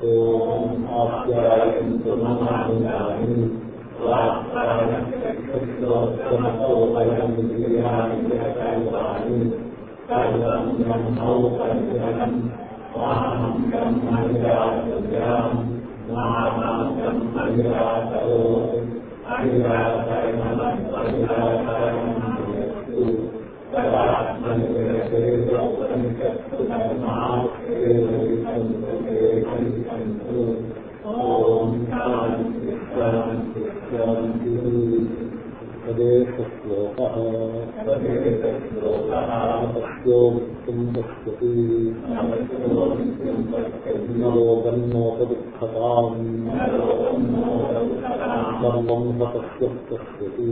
form of the instrumentality là thực sự của tổ bài tâm địa địa tại quả tại lâm nhân sâu tại lâm hoa lâm cầm hai ra tự giam hoa lâm cầm hai ra tự hai ra tại lâm hai ra tại lâm tại là mình sẽ được sự thành công của mình శ్లోక. సర్వం హతస్యస్తి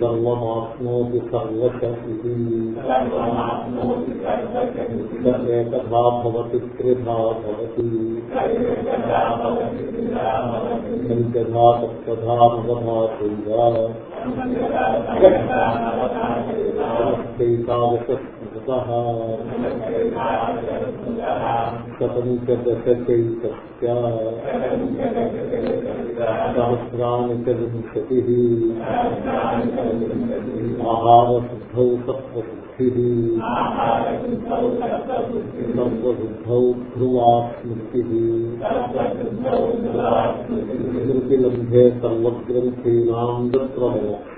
సర్వమాప్నోతి సర్వశక్తి ఏకథా భవతి త్రిధా భవతి పంచధా సప్తధా నవధా सपञ्चदशचैतस्या सहस्राणिकविंशतिः महावशुद्धौ सप्तति చైకాదశస్మృత శతంచదశైకస్య సహస్రాణి చ వింశతి ఆహారశుద్ధౌ సత్వశుద్ధి సత్వశుద్ధౌ ధ్రువా స్మృతి స్మృతిలంభే సర్వగ్రంథీనాం తత్ర మోక్ష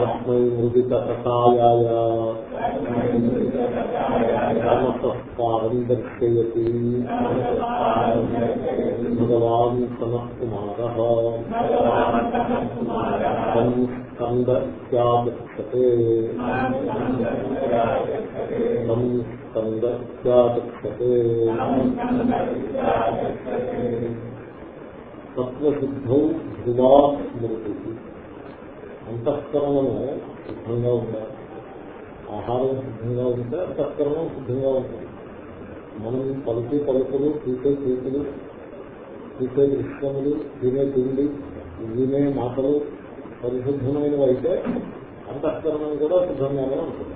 తస్మై మృదితకాయాయ సమసత్కారం దర్శయతి భగవాన్ సనత్కుమార సంస్కందస్యాదక్షతే సంస్కందస్యాదక్షతే తత్వశుద్ధౌ ధ్రువా స్మృతి అంతఃకరణము శుద్ధంగా ఉండాలి ఆహారం శుద్ధంగా ఉంటే అంతఃకరణం శుద్ధంగా ఉంటుంది. మనం పలుకు పలుకులు చూసే చూపులు చూసే దృశ్యములు తినే తిండి వినే మాటలు పరిశుద్ధమైనవి అయితే అంతఃకరణం కూడా శుద్ధంగానే ఉంటుంది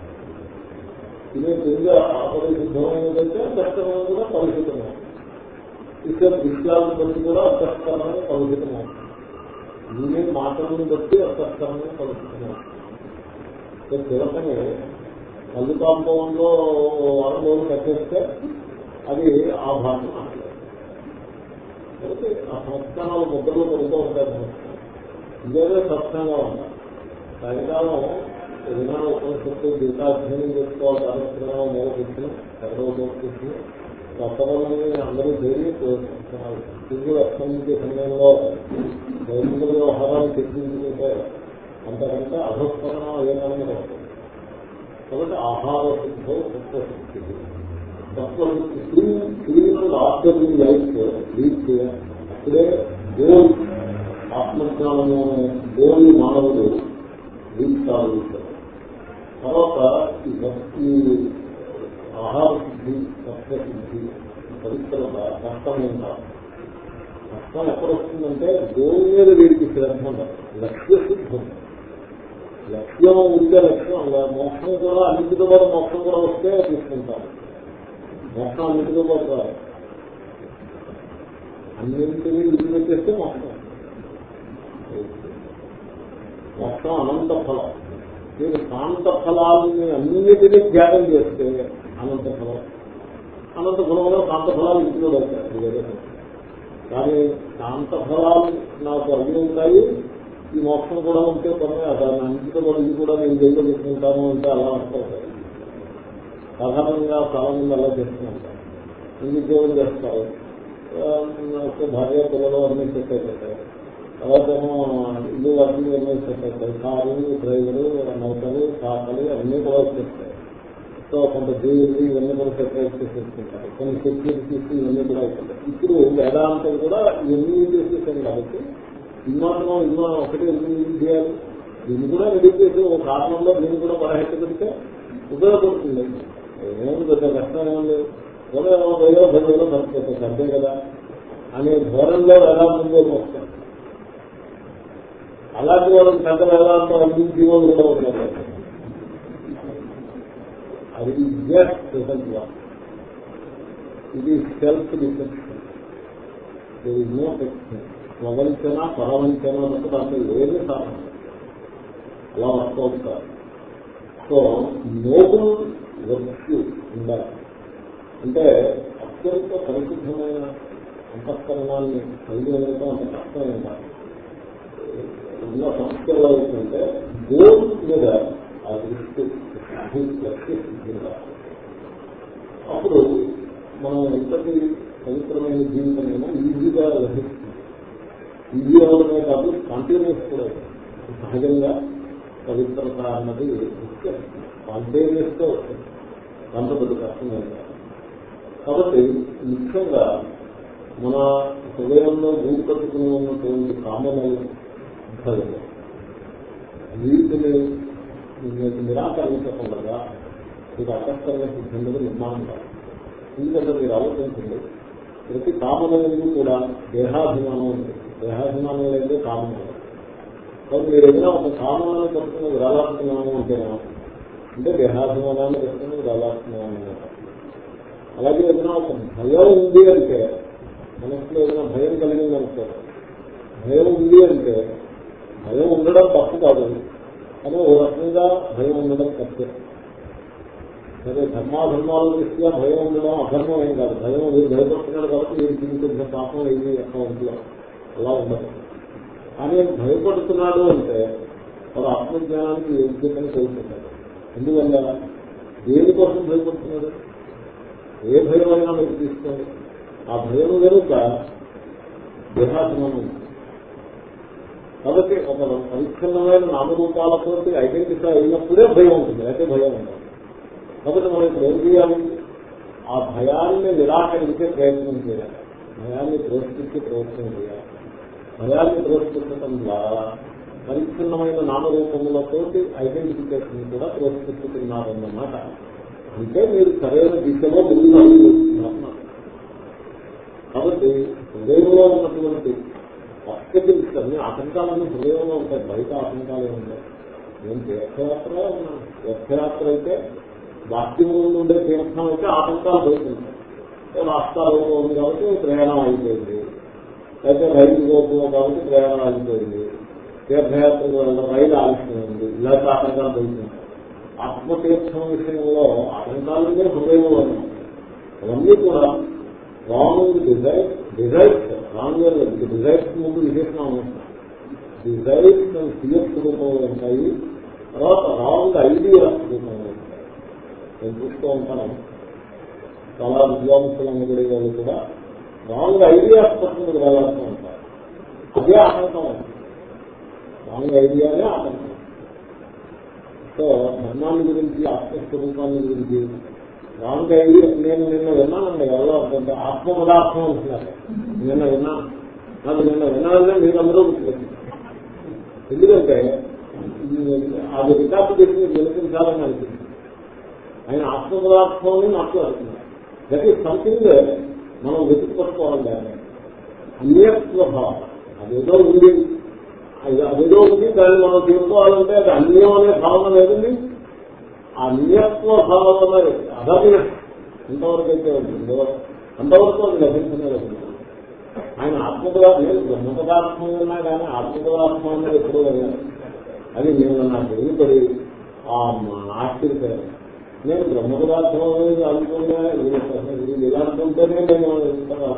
తినే తిండి అపరిశుద్ధమైనదైతే అంతఃకరణం కూడా పరిశుద్ధంగా ఇక్కడ విషయాలను బట్టి కూడా అంతఃకరణమే కలుగుతున్నాం వినే మాటలను బట్టి అంతఃకరణమే కలుగుతున్నాం తిరకని కళ్ళు కాంపౌండ్లో వారం కట్టేస్తే అది ఆ భాష కాబట్టి ఆ సంస్కారాలు ముద్రలు పడుతూ ఉంటాయి. ఇదేదో స్పష్టంగా ఉండాలి సాయంకాలం ఏదైనా ఉపనిషత్తు గీతాధ్యయనం చేసుకోవాలి కార్యక్రమం మొదలుపెట్టిన ఎక్కడో కూర్చుని కొత్తలని అందరూ చేరి తిరిగి అస్తమించే సమయంలో. దైనిక వ్యవహారాలు చర్చించుకుంటే అంతకంటే అధస్మరణం ఏదైనా కాబట్టి ఆహార శుద్ధం సత్వశక్తి సత్వశక్తి clean after the life lead అప్పుడే గోల్ ఆత్మజ్ఞానము అనే మానవుడు లీడ్ తర్వాత ఈ భక్తి ఆహార సిద్ధి సత్వశుద్ధి పరిశ్రమ కష్టమే కాదు కష్టం ఎక్కడ వస్తుందంటే గోల్ మీద వీడికి శ్రద్ధ లక్ష్య సిద్ధం లక్ష్యం ఉంటే లక్ష్యం మోక్షం కూడా అన్నింటితో పాటు మోక్షం కూడా వస్తే తీసుకుంటారు. మోక్షం అన్నింటితో పాటు రాదు. అన్నింటినీ విడిపెట్టేస్తే మోక్షం. మొత్తం అనంత ఫలం. మీరు శాంత ఫలాలని అన్నిటినీ త్యాగం చేస్తే అనంత ఫలం. అనంత ఫలంలో శాంత ఫలాలు ఇంట్లో దొరుకుతాయి. కానీ శాంత ఫలాలు నాకు అన్ని ఉంటాయి. ఈ మోక్షం కూడా ఉంటే కొన్ని. దాన్ని అన్నింటితో కూడా ఇది కూడా నేను జైలు తీసుకుంటాను అంటే అలా అనుకుంటాను సాధారణంగా చాలా మంది అలా చేస్తుంటారు ఇంటి ఉద్యోగం చేస్తారు? భార్య పిల్లలు అన్ని సెట్ అయిపోతాయి ఇల్లు అన్ని అన్నీ సెట్ కారు డ్రైవరు నౌకలు కాకలు అన్ని కూడా చేస్తాయి సో కొంత దేవుడిని ఇవన్నీ కూడా సెపరేట్ చేసేసుకుంటారు. కొన్ని సెక్యూరిటీస్ ఇవన్నీ కూడా అవుతుంటాయి ఇప్పుడు వేదాంతం కూడా ఇవన్నీ చేసేసాం కాబట్టి ఇన్మాత్రం ఇన్మా ఒకటి ఎందుకు చేయాలి? దీన్ని కూడా రెడీ చేసి ఒక కారణంలో దీన్ని కూడా పరహెచ్చ పెడితే ఉపయోగపడుతుంది. ఏమి పెద్ద కష్టం ఏం లేదు. ఏదో వేలో పది వేలో ఖర్చు పెట్టచ్చు అంతే కదా. అనే ధోరణిలో వేదాంతంలోకి వస్తాం అలాంటి వాళ్ళకి పెద్ద వేదాంత అభివృద్ధి వాళ్ళు కూడా ఉన్నారు అది ఇది సెల్ఫ్ డిఫెక్షన్ నో ఫెక్షన్ స్వవంచన పరవంచన అన్నట్టు దాంట్లో ఏమీ సాధన అలా వస్తూ అవుతారు సో నోబుల్ వర్క్యూ ఉండాలి. అంటే అత్యంత పరిశుద్ధమైన అంతఃకరణాన్ని కలిగి ఉండటం అంత కష్టమైన కాదు ఉన్న సంస్థలో ఏంటంటే గోల్ మీద ఆ దృష్టి అప్పుడు మనం ఇంతటి పవిత్రమైన జీవితం ఏమో ఈజీగా లభిస్తుంది. ఈజీ అవడమే కాదు కాంటిన్యూస్ కూడా సహజంగా పవిత్రత అన్నది ముఖ్యం. కాంటిన్యూస్గా వస్తుంది దాంతో పెద్ద కష్టం కాబట్టి ముఖ్యంగా మన హృదయంలో భూమి కట్టుకుని ఉన్నటువంటి కామనలు భయం వీటిని నిరాకరించకుండా మీకు అకస్తంగా సిద్ధంగా నిర్మాణం కాదు. ఎందుకంటే మీరు ఆలోచించండి ప్రతి కామనలు కూడా దేహాభిమానం ఉంది. దేహాభిమానం లేదే కామనం కాబట్టి మీరు ఏదైనా ఒక కామనాన్ని పట్టుకుని విరాలాస్తున్నాము అంటేనా? అంటే దేహాభిమానాన్ని పట్టుకుని విరాళాడుతున్నాము అలాగే ఏదైనా ఒక భయం ఉంది అంటే మనసులో ఏదైనా భయం కలిగింది అనుకోండి భయం ఉంది అంటే భయం ఉండడం తప్పు కాదు. కానీ ఓ రకంగా భయం ఉండడం తప్పే. సరే ధర్మాధర్మాల దృష్ట్యా భయం ఉండడం అధర్మం ఏం కాదు. భయం వీరు భయపడుతున్నాడు కాబట్టి వీరు జీవితం పాపం ఏమి అకౌంట్లో అలా ఉండదు. కానీ భయపడుతున్నాడు అంటే వాడు ఆత్మజ్ఞానానికి యోగ్యతను కోరుకుంటాడు ఎందువల్ల? దేనికోసం భయపడుతున్నాడు? ఏ భయమైనా మీరు తీసుకోండి. ఆ భయం కనుక దేహాసనం కాబట్టి ఒక పరిచ్ఛిన్నమైన నామరూపాలతో ఐడెంటిఫై అయినప్పుడే భయం ఉంటుంది అయితే భయం ఉండదు. కాబట్టి మనం ఇప్పుడు ఏం చేయాలి? ఆ భయాన్ని నిరాకరించే ప్రయత్నం చేయాలి. భయాన్ని ప్రోత్సహించే ప్రయత్నం చేయాలి. భయాన్ని ప్రోత్సహించడం ద్వారా పరిచ్ఛిన్నమైన నామరూపములతో ఐడెంటిఫికేషన్ కూడా ప్రోత్సహిస్తున్నారన్నమాట. అంటే మీరు సరైన దిశలో ముందు కాబట్టి హృదయంలో ఉన్నటువంటి ఆబ్స్టకిల్స్ అన్ని ఆటంకాలన్నీ హృదయంలో ఉంటాయి. బయట ఆటంకాలే ఉంటాయి నేను తీర్థయాత్ర తీర్థయాత్ర అయితే వాక్యంలో ఉండే తీర్థం అయితే ఆటంకాలు బయట ఉంటాయి రాష్ట్రాల్లో ఉంది కాబట్టి ప్రయాణం అయిపోయింది. అయితే రైలు పోతున్నాం కాబట్టి ప్రయాణం అయిపోయింది. తీర్థయాత్రకు వెళ్ళడం రైలు ఆలస్యమైంది ఇలాంటి ఆటంకాలు బయట ఉంటాయి ఆత్మతీర్థం విషయంలో ఆటంకాలు హృదయంలో ఉన్నాయి. అవన్నీ కూడా wrong desire desires wrong desires ముందు విశేషం అవసరం డిజైర్స్ ఫియర్స్ రూపంలో ఉంటాయి తర్వాత రాంగ్ ఐడియాస్ రూపంలో ఉంటాయి నేను చూస్తూ ఉంటాను. చాలా విద్వాంసులు అనబడే వాళ్ళు కూడా రాంగ్ ఐడియాస్ పట్టుకుని వెళ్ళాల్సి ఉంటారు. అదే ఆటంకం రాంగ్ ఐడియానే ఆటంకం సో ధర్మాన్ని గురించి ఆత్మస్వరూపాన్ని గురించి రాంగ్ ఐడియా నేను నిన్న విన్నానండి ఎవరో అంటే ఆత్మ పదార్థం అంటున్నారు. నిన్న విన్నా నాకు నిన్న వినాలనే మీరందరూ ఎందుకంటే అది రికార్డు చేసి వినిపించాలని అనిపించింది ఆయన ఆత్మ పదార్థం అని నాకు మాట్లాడుతున్నారు దట్ ఈస్ సంథింగ్ మనం వెతికి పట్టుకోవాలి దాన్ని అన్యస్వభావం అదేదో ఉంది. అదేదో ఉంది దాన్ని మనం తీసుకోవాలంటే అది అన్యం అనే భావన లేదండి. అన్యత్వ భావన అధర్మ ఎంతవరకు అయితే ఉంటుందో అంతవరకు అది లభించనే లభించింది. ఆయన ఆత్మపదార్థం నేను బ్రహ్మ పదార్థం ఉన్నా కానీ ఆత్మపదార్థం అనేది ఎప్పుడూ వెళ్ళాను అది నేను నాకు ఎదుగుపడి ఆ ఆశ్చర్యపోయాను నేను బ్రహ్మ పదార్థం అనేది అనుకున్నా ఇలా అనుకుంటేనే నేను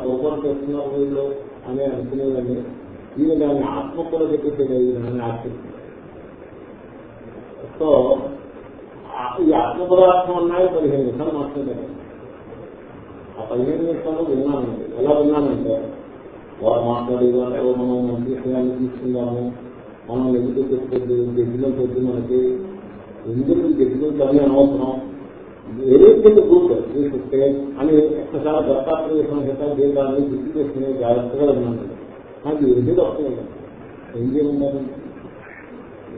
పొరపాటు చేస్తున్నా వీళ్ళు అని అనుకునేదండి ఈయన దాన్ని ఆత్మ కూడా చెప్పి తెలియదు దాన్ని ఆశ్చర్యం సో ఈ ఆత్మ పదార్థం అన్నాయి పదిహేను నిమిషాలు మాట్లాడారు ఆ పదిహేను నిమిషాలు విన్నానండి. ఎలా విన్నానంటే వారు మాట్లాడేదంటే మనం మంచి విషయాన్ని తీసుకుందాము మనం ఎందుకు చెప్పొద్దు జడ్జిమెంట్ వద్దు మనకి ఎందుకు జడ్జిమెంట్ అని అనవసరం? ఏదైతే గ్రూప్ చూస్తే అని ఒక్కసారి దత్తాత్రేయ సంహిత జీవితాన్ని గుర్తు చేసుకునే జాగ్రత్తగా ఉన్నాను నాకు ఏది వస్తుంది ఏం చేయమన్నారు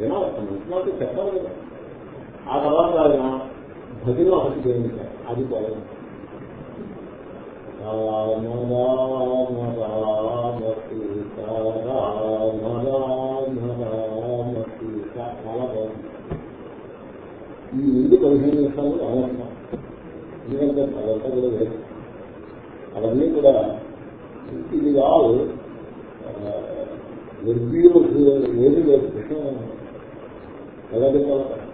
ఏమో మంచి మాట చెప్పాలి కదా. ఆ తర్వాత ఆయన భజన ఒకటి చేయించారు. అది పోలేదు. రామ రామ రామ సీత రామ రామ రామ సీత చాలా బాగుంది ఈ ముందు పదిహేను నిమిషాలు అనవసరం ఎందుకంటే అదంతా కూడా లేదు. అవన్నీ కూడా ఇది కాదు. నిర్వీలు ఏది లేదు. విషయం ఎలా చెప్పాలి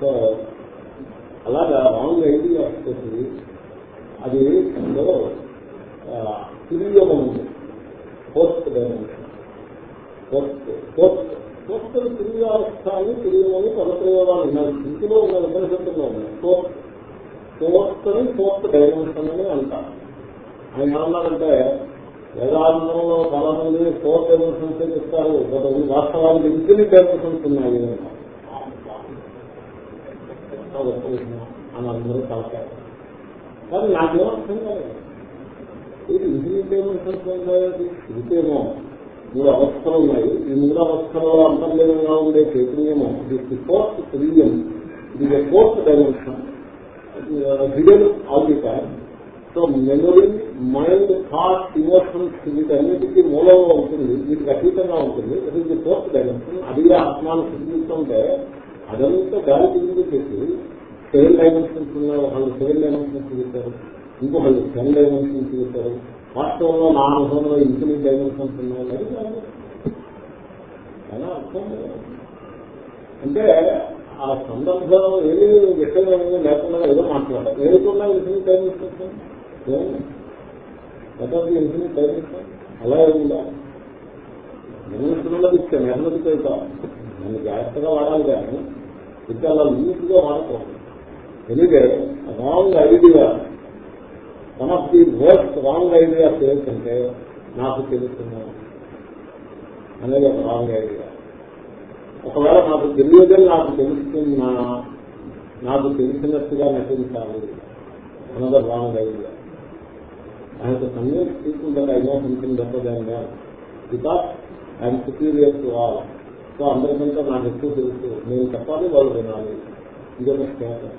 సో అలాగా రాంగ్ ఐడియా వచ్చేసి అది అందులో తిరియోగం ఉంది. Post dimension post post post అని తిరిగమని పదప్రయోగాలు ఉన్నాయి. ఇంటిలో ఉన్న ఉపనిషత్తులో ఉన్నాయి. పోస్ట్ పోస్ట్ని పోస్ట్ డైమెన్షన్ అని అంటారు. ఆయన ఏమన్నారంటే వేదాంతంలో చాలా మంది ఫోర్ డైమెన్షన్స్ చెప్తారు. వాస్తవానికి ఇన్ఫినిట్ డైమెన్షన్స్ ఉన్నాయి. చాలా గొప్ప విషయం అని అందరూ కలకారు కానీ నాకేమర్థం కాలేదు ఇది ఇన్ఫినిట్ డైమెన్షన్స్ ఉంటాయి మూడు అవస్థలు ఉన్నాయి ఈ మూడు అవస్థలలో అంతర్లీనంగా ఉండే చైతన్యము ఇది ఫోర్త్ త్రియం ఇది fourth dimension hidden all so memory mind thought emotions వీటన్నిటికీ మూలంగా ఉంటుంది వీటికి అతీతంగా ఉంటుంది ఇది ఫోర్త్ డైమెన్షన్ అది ఆత్మాను సృష్టిస్తుంటే అదంతా గాలి తిరిగి చేసి సెవెన్ డైమెన్షన్స్ ఉన్నాయి వాళ్ళు సెవెన్ డైమెన్షన్స్ చూస్తారు ఇంకొకళ్ళు టెన్ డైమెన్షన్స్ చూస్తారు వాస్తవంలో నా అనుభవంలో ఇన్ఫినిట్ డైమెన్షన్స్ ఉన్నాయి. అది అర్థం అంటే ఆ సందర్భం ఏది విషయం లేకుండా ఏదో మాట్లాడాలి ఏదైనా ఇన్ఫినిట్ డైమెన్షన్స్ ఇన్ఫినిట్ డైమెన్షన్ అలా ఏముందా మనుషులది ఇచ్చే నెమ్మదికి వెళ్తాం. నన్ను జాగ్రత్తగా వాడాలి కానీ ఇంకా అలా లిమిట్గా వాడకూడదు anyway wrong idea one of the worst wrong ideas ఏంటంటే నాకు తెలుస్తున్నాను అనేది ఒక రాంగ్ ఐడియా ఒకవేళ నాకు తెలియదని నాకు తెలుస్తున్నా నాకు తెలిసినట్టుగా నటించాలి. అనదర్ రాంగ్ ఐడియా ఆయన convince people that I know something better than that because I'm superior to all so అందరికంటే నాకు ఎక్కువ తెలుసు. నేను చెప్పాలి వాళ్ళు వినాలి. ఇదొక స్టేటస్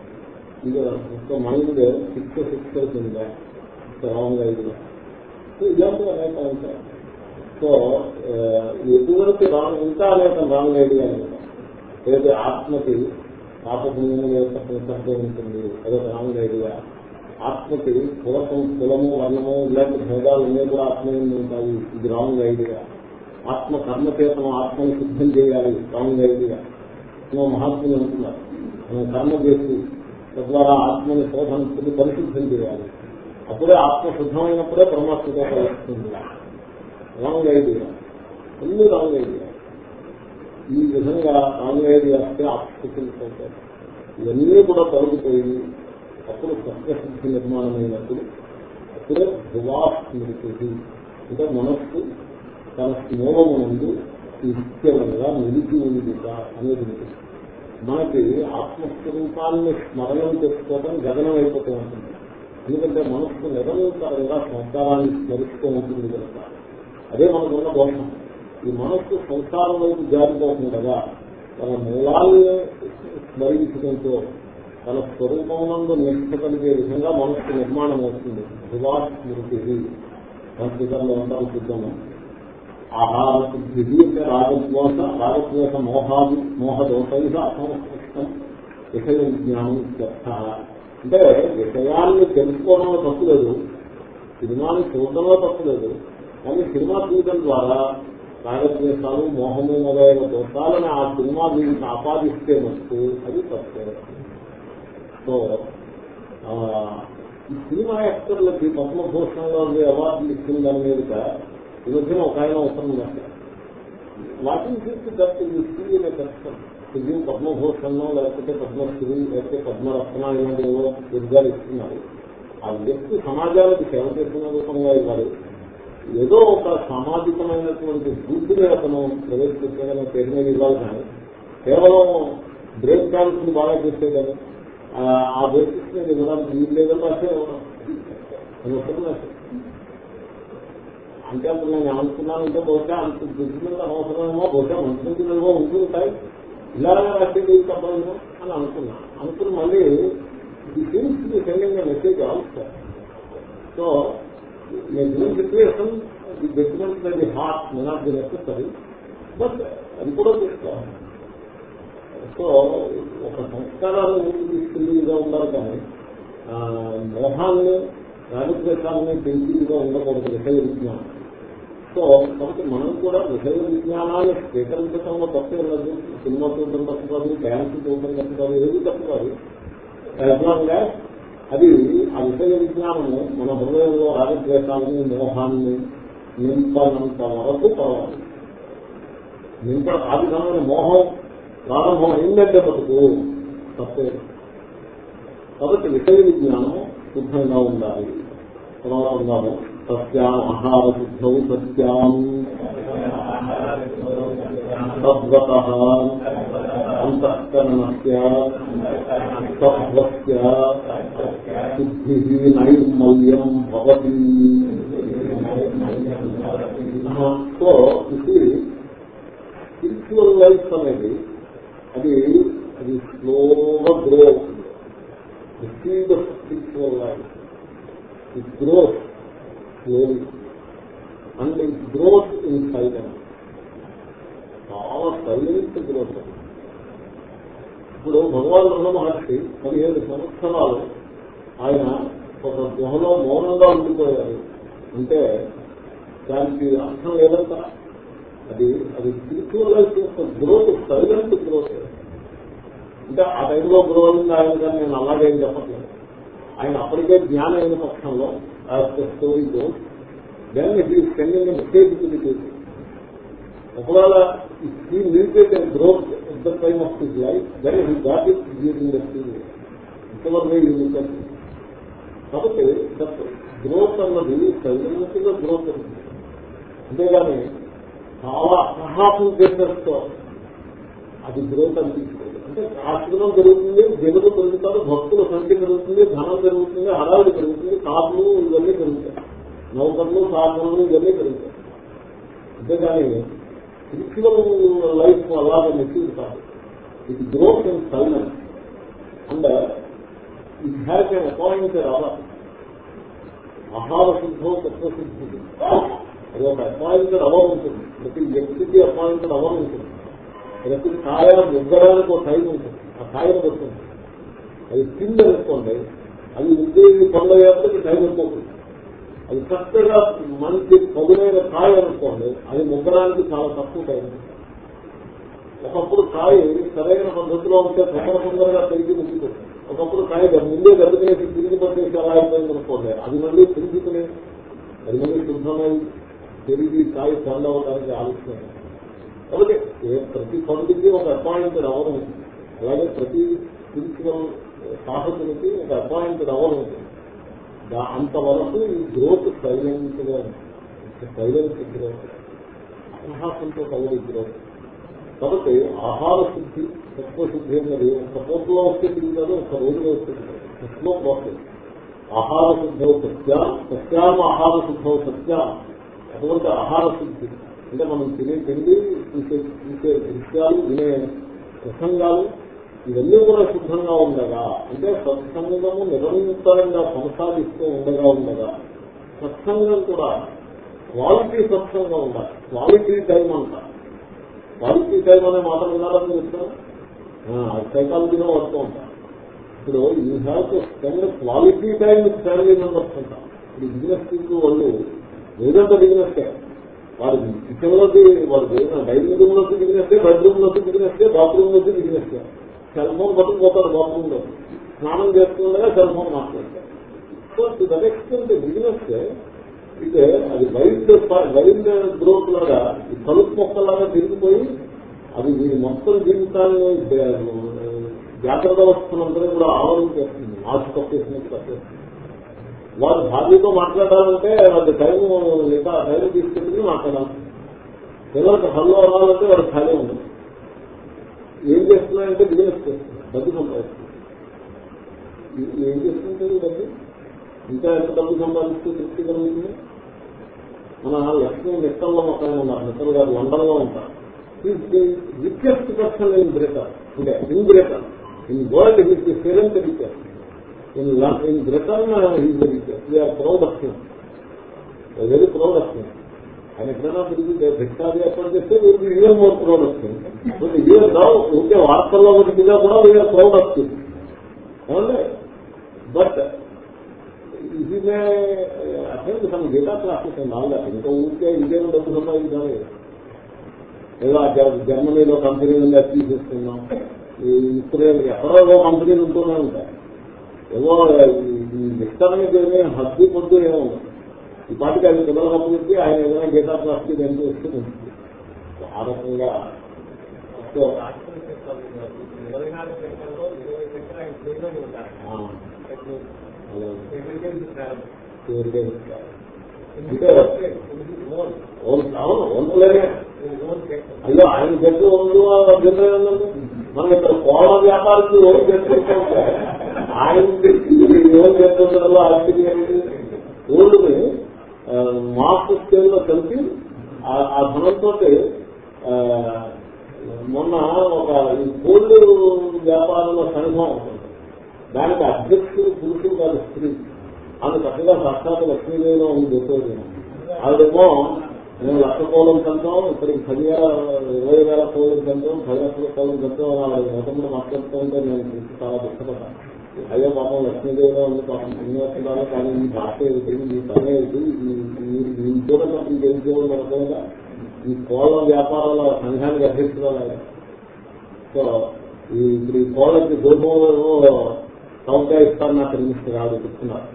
ఇదో మైండ్ సిక్స్ సిక్స్ అవుతుందా రాంగ్ ఐడియా సో ఇలాంటివి అనేక ఉంటాయి సో ఎటువంటి రాంగ్ ఇంకా అనేక రాంగ్ ఐడియా ఉంటాయి ఏదైతే ఆత్మకి పాపపుణ్యము యొక్క సంసర్గం ఉంటుంది. అదొక రాంగ్ ఐడియా ఆత్మకి కులకం కులము వర్ణము ఇలాంటి భేదాలు అన్నీ కూడా ఆత్మ ఉంటాయి. ఇది రాంగ్ ఐడియా ఆత్మ కర్మచేతనం ఆత్మను సిద్ధం చేయాలి రాంగ్ ఐడియా మనం మహాత్ములు అంటున్నారు. మనం కర్మ చేసి తద్వారా ఆత్మని శోధన పరిశుద్ధం చేయాలి. అప్పుడే ఆత్మ శుద్ధమైనప్పుడే పరమాత్మతో కలుస్తుంది రాంగ్ ఐడియా అన్ని రాంగ్ ఐడియా ఈ విధంగా రాంగ్ ఐడియా వస్తే ఆత్మశుద్ధులు ఇవన్నీ కూడా తొలగిపోయి అప్పుడు సత్యశుద్ధి నిర్మాణమైనప్పుడు అప్పుడే ధృవాస్మృతి అంటే మనస్సు తన మూలమునందు నిత్యముగా నిలిచి ఉందిగా అనేది ఉంటుంది మనకి ఆత్మస్వరూపాన్ని స్మరణం చేసుకోవడం గగనం అయిపోతూ ఉంటుంది. ఎందుకంటే మనస్సు నిరంతరంగా సంసారాన్ని స్మరిస్తూ ఉంటుంది కనుక. అదే మనకున్న దోషం. ఈ మనస్సు సంసారం వైపు జారిపోతుండగా తన మూలాన్ని స్మరించడంతో తన స్వరూపమునందు నిష్ట కలిగే విధంగా మనస్సు నిర్మాణం అవుతుంది ధృవాస్మృతి సంస్కృతంలో అంటారు చూద్దాము ఆహార శుద్ధి అంటే రాగద్వేష రాగద్వేష మోహాది మోహదోష అసంస్కృష్టం విషయ విజ్ఞానం అంటే విషయాన్ని తెలుసుకోవడంలో తప్పు లేదు సినిమాని చూడడంలో తప్పు లేదు కానీ సినిమా చూడటం ద్వారా రాగద్వేషాలు మోహము మొదలైన దోషాలను ఆ సినిమా వీరికి ఆపాదిస్తే మస్తు అది తప్పే సో ఈ సినిమా యాక్టర్లకి పద్మభూషణంలో అవార్డులు ఇచ్చిన దాని మీద ఈ మధ్యన ఒక ఆయన అవసరం లేదు వాటిని చూసి దట్ స్త్రీ కష్టం ఇది పద్మభూషణం లేకపోతే పద్మశ్రీ లేకపోతే పద్మరత్న ఇలాంటి ఏవో దుర్గాలు ఇస్తున్నారు ఆ వ్యక్తి సమాజానికి సేవ చేసిన రూపంగా ఇవ్వాలి ఏదో ఒక సామాజికమైనటువంటి బుద్ధిని అతను ప్రవేశపెట్టాడనే పేరు మీద ఇవ్వాలి కానీ కేవలం బ్రేక్ డాన్స్ బాగా చేసేదని ఆ బేసిస్ మీద ఇవ్వడానికి వీలు లేదని రాసే ఇవ్వడం అది ఒకటి రాసే అంటే అప్పుడు నేను ఏమనుకున్నానంటే బహుశా అంత దుడ్డు అవసరమేమో బహుశా మంచిగా ఉంటుంటాయి. ఇలాగే రాసేది తప్పదు అని అనుకున్నాను అనుకుని మళ్ళీ ఈ feels sending message also so నేను సిచ్యువేషన్ ఈ judgement the heart may not the necessary but అది కూడా తీసుకోవాలి సో ఒక సంస్కారాలు ముందు తీసుకెళ్ళిగా ఉండాలి కానీ మోహాన్ని రాజద్వేషాలని పెంచిగా ఉండకూడదు విషయ విజ్ఞానం సో కాబట్టి మనం కూడా విషయ విజ్ఞానాన్ని స్వీకరించడంలో తప్పు ఉండదు. సినిమా చూడటం తప్పు కాదు డ్యాన్స్ చూడటం తప్పు కాదు ఏది తప్పు కాదు. ఎలాగా అది ఆ విషయ విజ్ఞానము మన హృదయంలో రాజద్వేషాలని మోహాన్ని నింపనంత వరకు పర్వాలి నింప ఆ విధమైన మోహం ప్రారంభం ఏంటంటే బతుకు తప్పే. కాబట్టి విషయ విజ్ఞానం శుద్ధంగా ఉండాలి. తర్వాత ఉన్నాము సత్యాం ఆహార శుద్ధౌ సత్యాం తద్వత అంతఃకరణస్య తత్వస్య శుద్ధి నైర్మల్యం భవతి సో ఇది స్పిరిచువల్ లైఫ్ అనేది అది అది స్లోగా గ్రో అవుతుంది. Speed of spiritual life it growth slowly and growth in silence చాలా సైలెంట్ గ్రోత్ ఇప్పుడు భగవాన్ రమణ మహర్షి పదిహేడు సంవత్సరాలు ఆయన ఒక గుహలో మౌనంగా ఉండిపోయారు. అంటే దానికి అర్థం లేదంట. అది అది స్పిరిచువలైజ్ యొక్క గ్రోత్ సైలెంట్ గ్రోత్ అంటే ఆ టైంలో గ్రో అయింది ఆయన కానీ నేను అలాగేం చెప్పట్లేదు. ఆయన అప్పటికే జ్ఞానం అయిన పక్షంలో story growth then he spending message to ఒకవేళ ఈ limited and growth at the time of his life then he got it during the period ఇంతవరకు ఈ లిమిటెడ్ కాబట్టి గ్రోత్ అన్నది సైలెంట్గా గ్రోత్ అవుతుంది అంతేగాని చాలా అసహాసం చేసేస్తూ అది గ్రోత్ అనిపించుకోదు అంటే ఆశ్రమం పెరుగుతుంది జనులు పెరుగుతారు భక్తుల సంఖ్య పెరుగుతుంది ధనం పెరుగుతుంది హడావిడి పెరుగుతుంది కాపులు ఇవన్నీ పెరుగుతాయి. నౌకర్లు సాధనలు ఇవన్నీ పెరుగుతాయి. అంతేగాని స్పిరిచువల్ లైఫ్ అలాగే మెచ్యూర్ కాదు. ఇది growth and silence and it has an appointed hour ఆహార శుద్ధం తత్వశుద్ధి అది ఒక అపాయింటెడ్ అవర్ ఉంటుంది. ప్రతి వ్యక్తికి అపాయింటెడ్ అవర్ ఉంటుంది. ప్రతి కాయ ఇవ్వడానికి ఒక టైం ఉంటుంది. ఆ కాయం వస్తుంది అది కింద అనుకోండి అది ఉద్యోగి పనులయ్యేందుకు టైం అయిపోతుంది అది చక్కగా మంచి పదునైన కాయ అనుకోండి అది ముగ్గడానికి చాలా తక్కువ టైం. ఒకప్పుడు కాయ సరైన పద్ధతిలో ఉంటే తొందర తొందరగా పెరిగి ముగ్గిపోతుంది ఒకప్పుడు కాయ ముందే గడుపునేసి తిరిగి పట్టేసి అలా అయిపోయింది అనుకోండి అది మళ్ళీ తిరుగుతునే అది మళ్ళీ శుద్ధమై తిరిగి కాయ చల్లవడానికి అవడానికి ఆలోచన కాబట్టి ప్రతి పండుగకి ఒక అపాయింటెడ్ అవర్ ఉంటుంది. అలాగే ప్రతి స్పిరిచువల్ సాహసులకి ఒక అపాయింటెడ్ అవర్ ఉంటుంది. అంతవరకు ఈ గ్రోత్ సైలెంట్గా సైలెంట్ గ్రోత్ అసహాసంతో కలిగి గ్రోత్ కాబట్టి ఆహార శుద్ధి సత్వశుద్ధి అన్నది ఒక పోట్లో వస్తే కాదు ఒక రోజులో వస్తే తత్వం ప్రాసెస్ ఆహార శుద్ధం సత్య సత్యాం ఆహార శుద్ధం సత్య. అటువంటి ఆహార శుద్ధి. అంటే మనం తినే తిండి చూసే చూసే దృశ్యాలు వినే ప్రసంగాలు ఇవన్నీ కూడా శుద్ధంగా ఉండగా అంటే సత్సంగము నిరంతరంగా కొనసాగిస్తూ ఉండగా ఉండగా సత్సంగం కూడా క్వాలిటీ సత్సంగం ఉండాలి. క్వాలిటీ టైం అంట. క్వాలిటీ టైం అనే మాట వినాలని చెప్తాను అది సైకాలజీలో వస్తూ ఉంటాం ఇప్పుడు you have to spend quality time with family members అంటాం. ఇప్పుడు బిజినెస్ వాళ్ళు ఏదంతా బిజినెస్ వారు కిచెన్లోకి వారు డైనింగ్ రూమ్లోకి బిజినెస్ బెడ్రూమ్లోకి బిజినెస్ బాత్రూమ్లోకి బిజినెస్ సెల్ ఫోన్ పట్టుకుపోతారు బాత్రూమ్లో. స్నానం చేస్తుండగా సెల్ ఫోన్ మాట్లాడతారు so to that extent business అయితే అది వైల్డ్ వైల్డ్ గ్రోత్ లాగా ఈ కలుపు మొక్కలాగా తిరిగిపోయి అది మీ మొత్తం జీవితాన్ని జాగ్రత్త వస్తున్నందరూ కూడా ఆవరణ చేస్తుంది ఆశ కప్పేసినట్టు కప్పేస్తుంది వారు భార్యతో మాట్లాడాలంటే వాళ్ళ టైం లేదా టైం తీసుకెళ్ళి మాట్లాడాలి. పిల్లలకి హల్లో అవ్వాలంటే వాడు ఖాళీ ఉండదు ఏం చేస్తున్నాయంటే బిజినెస్ చేస్తుంది డబ్బు సంపాదిస్తుంది ఏం చేసుకుంటారు డబ్బు? ఇంకా ఎంత డబ్బు సంపాదిస్తూ తృప్తి కలుగుతుంది? మన లక్ష్మీ మిత్రంలో ఒక ఆయన ఉన్నారు. మిత్రులు గారు లండన్లో ఉంటారు రిక్వెస్ట్ పర్సన్ ఇన్ బ్రేకర్ అంటే in breaker in world his seventh request in in Britain is the request we are proud of him very proud of him ఆయన ఎప్పుడైనా తిరిగి భిక్షాది ఏర్పాటు చేస్తే వీరికి year more proud of him year రావు ఉంటే వార్తల్లో ఒకటి కూడా we are proud of him ఏమండి బట్ ఇది అటెండ్ సమ్ గీతా క్లాసెస్ నాలుగు ఇంకా ఊరికే ఇదేం డబ్బు సంపాదించాలి ఏదో ఆ జర్- జర్మనీలో కంపెనీ ఉంది అది తీసేస్తున్నాం ఈ ఇస్రేల్ ఎక్కడో కంపెనీలు ఉంటూనే ఉంటాయి ఏమో ఈ విస్తరణ హద్దు పొద్దు ఏమో. ఈ పాటికి ఆయన పిల్లలు కప్పుకొచ్చి ఆయన ఏదైనా గీతా క్లాస్కి దానికి వస్తుంది ఆ రకంగా అయ్యో ఆయన చెట్టు ఉంది? జనరేందండి మనం ఇక్కడ కోళ్ళ వ్యాపారం ఓన్ చేసుకుంటే ఆయన ఓన్ చేస్తుండలో ఆశ్చర్యండి ఊళ్ళని మాస్ స్కేల్లో కలిపి ఆ- ధనంతో మొన్న ఒక కోళ్ళు వ్యాపారంలో సంఘం ఉంటుంది. దానికి అధ్యక్షుడు పురుషుడు కాదు స్త్రీ. ఆమె చక్కగా సాక్షాత్ లక్ష్మీదేవిలో ఉంది చెప్పేది. అదేమో నేను లక్ష కోలం కంటాం ఇక్కడికి పదివేల ఇరవై వేల కోలం కంటాం పది లక్షల కోలం కంటాం ఆవిడ గతంలో మాట్లాడుతూ ఉంటే నేను చూసి చాలా దుఃఖపడ్డాను అయ్యో పాపం లక్ష్మీదేవిలో ఉంది పాపం శ్రీనివాసరావు కానీ మీ భాష ఏమిటి మీ పని ఏమిటి మీరు మీ చూడటం ఏం చేయడం అనుకోగా ఈ కోళ్ళ వ్యాపారాల సంఘానికి అధ్యక్షురాలు సో ఈ ఇప్పుడు ఈ కోళ్ళకి గోధుమలో సౌకర్యం ఇస్తాను నాకు మినిస్టర్ ఆవిడ చెప్తున్నారు.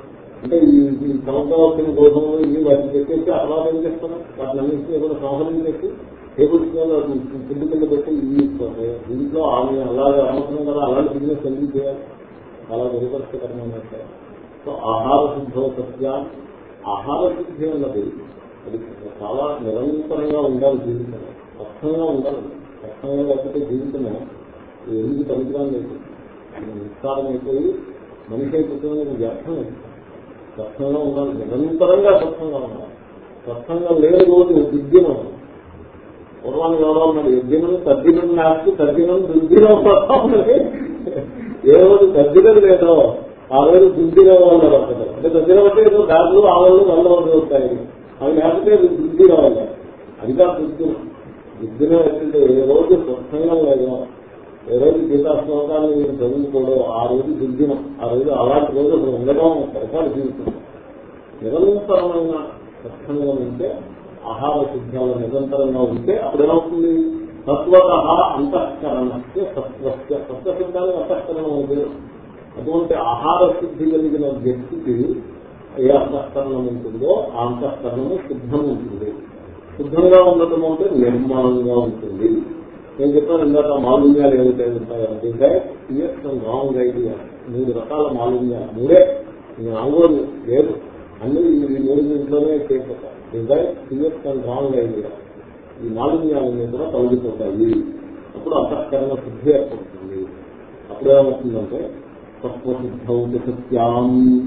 అంటే ఈ ఈ చౌకా గోధుమలు ఇవి వాటిని చెప్పేసి అలా ఏం చేస్తాను? వాటిని అన్నింటినీ కూడా సంహరణ చేసి టేబుల్స్ మీద కింద కింద పెట్టి ఇవి ఇస్తారు ఇంట్లో ఆమె అలాగే అవసరం కదా అలాంటి బిజినెస్ ఎందుకు చేయాలి? చాలా దురదృష్టకరమైన సో ఆహార శుద్ధ సత్య. ఆహార శుద్ధి అన్నది అది చాలా నిరంతరంగా ఉండాలి జీవితం స్వచ్ఛంగా ఉండాలి. స్వచ్ఛంగా లేకపోతే జీవితం ఎందుకు పనికిరాని లేదు నిస్సారం అయిపోయి మనిషి అయిపోతుంది వ్యర్థం అయిపోతుంది స్వచ్ఛంగా ఉండాలి. నిరంతరంగా స్వచ్ఛంగా ఉండాలి. స్వచ్ఛంగా లేని రోజు దిగ్గినం పూర్వాన్ని ఎవరో ఉన్నది యజ్ఞం తద్దినం నాస్తి తద్దినం దుర్దినం ఏ రోజు తద్దినం లేదో ఆ రోజు దుర్దినం వాళ్ళు పడుతుంది అంటే తద్దినం అంటే ఏదో దాదులు ఆవులు వల్ల వస్తాయి. అవి లేకపోతే దుర్దినం వల్ల. అది కాదు దుర్దినం. దుర్దినం ఏంటంటే ఏ రోజు స్వచ్ఛంగా లేదో ఏ రోజు గీతా శ్లోకాలు మీరు చదువుకోవడం ఆ రోజు దుర్దినం ఆ రోజు అలాంటి రోజు అసలు ఉండడం సరిపాటు జీవితం నిరంతరమైన స్వచ్ఛంగా ఉంటే ఆహార సిద్ధాలు నిరంతరంగా ఉంటే అప్పుడు ఏమవుతుంది సత్వత అంతఃకరణస్య సత్వస్య సత్వశుద్ధానికి అంతఃకరణం ఉంది. అటువంటి ఆహార సిద్ధి కలిగిన వ్యక్తికి ఏ అంతఃకరణం ఉంటుందో ఆ అంతఃకరణము శుద్ధం ఉంటుంది. శుద్ధంగా ఉండటం అంటే నిర్మాణంగా ఉంటుంది. నేను చెప్పాను ఇందాక మాలిన్యాలు ఏమిటై ఉంటాయంటే ఇయర్స్ రాంగ్ ఐడియా మూడు రకాల మాలిన్యాలు. మూడే. నాలుగోది. లేదు. అన్ని ఈ మూడు ఇంట్లోనే చేయకపోతారు desire years and wrong idea ఈ మాలిన్యాలన్నీ కూడా తొలగిపోతాయి. అప్పుడు అంతఃకరణ శుద్ధి ఏర్పడుతుంది. అప్పుడు ఏమవుతుందంటే తత్వశుద్ధౌ సత్యాం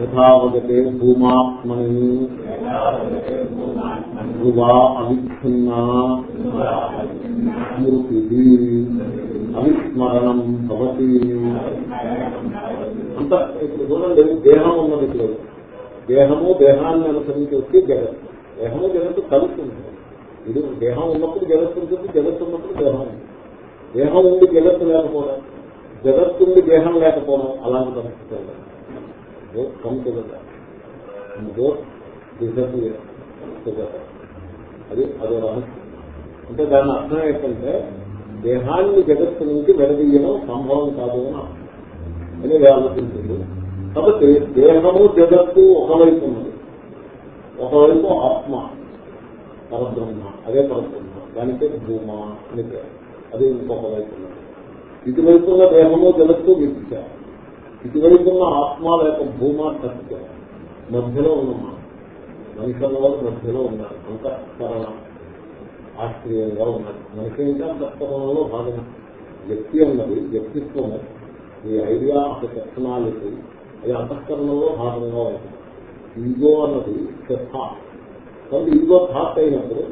యథావగతే భూమాత్మని ధ్రువా అవిచ్ఛిన్నా స్మృతి అవిస్మరణం భవతి. అంత ఇప్పుడు చూడండి దేహం ఉన్నది ఇప్పుడు. దేహము దేహాన్ని అనుసరించి వచ్చి జగత్ దేహము జగత్తు కలుస్తుంది ఇది దేహం ఉన్నప్పుడు జగత్తు ఉంటుంది జగత్తు ఉన్నప్పుడు దేహం ఉంది. దేహం ఉండి జగత్తు లేకపోవడం జగత్తు ఉండి దేహం లేకపోవడం అలాంటి పరిస్థితి ఉండదు both come together. And both disappear together. అది అదో రహస్యం అంటే దాని అర్థం ఏంటంటే దేహాన్ని జగత్తు నుంచి విడదీయడం సంభవం కాదు అని అర్థం అనేది ఆలోచించింది కాబట్టి దేహము జగత్తు ఒకవైపు ఉన్నది ఒకవైపు ఆత్మ పరబ్రహ్మ అదే పరబ్రహ్మ దానికి భూమ అని పేరు అది ఇంకొక వైపు ఉన్నది ఇటువైపు ఉన్న దేహము జగత్తు మిథ్య ఇటువైపు ఉన్న ఆత్మ లేక భూమా సత్య మధ్యలో ఉన్నమా మనిషి అన్నవాడు మధ్యలో ఉన్నారు. అంతఃకరణ ఆశ్చర్యంగా ఉన్నది మనిషి అంటే అంతఃకరణలో భాగం వ్యక్తి అన్నది వ్యక్తిత్వం ఈ ఐడియా ఆఫ్ పర్సనాలిటీ అది అంతఃకరణలో భాగంగా ఉంటుంది. ఈగో అన్నది థాట్ కాబట్టి ఈగో థాట్ అయినప్పుడు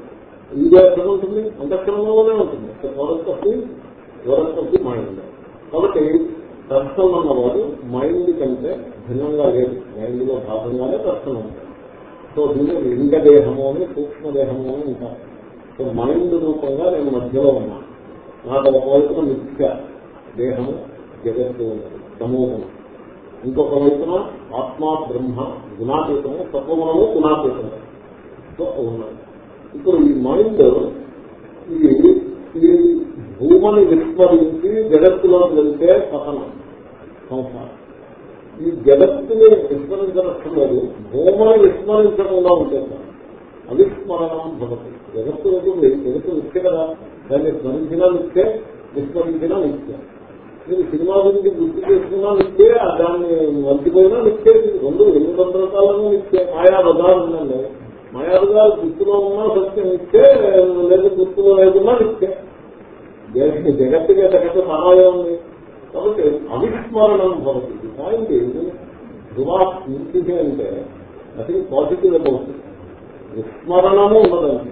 ఈగో ఎక్కడ ఉంటుంది? అంతఃకరణలోనే ఉంటుంది. ఓరంతీ ఓరంతీ మైండ్ కాబట్టి దర్శనం అన్నవాడు మైండ్ కంటే భిన్నంగా లేదు మైండ్లో భాగంగానే దర్శనం సో దీన్ని లింగ దేహము అని సూక్ష్మదేహము అని ఉంటారు సో మైండ్ రూపంగా నేను మధ్యలో ఉన్నాను నాకు ఒకవైపున నిత్య దేహము జగత్తు ఉన్నది ఇంకొక వైపున ఆత్మ బ్రహ్మ గుణాతీతము సత్వగుణము గుణాతీతము. సో ఉన్నాయి. ఇప్పుడు ఈ మైండ్ ఇది ఈ భూమని విస్మరించి జగత్తులో వెళ్తే పతనం. సంసారం ఈ జగత్తుని విస్మరించడం లేదు భూమని విస్మరించకుండా ఉంటుంది అవిస్మరణం భవతి. జగత్తు ఉంటుంది జగత్తు నిత్య కదా. దాన్ని స్మరించినా నిత్యే విస్మరించినా నిత్య. మీరు సినిమా గురించి గుర్తు చేసుకున్నా నిత్యే దాన్ని మర్చిపోయినా నిత్యే. రెండు ఎన్ని వందల కాలంలో నిత్యే. మాయా బజార్ ఉందండి మాయా బజార్ గుర్తులో ఉన్నా సత్యం నిత్యే లేదు గుర్తులో లేకున్నా నిత్యే. జగత్తుగా జగత్తు సమాయం ఉంది. కాబట్టి అవిస్మరణం భవతి. పాయింట్ ధృవా స్మృతి అంటే అది పాజిటివ్ అబౌట్ విస్మరణము ఉండదండి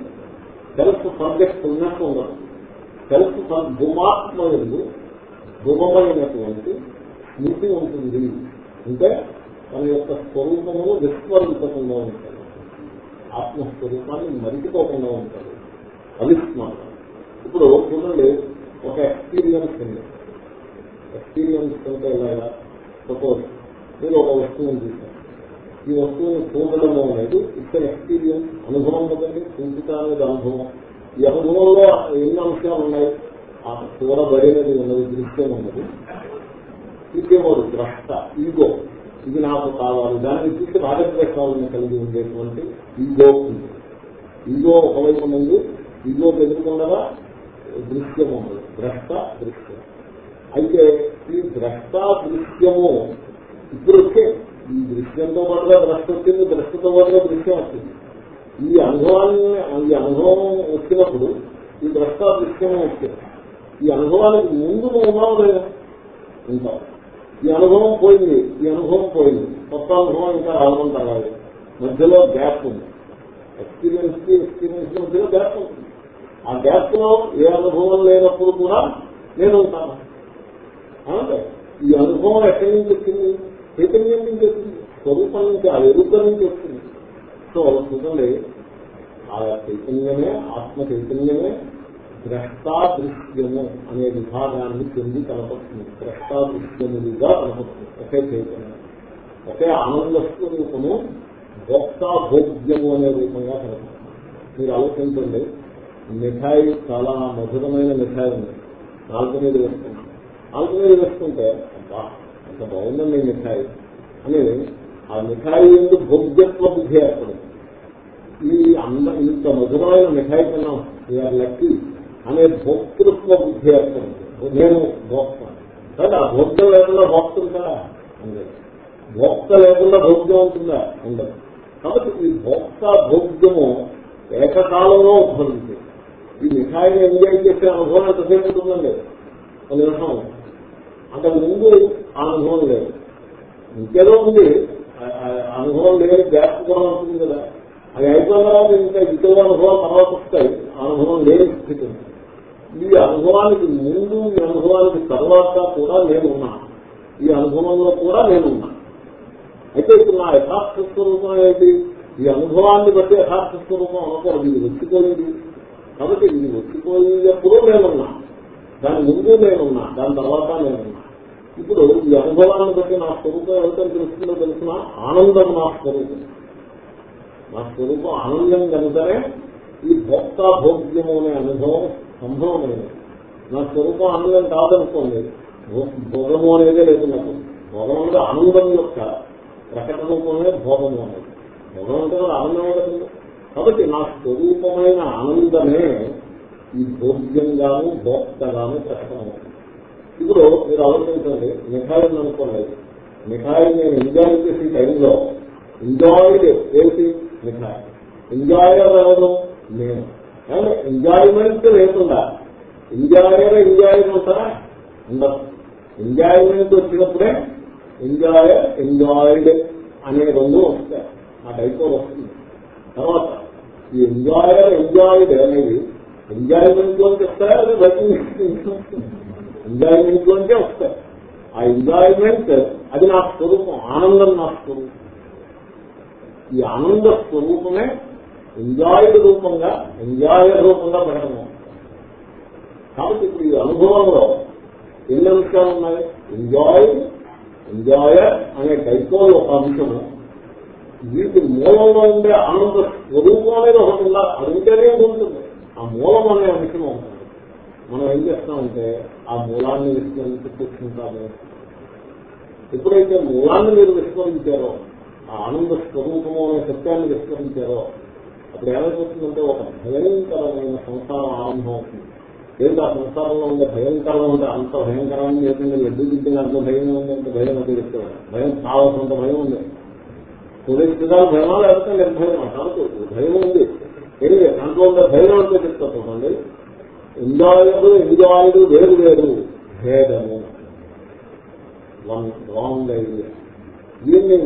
సెల్ఫ్ సబ్జెక్ట్ ఉన్నట్టు ఉండదు. సెల్ఫ్ దుమాత్మ ఎందు దుమమైనటువంటి స్మృతి ఉంటుంది. అంటే తన యొక్క స్వరూపమును విస్మరించకుండా ఉంటాడు. ఆత్మస్వరూపాన్ని మరిచిపోకుండా ఉంటాడు. అవిస్మరణ. ఇప్పుడు చూడండి ఒక ఎక్స్పీరియన్స్ ఉంది. ఎక్స్పీరియన్స్ అంటే ఇలాగా సపోజ్ మీరు ఒక వస్తువుని చూశారు ఈ వస్తువుని చూడడము అనేది ఇక్కడ ఎక్స్పీరియన్స్ అనుభవం కదండి చూపించడానికి అనుభవం ఈ అనుభవంలో ఎన్ని అంశాలు ఉన్నాయి ఆ చూడబడినది ఉన్నది దృశ్యం ఉన్నది ఇంకేమోడు ద్రష్ట ఈగో ఇది నాకు కావాలి దానికి చూసి రాగద్వేషాలను కలిగి ఉండేటువంటి ఈగో ఉంది ఈగో ఒకవైపు ఉంది ఈగో ఎదుర్కొండగా దృశ్యం ఉన్నది ద్రష్ట దృశ్యం అయితే ఈ ద్రష్ట దృశ్యము ఇప్పుడు వచ్చే ఈ దృశ్యంతో పాటుగా ద్రష్ట వచ్చింది ద్రష్టతో పాటుగా దృశ్యం వచ్చింది ఈ అనుభవాన్ని ఈ అనుభవం వచ్చినప్పుడు ఈ ద్రష్ట దృశ్యము వచ్చింది. ఈ అనుభవానికి ముందు నువ్వు ఉన్నావు లేదా? ఉంటావు. ఈ అనుభవం పోయింది ఈ అనుభవం పోయింది. కొత్త అనుభవం ఇంకా రావడం తర్వాత మధ్యలో గ్యాప్ ఉంది. ఎక్స్పీరియన్స్కి ఎక్స్పీరియన్స్ మధ్యలో గ్యాప్ ఉంటుంది ఆ గ్యాప్లో ఏ అనుభవం లేనప్పుడు కూడా నేను ఉంటాను. ఈ అనుభవం ఎక్కడి నుంచి వచ్చింది? చైతన్యం నుంచి వచ్చింది. స్వరూపం నుంచి ఆ ఎరుక నుంచి వచ్చింది. సో చూడండి. ఆ చైతన్యమే ఆత్మ చైతన్యమే ద్రష్టాదృశ్యము అనే విభాగాన్ని చెంది కనపడుతుంది. ద్రష్టాదృశ్యములుగా కనపడుతుంది. ఒకే చైతన్యం. ఒకే ఆనంద స్వరూపము భోక్తాభోగ్యము అనే రూపంగా కనపడుతుంది. మీరు ఆలోచించండి. మిఠాయి చాలా మధురమైన మిఠాయి ఉంది. నాలుగు మీద వేసుకుంటాం నాలుగు వేసుకుంటే అబ్బా అంత బాగుందండి మిఠాయి. అని ఆ మిఠాయి ఎందుకు భోగ్యత్వ బుద్ధి ఏర్పడింది. ఈ అన్న ఇంత మధురమైన మిఠాయి తిన్నాం వీఆర్ లక్కీ అనే భోక్తృత్వ బుద్ధి ఏర్పడింది. నేను భోక్త. కదా ఆ భోగ్యం లేకుండా భోక్తం కదా ఉండదు. భోక్త లేకుండా భోగ్యం ఉంటుందా? ఉండదు. కాబట్టి ఈ భోక్త భోగ్యము ఏకకాలంలో ఉద్భవించింది. ఈ మిఠాయిని ఎంజాయ్ చేసే అనుభవం ఎంతసేపు ఉంటుందండి? ఒక నిమిషం అంతకు ముందు ఆ అనుభవం లేదు. ఇంకేదో ఉంది. అనుభవం లేని గ్యాప్ కూడా ఉంటుంది కదా. అది అయిపోయిన తర్వాత ఇంకా ఇతర అనుభవం తర్వాత వస్తాయి. అనుభవం లేని స్థితి ఈ అనుభవానికి ముందు ఈ అనుభవానికి తర్వాత కూడా నేనున్నా ఈ అనుభవంలో కూడా నేనున్నా అయితే ఇప్పుడు నా యథార్థ స్వరూపం ఏంటి ఈ అనుభవాన్ని బట్టి యథార్థ స్వరూపం అనుకోవడం ఇది వచ్చిపోయింది కాబట్టి ఇది వచ్చిపోయినప్పుడు నేనున్నా దాని ముందు నేనున్నా దాని తర్వాత నేనున్నా ఇప్పుడు ఈ అనుభవాన్ని బట్టి నా స్వరూపం ఎవరికైనా తెలుస్తుందో తెలిసిన ఆనందం నా స్వరూపం. నా స్వరూపం ఆనందం కనుకనే ఈ భోక్త భోగ్యము అనే అనుభవం సంభవమైనది. నా స్వరూపం ఆనందం కాదనుకోండి భోగము అనేదే లేదు నాకు. భోగం అంటే ఆనందం యొక్క ప్రకట రూపమే భోగము అనేది. భోగం అంటే ఆనందమే కదండి కాబట్టి నా స్వరూపమైన ఆనందమే ఈ భోగ్యంగాను భోక్తగాను ప్రకటన ఇప్పుడు మీరు ఆలోచించండి మిఠాయిని అనుకోండి. మిఠాయి నేను ఎంజాయ్ చేసే టైంలో ఎంజాయ్ ఏంటి మిఠాయి. ఎంజాయర్ ఎవరు నేను. ఎంజాయ్మెంట్ లేకుండా ఎంజాయర్ ఎంజాయ్ ఉంటారా? ఉండదు. ఎంజాయ్మెంట్ వచ్చినప్పుడే ఎంజాయ్ ఎంజాయిడ్ అనే రెండు వస్తాయి. ఆ డైపోర్ వస్తుంది. తర్వాత ఈ ఎంజాయర్ ఎంజాయిడ్ అనేది ఎంజాయ్మెంట్ లోంచి వస్తాయా అది బయట ఎంజాయ్మెంట్ లోంచే వస్తాయి. ఆ ఎంజాయ్మెంట్ అది నా స్వరూపం ఆనందం నా స్వరూపం. ఈ ఆనంద స్వరూపమే ఎంజాయ్ రూపంగా ఎంజాయర్ రూపంగా పెట్టడం కాబట్టి ఇప్పుడు ఈ అనుభవంలో ఎన్ని అంశాలు ఉన్నాయి? ఎంజాయ్ ఎంజాయర్ అనే టైపోల్ ఒక అంశము. వీటి మూలంలో ఉండే ఆనంద స్వరూపం అనేది ఒకటి ఉండాలి. అడిగితేనే ఉంటుంది. ఆ మూలం అనే అంశం ఉంటుంది. మనం ఏం చేస్తామంటే ఆ మూలాన్ని విస్మరించి కూర్చుంటాము. ఎప్పుడైతే మూలాన్ని మీరు విస్మరించారో ఆ ఆనంద స్వరూపము అనే సత్యాన్ని విస్మరించారో అప్పుడు ఏమైపోతుందంటే ఒక భయంకరమైన సంసారం ఆరంభం అవుతుంది. ఏంటి ఆ సంసారంలో ఉండే భయంకరం ఉంటే అంత భయంకరమైన చేసింది లడ్డు తింటే అంత భయం ఉంది అంత భయం అది చెప్తాడు భయం కావాల్సినంత భయం ఉంది. సురక్షితాలు భయమా లేకపోతే నిర్భయం అంటారు. భయం ఉంది. తెలియదు దాంట్లో ఉండే భయం అంటే చెప్తా చూడండి. ఎంజాయబుల్ ఎంజాయిడ్ వేరు వేరు భేదము. వన్ రాంగ్ ఐడియా దీన్ని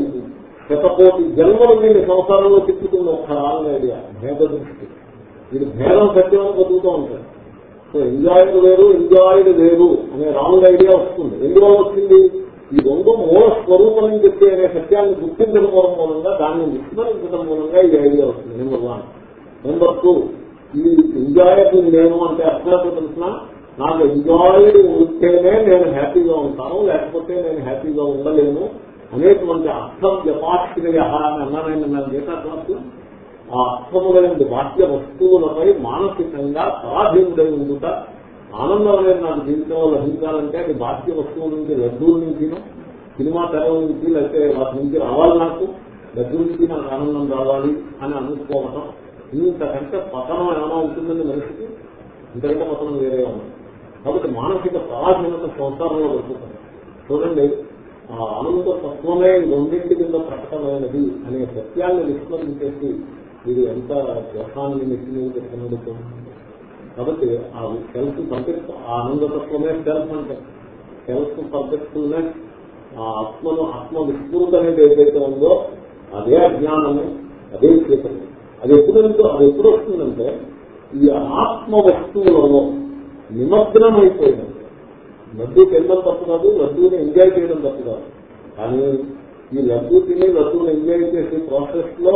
శతకోటి జన్మలు దీన్ని సంసారంలో తిప్పుతున్న ఒక రాంగ్ ఐడియా భేద దృష్టి. వీడు భేదం సత్యమని బతుకుతూ ఉంటాడు సో ఇంజాయిడ్ వేరు ఇంజాయిడ్ వేరు అనే రాంగ్ ఐడియా వస్తుంది. ఎందువల్ల వచ్చింది? ఈ రెండు మూల స్వరూపం అని చెప్పి అనే సత్యాన్ని గుర్తించడం మూలంగా దాన్ని విస్మరించడం మూలంగా ఈ ఐడియా వస్తుంది. నెంబర్ వన్ నెంబర్ టూ ఈ ఎంజాయ్ నేను అంటే అర్థం తెలిసిన నాకు ఎంజాయ్ ఉంటేనే నేను హ్యాపీగా ఉంటాను లేకపోతే నేను హ్యాపీగా ఉండలేను అనేటువంటి అర్థం జపాక్షిక ఆహారాన్ని అన్నానని నేను గీతా క్లాస్ ఆ అర్థములైన బాహ్య వస్తువులపై మానసికంగా పరాధీనుడై ఉండుట ఆనందం అనేది నాకు జీవితంలో లభించాలంటే అది బాహ్య వస్తువుల నుంచి లడ్డూల నుంచి సినిమా తెర నుంచి లేకపోతే వాటి నుంచి రావాలి నాకు లడ్డూ నుంచి నాకు ఆనందం రావాలి అని అనుకోవటం ఇంతకంటే పతనం ఏమైనా ఉంటుందండి మనిషికి? ఇంతకంటే పతనం వేరే ఉంది. కాబట్టి మానసిక పరాధీనత సంసారంలో దొరుకుతుంది. చూడండి ఆ ఆనంద తత్వమే రెండింటి కింద ప్రకటమైనది అనే సత్యాన్ని విస్మరించేసి ఇది ఎంత ద్వేషాన్ని నెట్టి మీద కాబట్టి ఆ సెల్ఫ్ పర్ఫెక్ట్ ఆ ఆనందతత్వమే సెల్ఫ్ అంటే సెల్ఫ్ పర్ఫెక్ట్నెస్ ఆ ఆత్మను ఆత్మ విస్మృత అనేది ఏదైతే ఉందో అదే అజ్ఞానము అదే చేతనం. అది ఎప్పుడు అది ఎప్పుడు వస్తుందంటే ఈ ఆత్మ వస్తువులలో నిమగ్నం అయిపోయింది లడ్డూ తినడం తప్పు కాదు లడ్డూని ఎంజాయ్ చేయడం తప్పు కాదు. కానీ ఈ లడ్డూ తిని లడ్డూని ఎంజాయ్ చేసే ప్రాసెస్లో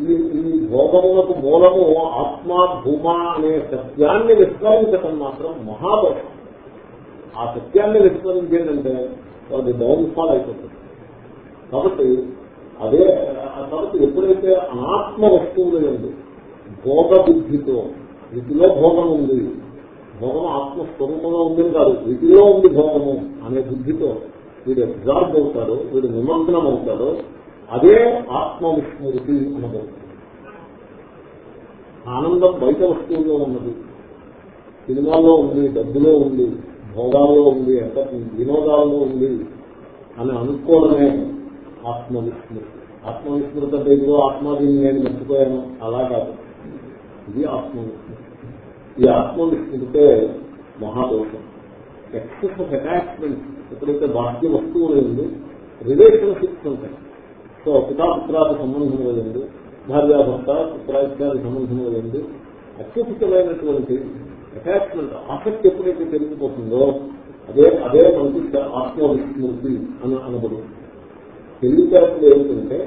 ఈ ఈ భోగములకు మూలము ఆత్మ భూమ అనే సత్యాన్ని విస్మరించటం మాత్రం మహాభాషం ఆ సత్యాన్ని విస్మరించేటంటే అది డౌన్ ఫాల్ అయిపోతుంది. కాబట్టి అదే కాబట్టి ఎప్పుడైతే అనాత్మ వస్తువులు ఉంది భోగ బుద్ధితో వీటిలో భోగం ఉంది. భోగం ఆత్మస్వరూపంగా ఉందని కాదు వీటిలో ఉంది భోగము అనే బుద్ధితో వీడు అబ్జార్బ్ అవుతాడు వీడు నిమగ్నం అవుతాడు అదే ఆత్మవిస్మృతి అనబడుతుంది ఆనందం బయట వస్తువుల్లో ఉన్నది. సినిమాలో ఉంది డబ్బులో ఉంది భోగాల్లో ఉంది ఎంత వినోదాల్లో ఉంది అని అనుకోవడమే. ఆత్మవిస్మృతి. ఆత్మవిస్మృతి అంటే ఇదిగో ఆత్మాదీని నేను మర్చిపోయాను. అలా కాదు. ఇది ఆత్మవిస్మృతి. ఈ ఆత్మవిస్మృతే మహాదోషం. ఎక్సెస్ ఆఫ్ అటాచ్మెంట్ ఎప్పుడైతే బాహ్య వస్తువులు ఉంది రిలేషన్షిప్స్ ఉంటాయి సో పితాపుత్రాలకు సంబంధం లేదండి భార్యాభర్త పుత్రాయిత్యాది సంబంధం లేదండి అత్యధికమైనటువంటి అటాచ్మెంట్ ఆసక్తి ఎప్పుడైతే పెరిగిపోతుందో అదే అదే మనకి ఆత్మవిస్మృతి అని అనబడుతుంది. తెలివితేటలు ఏమిటంటే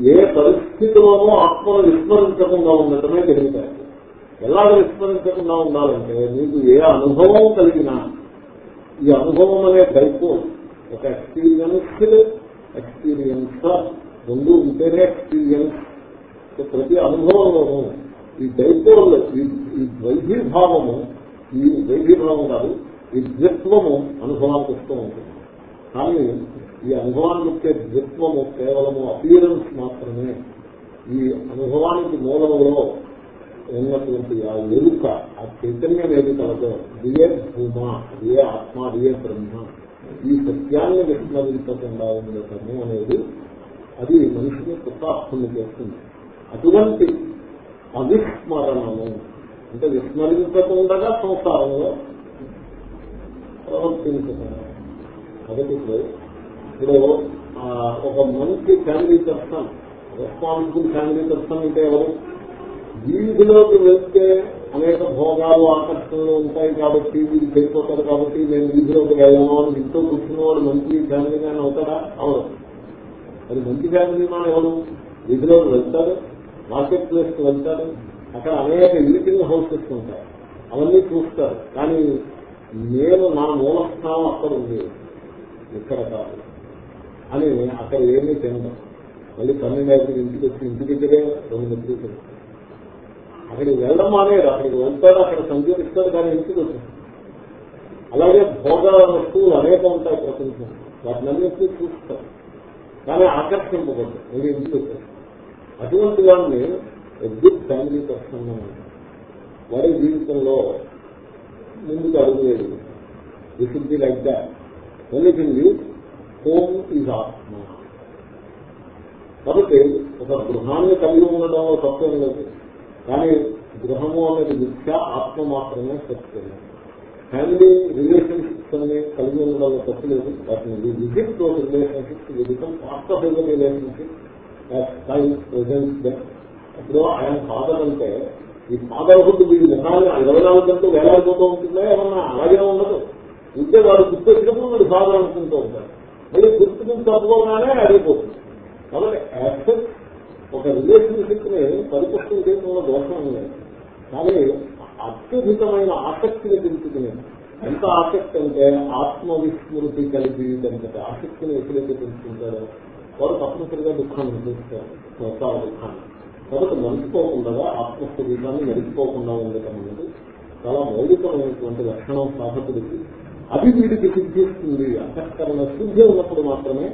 ఏ పరిస్థితిలోనూ ఆత్మను విస్మరించకుండా ఉండటమే తెలివితేటలు. ఎలా విస్మరించకుండా ఉండాలంటే మీకు ఏ అనుభవం కలిగినా ఈ అనుభవం అనే టైపు ఒక ఎక్స్పీరియన్స్ ఎక్స్పీరియన్స్ రెండు ఉంటేనే ఎక్స్పీరియన్స్. ప్రతి అనుభవంలోనూ ఈ డైపోల్ ఈ వైద్యభావము ఈ వైద్యభావం కాదు ఈ ద్వత్వము అనుభవానికి వస్తూ ఉంటుంది. కానీ ఈ అనుభవానికి వచ్చే ద్విత్వము కేవలము అపీరెన్స్ మాత్రమే. ఈ అనుభవానికి మూలంలో ఉన్నటువంటి ఆ ఎరుక ఆ చైతన్యం ఏది కలదో ఇదే భూమ ఇదే ఆత్మ ఇదే బ్రహ్మ ఈ సత్యాన్ని విస్మరించకుండా ఉండటము అనేది అది మనిషిని కృతార్థులు చేస్తుంది. అటువంటి అవిస్మరణము అంటే విస్మరించకుండా సంసారంలో ప్రవర్తించడం మొదటి ఇప్పుడు ఒక మంచి family person responsible family person అంటే ఎవరు? వీధిలోకి వెళ్తే అనేక భోగాలు ఆకర్షణలు ఉంటాయి కాబట్టి వీళ్ళు చెడిపోతారు కాబట్టి నేను వీధిలోకి వెళ్ళను అని ఇంట్లో కూర్చున్నవాడు మంచి ఫ్యామిలీ కానీ అవుతారా అవరు అది మంచి ఫ్యామిలీ మ్యాన్ ఎవరు? వీధిలోకి వెళ్తారు మార్కెట్ ప్లేస్కి వెళ్తారు అక్కడ అనేక ఈటింగ్ హౌసెస్ ఉంటాయి. అవన్నీ చూస్తారు. కానీ నేను నా మూలస్థానం అక్కడ ఉంది. ఇక్కడ కాదు. అని అక్కడ ఏమీ తినడం. మళ్ళీ పన్నెండు ఐదు ఇంటికి వచ్చి ఇంటి దగ్గరే రెండు మంది అక్కడికి వెళ్ళడం మానేరు అక్కడికి వెళ్తారు అక్కడ సంచరిస్తారు కానీ ఇంటికి వచ్చాడు అలాగే భోగ వస్తువులు అనేక ఉంటాయి ప్రపంచం వాటిని వాటినన్నింటినీ చూస్తారు. కానీ ఆకర్షింపబడ్డు మీరు ఇంటికి వచ్చారు. అటువంటి వాడిని గుడ్ ఫ్యామిలీ పర్సన్ వారి జీవితంలో ముందుకు అడుగులేదు విశుద్ధి like that only thing home is ఆత్మ కాబట్టి ఒక గృహాన్ని కలిగి ఉండడం సత్యం లేదు. కానీ గృహము అనేది మిథ్య ఆత్మ మాత్రమే సత్యం ఫ్యామిలీ రిలేషన్షిప్స్ అనే కలిగి ఉండడం తప్పలేదు వాటిని విజిట్ దోస్ రిలేషన్షిప్స్ విజిటం పార్ట్ ఆఫ్ ఎవర్ రిలేషన్షిప్ ఇప్పుడు ఆయన ఫాదర్ అంటే ఈ ఫాదర్హుడ్ వీడి ముఖాన్ని ఇరవై నాలుగు గంటలు వేలాడిపోతూ ఉంటుందా? ఏమన్నా అలాగే ఉండదు. ఉంటే వాడు గుర్తు వచ్చినప్పుడు వీడు ఫాదర్ అనుకుంటూ ఉంటారు మళ్ళీ గుర్తుకు తప్పుకోగానే అడిగిపోతుంది. కాబట్టి యాక్సెస్ ఒక రిలేషన్షిప్ని పరిపుష్టం చేయడంలో దోషం లేదు. కానీ అత్యధికమైన ఆసక్తిని పెంచుకుని ఎంత ఆసక్తి అంటే ఆత్మవిస్మృతి కలిపి అంటే ఆసక్తిని ఎప్పుడైతే పెంచుకుంటారో వారు తప్పనిసరిగా దుఃఖాన్ని అనుభవిస్తారు. సంసార దుఃఖాన్ని. కాబట్టి మరిచిపోకుండా ఆత్మస్వరూపాన్ని మరిచిపోకుండా ఉండటం అనేది చాలా మౌలికమైనటువంటి లక్షణం సాధకుడికి అది వీడికి సిద్ధిస్తుంది అంతఃకరణ శుద్ధి ఉన్నప్పుడు మాత్రమే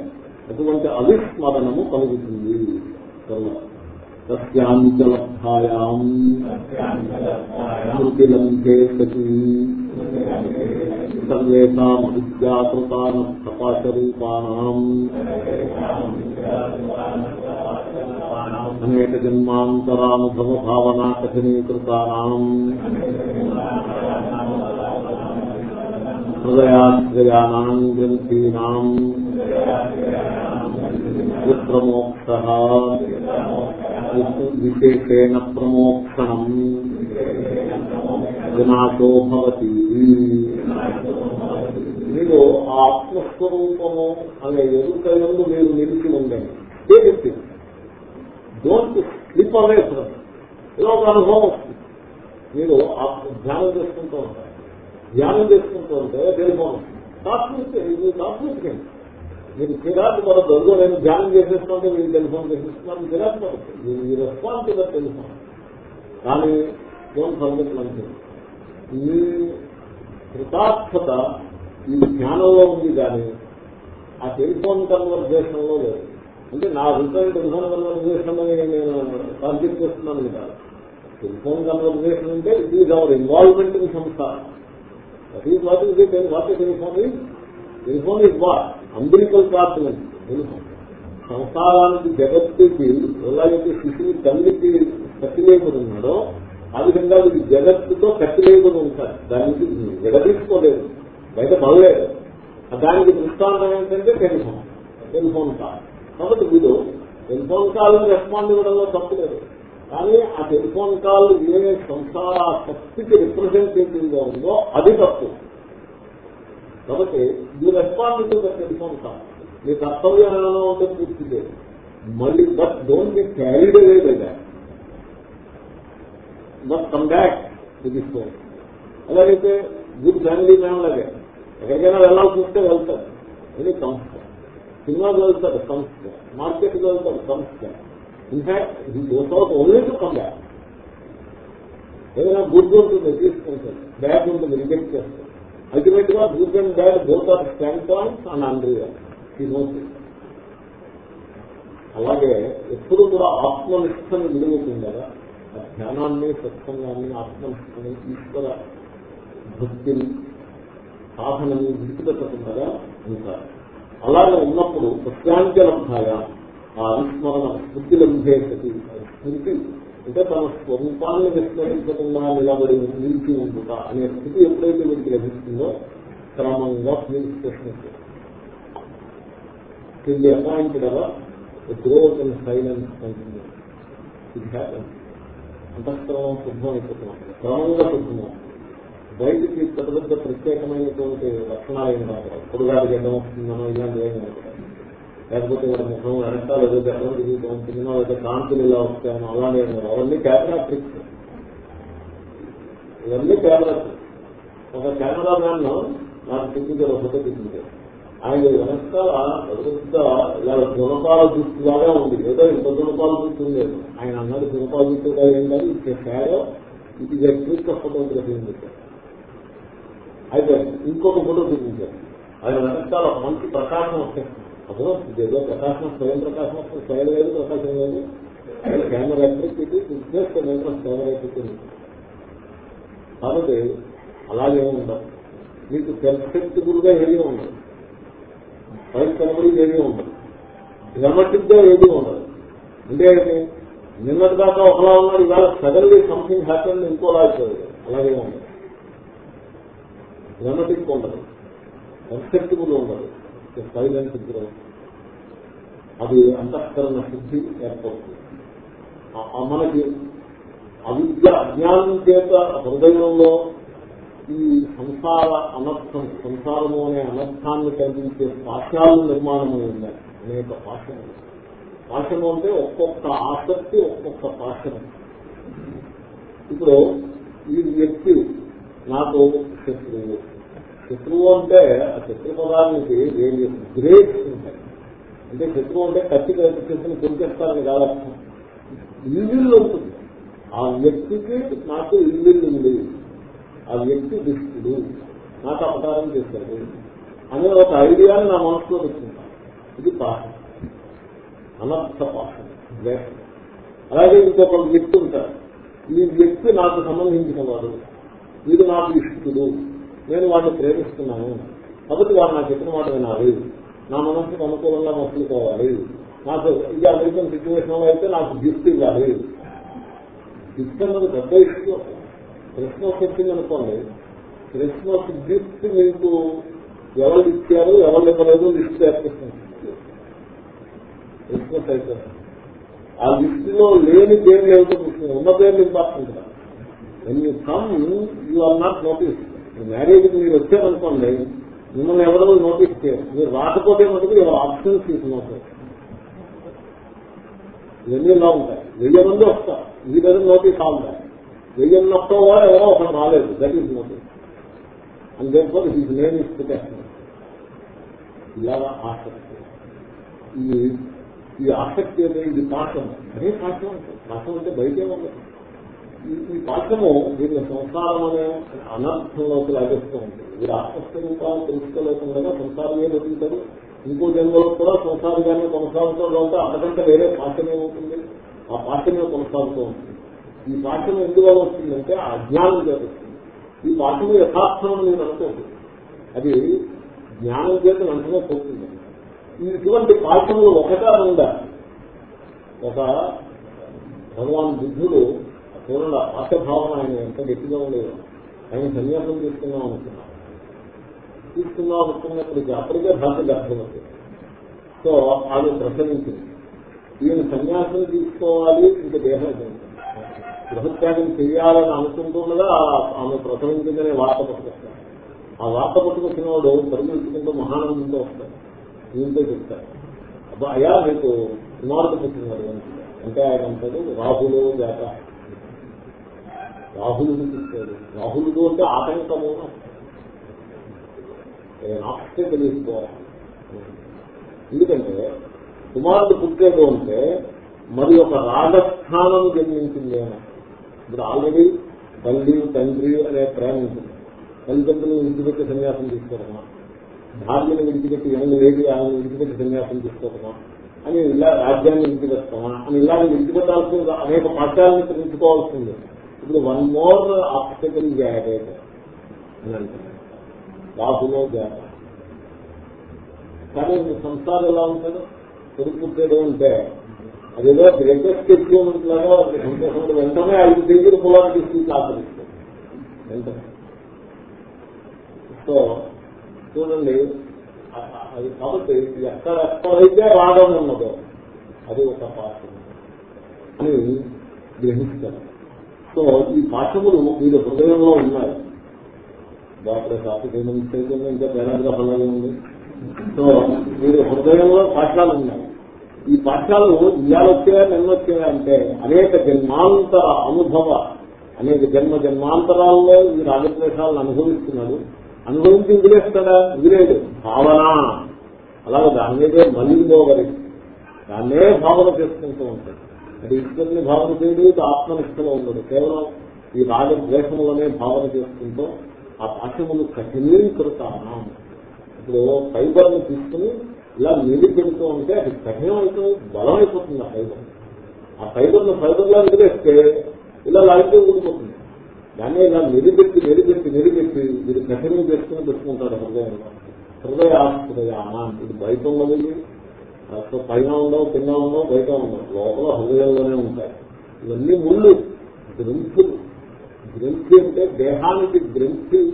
అటువంటి అవిస్మరణము కలుగుతుంది. తస్యాంచలబ్ధాయాం స్మృతిలంఘే సతి. సర్వేషాం విద్యాకృతాన ప్రకాశరూపాణం అనేక జన్మాంతరానుభవ భావనా కథనీకృతానాం హృదయాశ్రయానాం గ్రంథీనాం విప్రమోక్ష విశేషేణ ప్రమోక్షణం. వినాశో భవతి. మీరు ఆత్మస్వరూపము అనే ఎదుకయందు మీరు నిలిచి ఉండండి. ఏ వ్యక్తి? డోంట్ స్లిప్ అవే ఫ్రమ్ ఏదో ఒక అనుభవం వస్తుంది. మీరు ఆత్మ ధ్యానం చేసుకుంటూ ఉంటారు. ధ్యానం చేసుకుంటూ ఉంటే టెలిఫోన్ కాస్మిక్ కాస్మిక్ మీరు చిరాకు మన అదిగో నేను ధ్యానం చేసేస్తుంటే మీరు టెలిఫోన్ చేసేస్తున్నాను చిరాకు పడద్దు. ఈ రెస్పాన్స్ కదా టెలిఫోన్. కానీ డోంట్ ఫర్గెట్ మంచి ఈ కృతార్థత ఈ ధ్యానంలో ఉంది కానీ ఆ టెలిఫోన్ కన్వర్జేషన్లో లేదు. అంటే నా అభిప్రాయం టెలిఫోన్ కన్వర్జేషన్ నేను కాన్సెప్ట్ చేస్తున్నాను కదా. టెలిఫోన్ కన్వర్జేషన్ అంటే it is our involvement in సంస్థ that is what is it what telephone is telephone is what umbilical పార్ట్మెంట్ telephone సంసారానికి జగత్తుకి ఎలాగైతే శిశువు తల్లికి కట్టిలేయబడి ఉన్నాడో ఆ విధంగా వీళ్ళు జగత్తుతో కట్టిలేయబడి ఉంటారు. దానికి విడదీసుకోలేదు. బయట పడలేదు. దానికి దృష్టాంతం ఏంటంటే టెలిఫోన్. Telephone call. కాబట్టి వీడు టెలిఫోన్ కాల్ రెస్పాండ్ ఇవ్వడంలో తప్పులేదు కానీ ఆ టెలిఫోన్ కాల్ ఏ సంసార శక్తికి రిప్రజెంటేటివ్గా ఉందో అది తప్పు. కాబట్టి ఈ రెస్పాండ్ ద టెలిఫోన్ కాల్ మీ కర్తవ్యం ఏమైనా ఉంటే పూర్తి లేదు మళ్ళీ but don't be carried away by but come back to అలాగైతే గుడ్ ఫ్యామిలీ మ్యాన్ లాగే. ఎక్కడికైనా వెళ్ళాల్సి వస్తే వెళ్తారు ఇది సంస్థ. సినిమాకి వెళ్తారు సంస్థ. మార్కెట్కి వెళ్తారు సంస్థ. ఇన్ఫాక్ట్ ఈ goes only to come back ఏదైనా గుడ్ ఉంటుంది తీసుకుంటుంది. బ్యాడ్ ఉంటుంది రిజెక్ట్ చేస్తుంది. అల్టిమేట్గా good and bad both are stand points and అండ్రియల్ ఈ నోట్ అలాగే ఎప్పుడు కూడా ఆత్మనిష్టని విలువకుండగా ఆ ధ్యానాన్ని సత్సంగాన్ని ఆత్మనిష్టని ఈశ్వర భక్తిని సాధనని విడిచిపెట్టకుండా ఉంటారు. అలాగే ఉన్నప్పుడు సత్యాంజలబ్ధాయ ఆ అనుస్మరణ స్మృతి లభ్యే సతి స్మృతి అంటే తన స్వరూపాన్ని విస్మరించకుండా నిలబడి నిలిచి ఉంటుట అనే స్థితి ఎప్పుడైతే వీటికి లభిస్తుందో క్రమంగా స్మరించేసినట్టు till the appointed hour growth and silence continue ఇది హ్యాపన్ అంతఃక్రమం శుద్ధం అయిపోతున్నాం క్రమంగా శుద్ధమం బయటికి పెద్ద పెద్ద ప్రత్యేకమైనటువంటి లక్షణాలు ఏం రాదు పొడుగాడు గడ్డం వస్తుందనో ఇలాంటివి ఏం కాదు లేకపోతే వాళ్ళ ముఖం వెనకాల ఏదో దెబ్బలు తిరుగుతూ ఉంటుందో లేదా కాంతులు ఇలా వస్తాయనో అలానే ఏం అవన్నీ కెమెరా ట్రిక్స్. ఇవన్నీ కెమెరా ఒక కెమెరా మ్యాన్ నాకు చూపించారు ఒక ఫోటో చూపించారు ఆయన వెనకాల పెద్ద ఇలా గుణపాల దృష్టి ఉంది. ఏదో ఇంత గుణపాల దృష్టి ఉండేది ఆయన అన్నది గుణపాల దృష్టి ఏం కాదు ఇది ఫేరో ఇది ట్రిక్ ఫోటోగ్రఫీ ఉంది అయితే ఇంకొక ఫోటో చూపించారు ఆయన వెనకాల మంచి ప్రకాశం వచ్చేస్తుంది అసలు ఏదో ప్రకాశం స్వయం ప్రకాశం వస్తుంది స్వయం లేదు ప్రకాశం లేదు. Camera electricity business camera electricity కాబట్టి అలాగే ఉండదు మీకు పెర్ఫెక్టిబుల్గా ఏమీ ఉండదు. పైకి కనబడి ఏమీ ఉండదు. డ్రామాటిక్గా ఏమీ ఉండదు. అంటే నిన్నటి దాకా ఒకలా ఉన్నాడు ఇవాళ సడన్లీ సంథింగ్ హ్యాపెన్ ఇంకోలా అయిపోయింది. అలాగే ఉండదు. డ్రామాటిక్ ఉండదు. పర్ఫెక్టిబుల్ ఉండదు. సైలెంట్ గ్రోత్ అది అంతఃకరణ శుద్ధి ఏర్పడుతుంది. మనకి అవిద్య అజ్ఞానం చేత హృదయంలో ఈ సంసార అనర్థం సంసారము అనే అనర్థాన్ని కలిగించే పాఠాలు నిర్మాణమై ఉన్నాయి. అనేక పాఠములు పాఠము అంటే ఒక్కొక్క ఆసక్తి ఒక్కొక్క పాఠం ఇప్పుడు ఈ వ్యక్తి నాకు శత్రువు. శత్రువు అంటే ఆ శత్రు పదానికి వేరియస్ గ్రేట్స్ ఉంటాయి. అంటే శత్రువు అంటే కత్తి శత్రుని కొరికేస్తారని కాదు ఇల్లు ఉంటుంది. ఆ వ్యక్తికి నాకు ఇల్లు ఉంది. ఆ వ్యక్తి దుష్టుడు. నాకు అపకారం చేశాడు. అనే ఒక ఐడియాని నా మనసులో తెచ్చుకుంటాను ఇది పాఠం అనర్థ పాఠం అలాగే ఇంకొక వ్యక్తి ఉంటారు. ఈ వ్యక్తి నాకు సంబంధించిన వాడు. ఇది నాకు ఇష్టడు నేను వాడిని ప్రేమిస్తున్నాను. కాబట్టి వాడు నాకు చెప్పిన మాట వినాలి. నా మనస్సుకు అనుకూలంగా మసులుకోవాలి. నాకు ఇది అమెరికన్ సిచ్యువేషన్లో అయితే నాకు గిఫ్ట్ ఇవ్వాలి. గిఫ్ట్ అన్నది పెద్ద ఇష్టం క్రిస్మస్ వచ్చింది అనుకోండి. క్రిస్మస్ గిఫ్ట్ మీకు ఎవరు ఇచ్చారు ఎవరు ఇవ్వలేదు లిస్ట్ ఏర్పడుతుంది క్రిస్మస్ అయితే ఆ లిస్ట్లో లేని పేర్లు ఏమిటో ఉన్న పేర్లు important when you come you are not notice marriage మీరు వచ్చారనుకోండి మిమ్మల్ని ఎవరో నోటీస్ చేయరు. మీరు రాకపోతే మటుకు ఎవరు ఆప్షన్స్ తీసుకున్నారు ఇవన్నీ ఇలా ఉంటాయి? వెయ్యి మంది వస్తారు. ఈ దగ్గర నోటీస్ ఆల్దాయి వెయ్యి నష్టం వాడు ఎవరో ఒకరు రాలేదు. దట్ ఈస్ నోటీస్ అని దేనికోసం ఇది నేను ఇస్తున్నాను ఇలాగా ఆసక్తి. ఈ ఈ ఆసక్తి అనేది ఇది పాఠం. అదే పాఠం అంటే పాఠం అంటే బయటే ఉండదు. ఈ పాఠము దీన్ని సంసారం అనే అనర్థంలోకి లాగేస్తూ ఉంటుంది వీరు ఆత్మస్వరూపాన్ని తెలుసుకోలేకుండా సంసారమే బతుకుతారు ఇంకో జన్మలో కూడా సంసారంగానే కొనసాగుతూ ఉంటే అంతకంటే వేరే పాఠమే ఉంటుంది ఆ పాఠమే కొనసాగుతూ ఉంటుంది. ఈ పాఠం ఎందువల్ల వస్తుందంటే అజ్ఞానం చేత వస్తుంది. ఈ పాఠం యథార్థం నేను అనుకోండి. అది జ్ఞానం చేత వెంటనే పోతుంది. ఇటువంటి పాఠంలో ఒకటా ఉందా ఒక భగవాన్ బుద్ధుడు చూడండి ఆశభావన ఆయన ఎంత గట్టిగా ఉండేది. ఆయన సన్యాసం తీసుకుందాం అనుకున్నాను తీసుకుందాం అనుకున్నప్పటికీ అప్పటికే భాష గర్భవతి సో ఆమె ప్రసవించింది ఈయన సన్యాసం తీసుకోవాలి ఇంకా దేహం గృహత్యాగం చేయాలని అనుకుంటుండగా ఆమె ప్రసవించిందనే వార్త పట్టుకొస్తాడు ఆ వార్త పట్టుకొచ్చిన వాడు పరిగెత్తుకుంటూ మహానందంతో వస్తాడు. దీంతో చెప్తాడు. అబ్బా అయ్యా మీకు కుమారుడు పుట్టినాడు అంటే ఆయన అంటాడు రాహులు జాత. రాహులుడు పుట్టాడు రాహులుడు అంటే ఆటంకము నాస్తే తెలియకపోవాలి ఎందుకంటే కుమారుడు పుట్టాడు అంటే మరి ఒక రాజస్థానం జన్మించింది ఆయన. ఇప్పుడు ఆల్రెడీ తల్లి తండ్రి అనే ప్రేమ ఉంటుంది. తల్లిదండ్రులు విడిచిపెట్టి సన్యాసం తీసుకోవడమా? భార్యను విడిచిపెట్టి ఎవరిని వేడి ఆయన విడిచిపెట్టి సన్యాసం తీసుకోవడమా? అని ఇలా రాజ్యాన్ని విడిచిపెడతామా అని ఇలా విడిచిపెట్టాల్సింది అనేక పాఠాలను తెలుసుకోవాల్సింది ఇప్పుడు వన్ మోర్ ఆబ్స్టకల్ యాడ్ అని అంటున్నాను రాహులో జాత కానీ సంసారం ఎలా ఉంటాడు కొడుకు ఉంటే అదేదో గ్రేటెస్ట్ అచీవ్మెంట్ లాగా వెంటనే ఐదు కేజీల పొలాలు తీసుకుని ఆచరిస్తుంది వెంటనే. సో చూడండి అది కాబట్టి ఎక్కడ ఎక్కడైతే రాగం ఉన్నదో అది ఒక పాత్ర అని గ్రహిస్తారు సో ఈ పాఠములు వీళ్ళ హృదయంలో ఉన్నాయి. డాక్టర్ సాఫీకైనా ఇంకా పేరాగ్రాఫ్ అలాగే ఉంది. సో మీరు హృదయంలో పాఠాలు ఉన్నాయి. ఈ పాఠాలు ఇవాళ వచ్చాయా నిన్న వచ్చాయా అంటే అనేక జన్మాంతర అనుభవ అనేక జన్మ జన్మాంతరాల్లో ఈ రాజద్వేషాలను అనుభవిస్తున్నాడు అనుభవించి వదిలేస్తాడా? వదిలేడు. భావన. అలాగే దాని మీదే మలిందోగరి దాన్నే భావన చేసుకుంటూ ఉంటాడు. అది ఈశ్వరుని భావన చేయడు ఆత్మనిష్టలో ఉండదు. కేవలం ఈ రాగద్వేషములనే భావన చేసుకుంటూ ఆ పాఠ్యములు కఠినీకృతానం? ఇప్పుడు ఫైబర్ని తీసుకుని ఇలా నీళ్ళు పెడుతూ ఉంటే అది కఠినమైతే బలం అయిపోతుంది ఆ ఫైబర్. ఆ ఫైబర్ను ఫైబర్లా నిలిస్తే ఇలా లాగితే ఊడిపోతుంది దాన్ని ఇలా నిలిపెట్టి నిలిపెట్టి నిలిపెట్టి మీరు కఠినం చేసుకుని పెట్టుకుంటారు హృదయంలో. హృదయాశ్రయాన ఇది బయట ఉన్నది. అసలు పైన ఉండవు కింద ఉండవు బయట ఉండవు లోపల హృదయంలోనే ఉంటాయి. ఇవన్నీ ముళ్ళు. గ్రంథులు గ్రంథి అంటే దేహానికి గ్రంథి.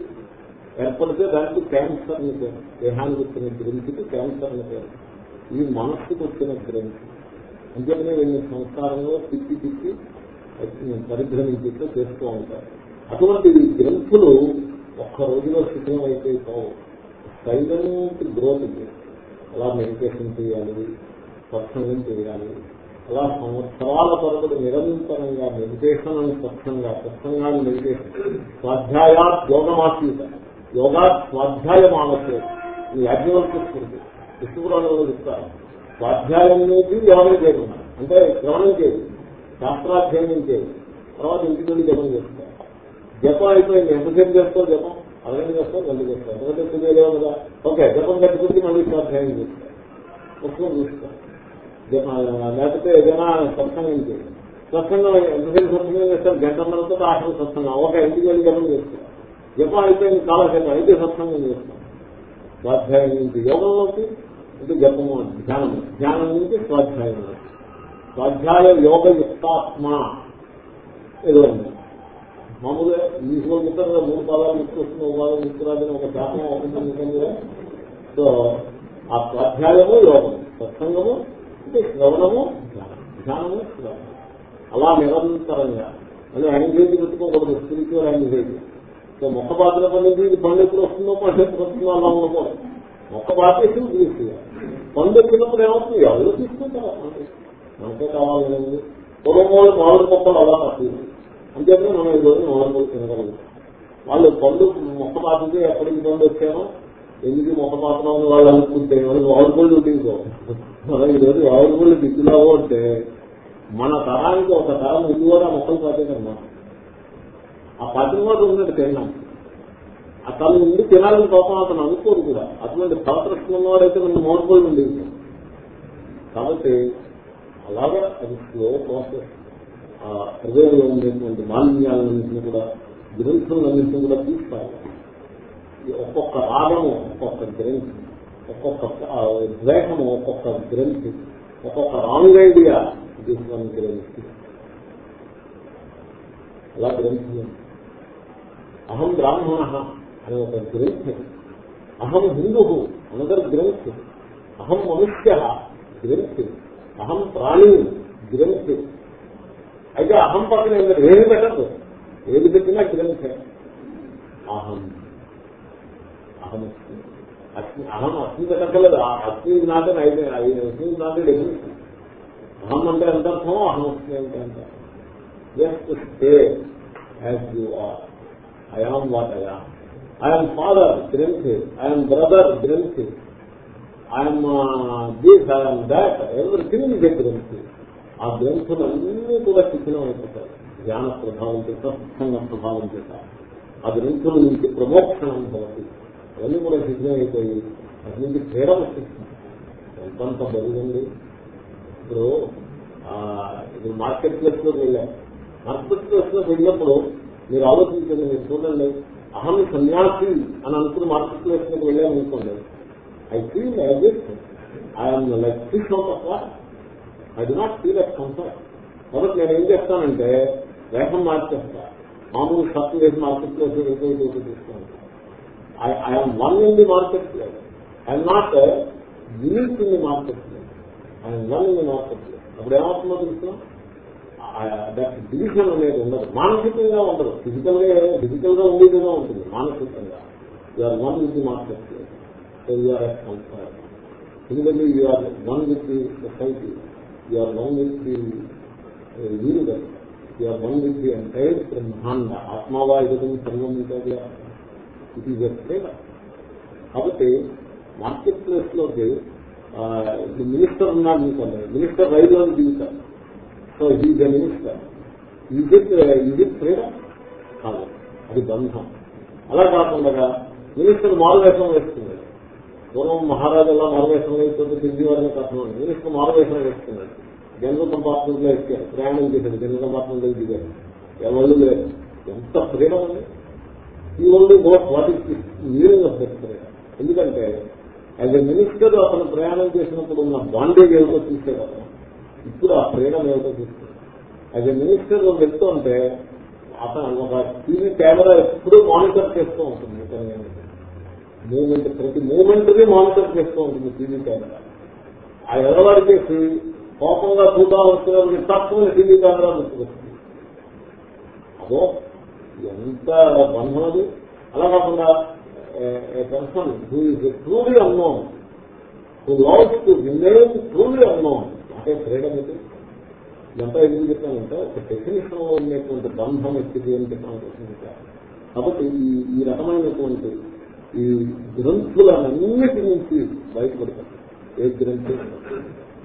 ఏర్పడితే దానికి క్యాన్సర్ అని పేరు. దేహానికి వచ్చిన గ్రంథికి క్యాన్సర్ అని పేరు. ఈ మనస్సుకు వచ్చిన గ్రంథి. అంతేకానే వీళ్ళని సంస్కారంలో తిప్పి తిప్పి పరిభ్రమించేట్టు చేస్తూ ఉంటారు. అటువంటి గ్రంథులు ఒక్క రోజులో శిథిలం అయితే సైలెంట్ గ్రోత్ అలా మెడిటేషన్ చేయాలి సత్సంగం చేయాలి. అలా సంవత్సరాల కొరకు నిరంతరంగా మెడిటేషన్ అని స్వచ్ఛంగా స్వచ్ఛంగా మెడిటేషన్. స్వాధ్యాయ యోగమాత్మీత యోగా స్వాధ్యాయం ఆవశ్య ఈ యాజ్ఞవల్కిస్తుంది విష్ణుపురాణంలో చెప్తారు. స్వాధ్యాయం అనేది యోగం చేయకుండా అంటే శ్రవణం చేయదు శాస్త్రాధ్యయనం చేయదు తర్వాత ఇంటికి వెళ్ళి జపం చేస్తారు. జపం అయిపోయింది. ఎంతసేపు చేస్తావు జపం? అరగంట చేస్తావు గంట చేస్తావు ఎందుకంటే తెలియలేవు కదా ఓకే జపం కట్టుకుంటే మళ్ళీ స్వాధ్యాయం చేస్తారు. పుస్తకం చూస్తారు. లేకపోతే ఏదైనా సత్సంగం చేయాలి సత్సంగం ఎంతసేపు సత్సంగం చేస్తారు? గంటన్నరతో తర్వాత ఆఖరి సత్సంగం. ఒక ఇంటికి వెళ్ళి జపం చేస్తారు. జపం అయిపోయింది కాలక్షేపం అయితే సత్సంగం చేస్తాం స్వాధ్యాయం నుంచి యోగంలోకి అంటే జపము ధ్యానం ధ్యానం నుంచి స్వాధ్యాయం స్వాధ్యాయ యోగ యుక్తాత్మ ఏదో ఉంది. మామూలుగా యూజువల్ ముక్కర్ మూడు పాదాలు ముక్కువస్తుంది ఒక పాదం ముక్కురాదని ఒక శాతం అవుతుంది కదా సో ఆ స్వాధ్యాయము యోగం సత్సంగము అంటే శ్రవణము ధ్యానము శ్రవణం. అలా నిరంతరంగా. అది యాంగ్జైటీ పెట్టుకోకూడదు స్పిరిచువల్ యాంగ్జైటీ సో మొక్క పాత్ర పండించి ఇది పండు ఎప్పుడు వస్తుందో పండు ఎప్పుడు వస్తుందో అలా ఉండకూడదు. మొక్క పాత్ర తీసుకురా పండు ఎక్కినప్పుడు ఏమవుతుంది? ఎవరు తీసుకుంటారు మనకే కావాలి కావాలని వాళ్ళు మామిడి మొక్కలు అలా పట్టింది అంతేకాదు మనం ఈ రోజు మామిడి తినగలుగుతాం వాళ్ళు పండు మొక్క పాత్రకి ఎప్పటికి పండు వచ్చామో ఎందుకు మొక్క పాత్ర వాళ్ళు అనుకుంటే వాళ్ళు వాడుకోళ్ళు తీసుకో మనం ఈరోజు వాడుకోళ్ళు దిగులావు అంటే మన తరానికి ఒక తరం ముందు కూడా మొక్కలు పాతేదమ్మా ఆ పాతిన వాడు ఉన్నట్టు తిన్నాం. ఆ తను ఉండి తినాలని కోపం అతను అనుకోరు కూడా. అటువంటి ఫలప్రశ్న ఉన్నవాడైతే మనం మోడకోళ్ళు ఉండేది కాబట్టి అలాగా అది స్లో ప్రాసెస్ హృదయంలో ఉండేటువంటి మాలిన్యాలన్నింటినీ కూడా గ్రంథులన్నింటినీ కూడా తీసుకురావాలి ఒక్కొక్క రాగము ఒక్కొక్క గ్రంథి ఒక్కొక్క ద్వేషము ఒక్కొక్క గ్రంథి ఒక్కొక్క రాంగ్ ఐడియా తీసుకున్న గ్రంథి. అలా గ్రంథి అహం బ్రాహ్మణ అనే ఒక గ్రంథి. అహం హిందూ అనదర్ గ్రంథి. అహం మనుష్య గ్రంథి. అహం ప్రాణి గ్రంథి. అయితే అహం పక్కన ఏమి పెట్టదు ఏది పెట్టినా గ్రంథే అహం. అహం అహం అస్మి పెట్టలేదు అస్మి నాటే అయితే అస్మి నాటే డెఫినేషన్ అహం అంటే ఎంత అర్థం అహం అస్మి అంటే ఎంత just stay as you are I am what I am I'm father గ్రంథి ఐఎమ్ బ్రదర్ గ్రంథి I'm this I'm that everything తిరిగి ఎ గ్రంథి ఆ గ్రంథులన్నీ కూడా శిథిలం అయిపోతాయి. జ్ఞాన ప్రభావం చేత సత్సంగ ప్రభావం చేత. ఆ గ్రంథుల నుంచి ప్రమోక్షణం భవతి అవన్నీ కూడా శిథిలం అయిపోయి అది నుంచి క్రీడ వస్తుంది. ఎంతంత బరువుంది. ఇప్పుడు ఇప్పుడు మార్కెట్ ప్లేస్లో వెళ్ళాం. మార్కెట్ ప్లేస్లో వెళ్ళినప్పుడు మీరు ఆలోచించండి మీరు చూడండి. అహం సన్యాసి అని అనుకుని మార్కెట్ ప్లేస్లోకి వెళ్ళాను అనుకోండి I feel I I'm like fish of what I do not feel at comfort కాబట్టి నేను ఏం చేస్తానంటే వేషం మార్చేస్తా. మామూలు షర్ట్ వేసి మార్కెట్ ప్లేస్ వెళ్ళిపోయి తీసుకుంటాను I'm one in the market place I'm not unit in the market place I'm one in the market place అప్పుడు ఏమవుతుందో తెలుసు? దట్ డివిజన్ అనేది ఉండదు. మానసికంగా ఉండదు. ఫిజికల్గా ఫిజికల్గా ఉండేదిగా ఉంటుంది మానసికంగా you're one with the market place you're ఎందుకంటే you're one with the society you're one with the universe you're one with the entire బ్రహ్మాండ ఆత్మావా ఇదం సర్వం ఉంటుంది ఇట్ ఈజ్ కాబట్టి మార్కెట్ ప్లేస్లోకి మినిస్టర్ ఉన్నాడు అనుకోండి మినిస్టర్ రైతులో దిగుతారు so is a minister is it is it freedom కాదు అది బంధం అలా కాకుండా మినిస్టర్ మారువేషం వేస్తున్నాడు పూర్వం మహారాజులా మారువేషం వేస్తుంటే దిద్ది వారిని కాకుండా మినిస్టర్ మారువేషం వేస్తున్నాడు జనరల్ కంపార్ట్మెంట్లో ఎక్కారు ప్రయాణం చేశాడు జనరల్ కంపార్ట్మెంట్లో దిగారు ఎవరు లేదు ఎంత ఫ్రీడమ్ అండి ఈ only got what is meaning of that freedom? ఎందుకంటే యాజ్ ఎ మినిస్టర్ అతను ప్రయాణం చేసినప్పుడు ఉన్న బాండేజ్ ఏమిటో అతను ఇప్పుడు ఆ ఫ్రీడమ్ ఏమిటో చూస్తుంది యాజ్ ఎ మినిస్టర్ వెళ్తూ ఉంటే అతను ఒక టీవీ కెమెరా ఎప్పుడూ మానిటర్ చేస్తూ ఉంటుంది. మూమెంట్ ప్రతి మూమెంట్ని మానిటర్ చేస్తూ ఉంటుంది టీవీ కెమెరా. ఆ ఎడవాడి చేసి కోపంగా చూద్దా వస్తుంది తక్కువ టీవీ కెమెరా గుర్తుకొస్తుంది అదో ఎంత బంధం అది. అలా కాకుండా person who is truly unknown who loves to remain truly unknown అంటే ఫ్రీడమ్ ఇది ఇదంతా ఎందుకు చెప్తానంటే ఒక డెఫినేషన్లో ఉండేటువంటి బంధం ఎక్కిది అని చెప్పాను కాబట్టి ఈ ఈ రకమైనటువంటి ఈ గ్రంథులన్నిటి నుంచి బయటపడతారు. ఏ గ్రంథులు?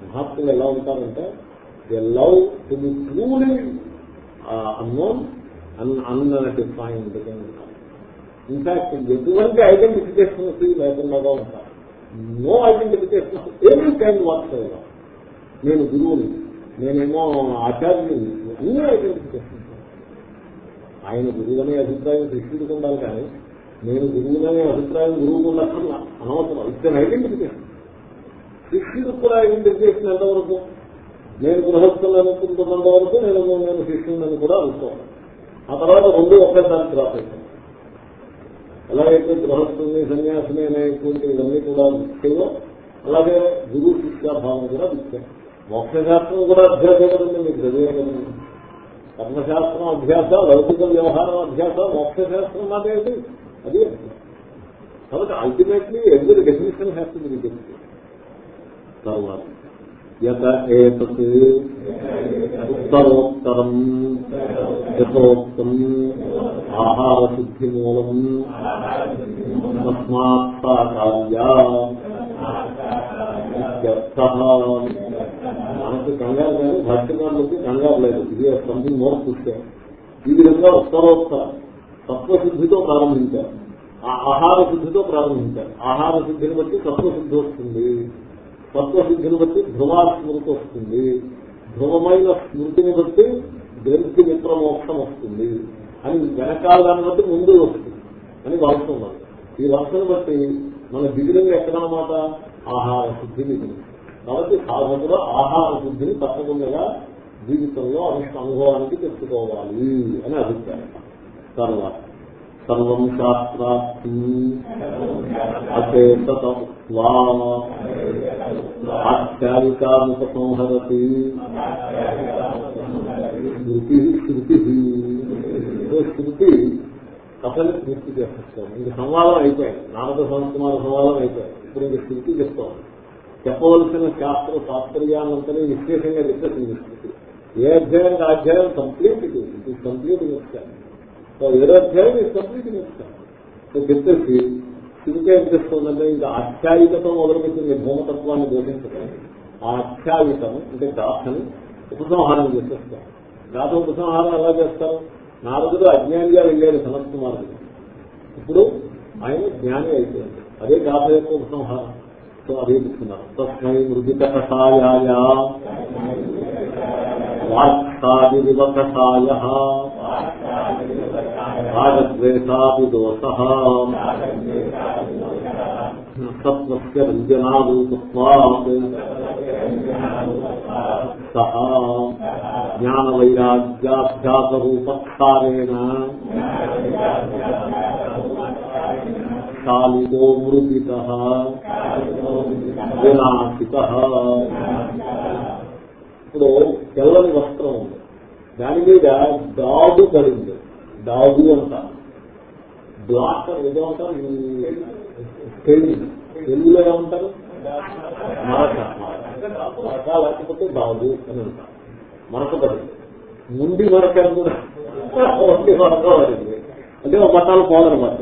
మహాత్ములు ఎలా ఉంటారంటే they love to be truly unknown un undefined in fact ఎటువంటి ఐడెంటిఫికేషన్ లేకుండా ఉంటారు. నో ఐడెంటిఫికేషన్ ఏమీ టైం వర్క్ నేను గురువుని నేనేమో ఆచార్యుని అన్ని ఐడెంటిఫికేషన్ ఆయన గురువులనే అభిప్రాయం శిష్యుడికి ఉండాలి కానీ నేను గురువులనే అభిప్రాయం గురువుకు ఉండక్కర్లా. అనవసరం. ఇచ్చిన ఐడెంటిఫికేషన్ శిష్యుడు కూడా ఐడెంటిఫికేషన్ ఎంతవరకు? నేను గృహస్థులు అనుకుంటున్నంత వరకు నేను నేను శిష్యుడిని కూడా అనుకోవాలి ఆ తర్వాత రెండు ఒకేసారి క్రాస్ అవుతాను ఎలాగైతే గృహస్థుని సన్యాసిని అనేటువంటి ఇవన్నీ కూడా ముఖ్యమో అలాగే గురు శిక్షాభావం కూడా ముఖ్యం మోక్షశాస్త్రం కూడా అభ్యాసం కదండి మీకు చదివే కర్మశాస్త్రం అభ్యాస లౌకిక వ్యవహారం అభ్యాస మోక్షశాస్త్రం మాట ఏంటి? అది కాబట్టి అల్టిమేట్లీ ఎవరి డెఫినేషన్ హ్యాస్ టు బి యత ఏతత్ ఉత్తరోత్తరం యథోక్తం ఆహార శుద్ధి మూలం తస్మాత్ కార్య మనకు కంగారు లేదు భాష్యకారులకి కంగారు లేదు. ఇది సంథింగ్ మోర్ చూస్తే ఈ విధంగా ఉత్తరోత్తర తత్వశుద్ధితో ప్రారంభించారు. ఆ ఆహార శుద్ధితో ప్రారంభించారు. ఆహార శుద్ధిని బట్టి తత్వశుద్ధి వస్తుంది. తత్వసిద్ధిని బట్టి ధ్రువాస్మృతి వస్తుంది. ధ్రువమైన స్మృతిని బట్టి గ్రంథి మిత్రమోక్షం వస్తుంది. అని వెనకాల దాన్ని బట్టి ముందు వస్తుంది. అని భావిస్తున్నారు ఈ వర్షను బట్టి మన దిగులు ఎక్కడన్నమాట? ఆహార శుద్ధి కాబట్టి సాధకుడు ఆహార శుద్ధిని తప్పకుండా జీవితంలో అనుభవానికి తెచ్చుకోవాలి అని అభిప్రాయం. తర్వాత సర్వం శాస్త్రాస్తి అచేతత్వా శృతి శృతి శృతి. కథని పూర్తి చేస్తాం. ఇంక సంవాదం అయిపోయాయి. నారద సంస్కుమార సంవాదం అయిపోయాయి. ఇప్పుడు ఇంక శృతి చెప్తాం చెప్పవలసిన శాస్త్ర శాస్త్రీయాలంతా విశేషంగా చెప్పేసింది శృతి. ఏ అధ్యాయం ఆ అధ్యాయం కంప్లీట్ ఇది. కంప్లీట్ ఇస్తాను సో ఏదో అధ్యాయం ఇది కంప్లీట్ ఇస్తాను చెప్పేసి ఇంకా ఏం చేస్తుందంటే ఇంకా ఆఖ్యాయికతో మొదలుపెట్టింది భూమతత్వాన్ని బోధించడం ఆ ఆఖ్యాయికం అంటే గాథని ఉపసంహారం చేసేస్తాం గాథ ఉపసంహారం ఎలా చేస్తారు? నారదుడు అజ్ఞానిగా వెళ్ళాడు సనత్ కుమారుడు ఇప్పుడు ఆయన జ్ఞాని అయిపోయింది అదే గాథ యొక్క ఉపసంహారం. సో అదే చెప్తున్నారు. తస్మై మృదిక కషాయాయ వాక్సాదివ కషాయ రాగద్వేషాది దోష సత్వస్య రంజనారూపత్వాత్ సహ జ్ఞానవైరాగ్యాభ్యాసరూపక్షారేణ శాలిదో మృదిత వినాశిత ఇప్పుడు తెల్లని వస్త్రం ఉంది. దాని మీద దాడు పడింది డాగు అంటారు. బ్లాక్ ఏదో అంటారు తెలుగు తెలుగులో ఏమంటారు? మరక. మరక లేకపోతే డాగు అని అంటారు. మరక పడింది ముండి మరక కూడా ముండి మరక పడింది అంటే ఒక పట్టాలు పోదనమాట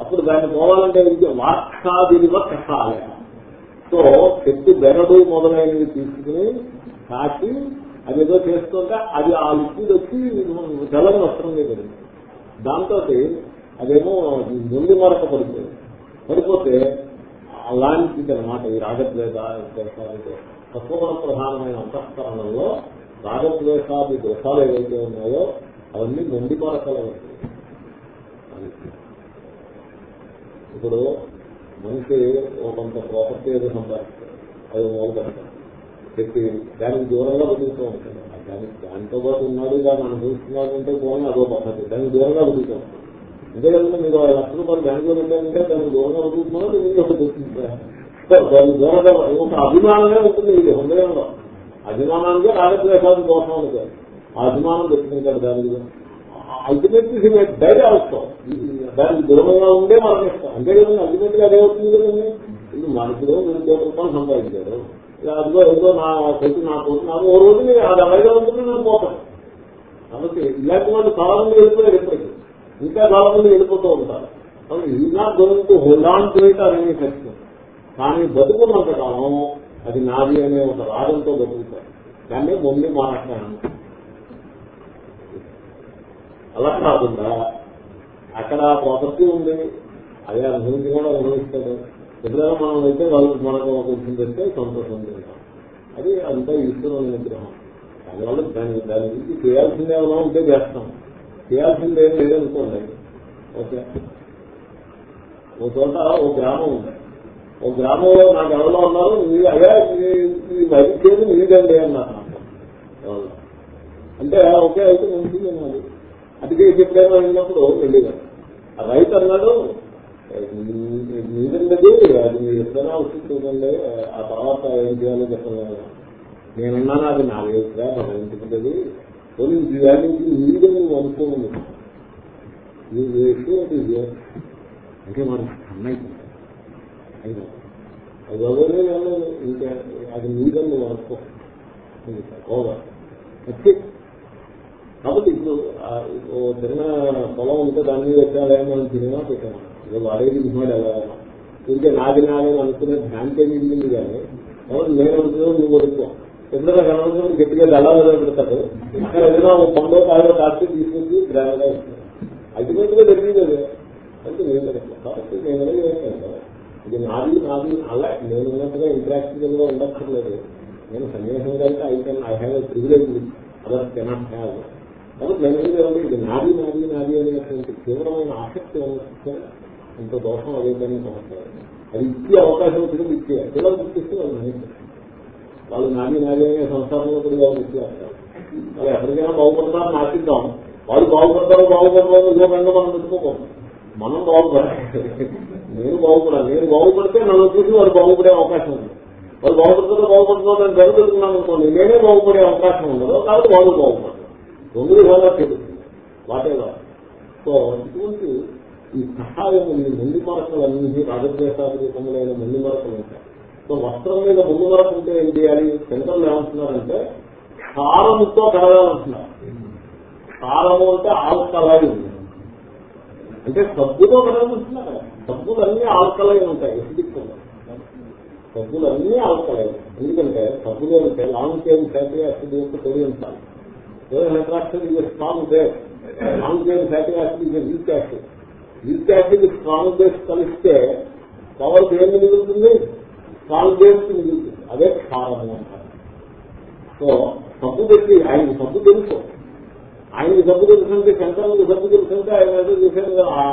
అప్పుడు దాన్ని పోవాలంటే వాక్షాదినివ కషాయ. సో చెట్టు బెరడు మొదలైనవి తీసుకుని కాచి అదేదో చేస్తుంటే అది ఆ లిక్విడ్ వచ్చి తెల్లని వస్త్రం మీద దాంతో అదేమో ముందు మరొక పడిపోయింది పడిపోతే అలాంటిది అనమాట ఈ రాగద్వేష తత్వగుణ ప్రధానమైన అంతఃకరణంలో రాగద్వేషాది దోషాలు ఏవైతే ఉన్నాయో అవన్నీ మొండి మరకలు అవుతాయి. ఇప్పుడు మనిషి ఒక కొంత ప్రాపర్టీ ఏదో సంపాదిస్తారు అది మొదలు పెడతారు చెప్పి దానికి దూరంగా బతుకుతూ ఉంటుంది దానికి దానితో పాటు ఉన్నాడు దాన్ని అనుభవిస్తున్నాడు అంటే పోనీ అదో పద్ధతి. దానికి దూరంగా బతుకుతూ ఉంటాడు అంతే కదంటే మీరు లక్ష రూపాయలు బ్యాంకులో పెట్టారంటే దానికి దూరంగా బతుకుతున్నాడు మీరు దానికి దూరంగా ఒక అభిమానమే ఉంటుంది ఇది హృదయంలో. అభిమానానికి రాగద్వేషాలు దోషం ఉంటుంది ఆ అభిమానం పెట్టుకుంటాడు దానికి అల్టిమేట్లీ డై అవసరం దానికి దూరంగా ఉండే మరణిస్తాం. అంతే కదండి అల్టిమేట్గా అదే అవుతుంది కదండి. ఇది మనసులో మీరు కోటి రూపాయలు సంపాదించారు. అదిగో ఏదో నా కొట్టు నా కొద్ది ఓ రోజు నేను అది అలాగే ఉంటుంది నేను పోతాను. కాబట్టి ఇలాంటి వాళ్ళు చాలా మంది వెళ్ళిపోయారు ఇప్పటికీ. ఇంకా చాలా మంది వెళ్ళిపోతూ ఉంటారు. కాబట్టి ఈ నా గోయింగ్ టు అనేది కష్టం. కానీ బతుకున్నంత కాలం అది నాది అనే ఒక రాగంతో బతుకుతారు. దాన్ని మొండి మాట్లాడాను అలా కాకుండా అక్కడ ప్రాపర్టీ ఉంది. అదే అనుభవించి కూడా అనుభవిస్తాడు. ఎప్పుడైనా మనం అయితే వాళ్ళకి మనకు కొంచెం పెడితే సంతోషం తింటాం అది అంతా ఈశ్వరుని నిగ్రహం దానివల్ల దాని దాని గురించి చేయాల్సింది ఏమైనా ఉంటే చేస్తాం. చేయాల్సింది ఏం లేదనుకోండి ఓకే. ఓ చోట ఓ గ్రామం ఉంది. ఓ గ్రామంలో నాకు ఎవరో ఉన్నారు మీ అయ్యా ఈ చేసి మీదండి అన్నారు అంటే ఓకే అయితే మంచిది అన్నది అందుకే ఎప్పుడైనా వెళ్ళినప్పుడు వెళ్ళేవారు ఆ రైతు అన్నాడు మీదండి అది మీరు ఎప్పుడైనా వచ్చి చూడండి ఆ తర్వాత ఏం చేయాలో చెప్పలేదు నేనున్నాను అది నాలుగైదుగా మన ఇంటికి పోనీ దాని నుంచి మీదే నువ్వు అనుకోండి నువ్వు వేసి అది అంటే మనం అన్నైపోతాం అది ఎవరే ఇంకా అది మీదని నువ్వు అనుకో ఓవర్ కాబట్టి ఇప్పుడు ఓ చిన్న పొలం ఉంటే దాని మీద వచ్చాడేమో అని సినిమా పెట్టాను ఇక వాడేది ఇవ్వడు ఎలా ఇంకే నాది నాదని అనుకునే భ్రాంతి మిగిలింది కానీ? కాబట్టి నేను అనుకున్నాను నువ్వు వదుకో ఎందుకంటే కనవలసిన గట్టిగా ఎలా పెడతాడు ఇక్కడ ఏదైనా ఒక పండుగ కాయలో కాస్త తీసుకొచ్చి గ్రామంగా ఇస్తాను అల్టిమేట్గా జరిగింది అదే. అంటే నేను కాబట్టి నేను ఇది నాది నాది. అలా నేను ఉన్నట్టుగా ఇంటరాక్టివ్గా ఉండక్కర్లేదు. నేను సన్యాసంగా అయితే I can I have a privilege other cannot have కాబట్టి నేను ఏం ఇది నాది నాది నాది అనేటువంటి తీవ్రమైన ఆసక్తి అనిపిస్తే ఇంత దోషం అదేంటని సమస్య అది ఇచ్చే అవకాశం వచ్చింది ఇచ్చే పిల్లలు గుర్తిస్తే వాళ్ళు వాళ్ళు నాని నాది అనే సంస్థానంలో కూడా వాళ్ళు ఇచ్చేస్తారు వాళ్ళు ఎక్కడికైనా బాగుపడతారని ఆశిద్దాం. వాళ్ళు బాగుపడతారో బాగుపడతారో రంగం మనం పెట్టుకోకూడదు. మనం బాగుపడాలి. నేను బాగుపడాలి. నేను బాగుపడితే నన్ను చూసి వాడు బాగుపడే అవకాశం ఉంది. వాళ్ళు బాగుపడుతుందో బాగుపడుతుందో నేను జరుగుతున్నాను అనుకోండి నేనే బాగుపడే అవకాశం ఉండదు. కాబట్టి వాళ్ళు బాగుపడతారు రెండు విధాలా తెలుస్తుంది వాటేవా సో ఇటువంటి ఈ సహాయం ఈ ముందు మరకలన్నీ రాజద్వేషాల రూపములైన ముందు మరకలు ఉంటాయి సో వస్త్రం మీద ముందు మరక ఉంటే ఏం చేయాలి సెంటర్లు ఏమంటున్నారంటే కారముతో కడగాలంటున్నారు. కారము అంటే ఆల్కలాయి ఉంది అంటే సబ్బుతో కడగమంటున్నారు అన్ని ఆల్కలై ఉంటాయి ఎసిడిక్ అన్ని ఆల్కలై ఎందుకంటే సబ్బులు అంటే లాంగ్ టైం ఫ్యాటీ యాసిడ్ యొక్క తొలి ఉంటాయి హైడ్రాక్సైడ్ ఇది strong base long time fatty acid ఇది weak acid. Weak acid strong కలిస్తే పవర్ ఏం మిగులుతుంది? స్ట్రాంగ్ బేస్ మిగులుతుంది. అదే క్షారము అంటారు. సో సబ్బు పెట్టి ఆయనకు సబ్బు తెలుసు. ఆయనకు సబ్బు తెలుసు అంటే శంకరానికి సబ్బు తెలుసు అంటే ఆయన ఏదో చూసాను ఆ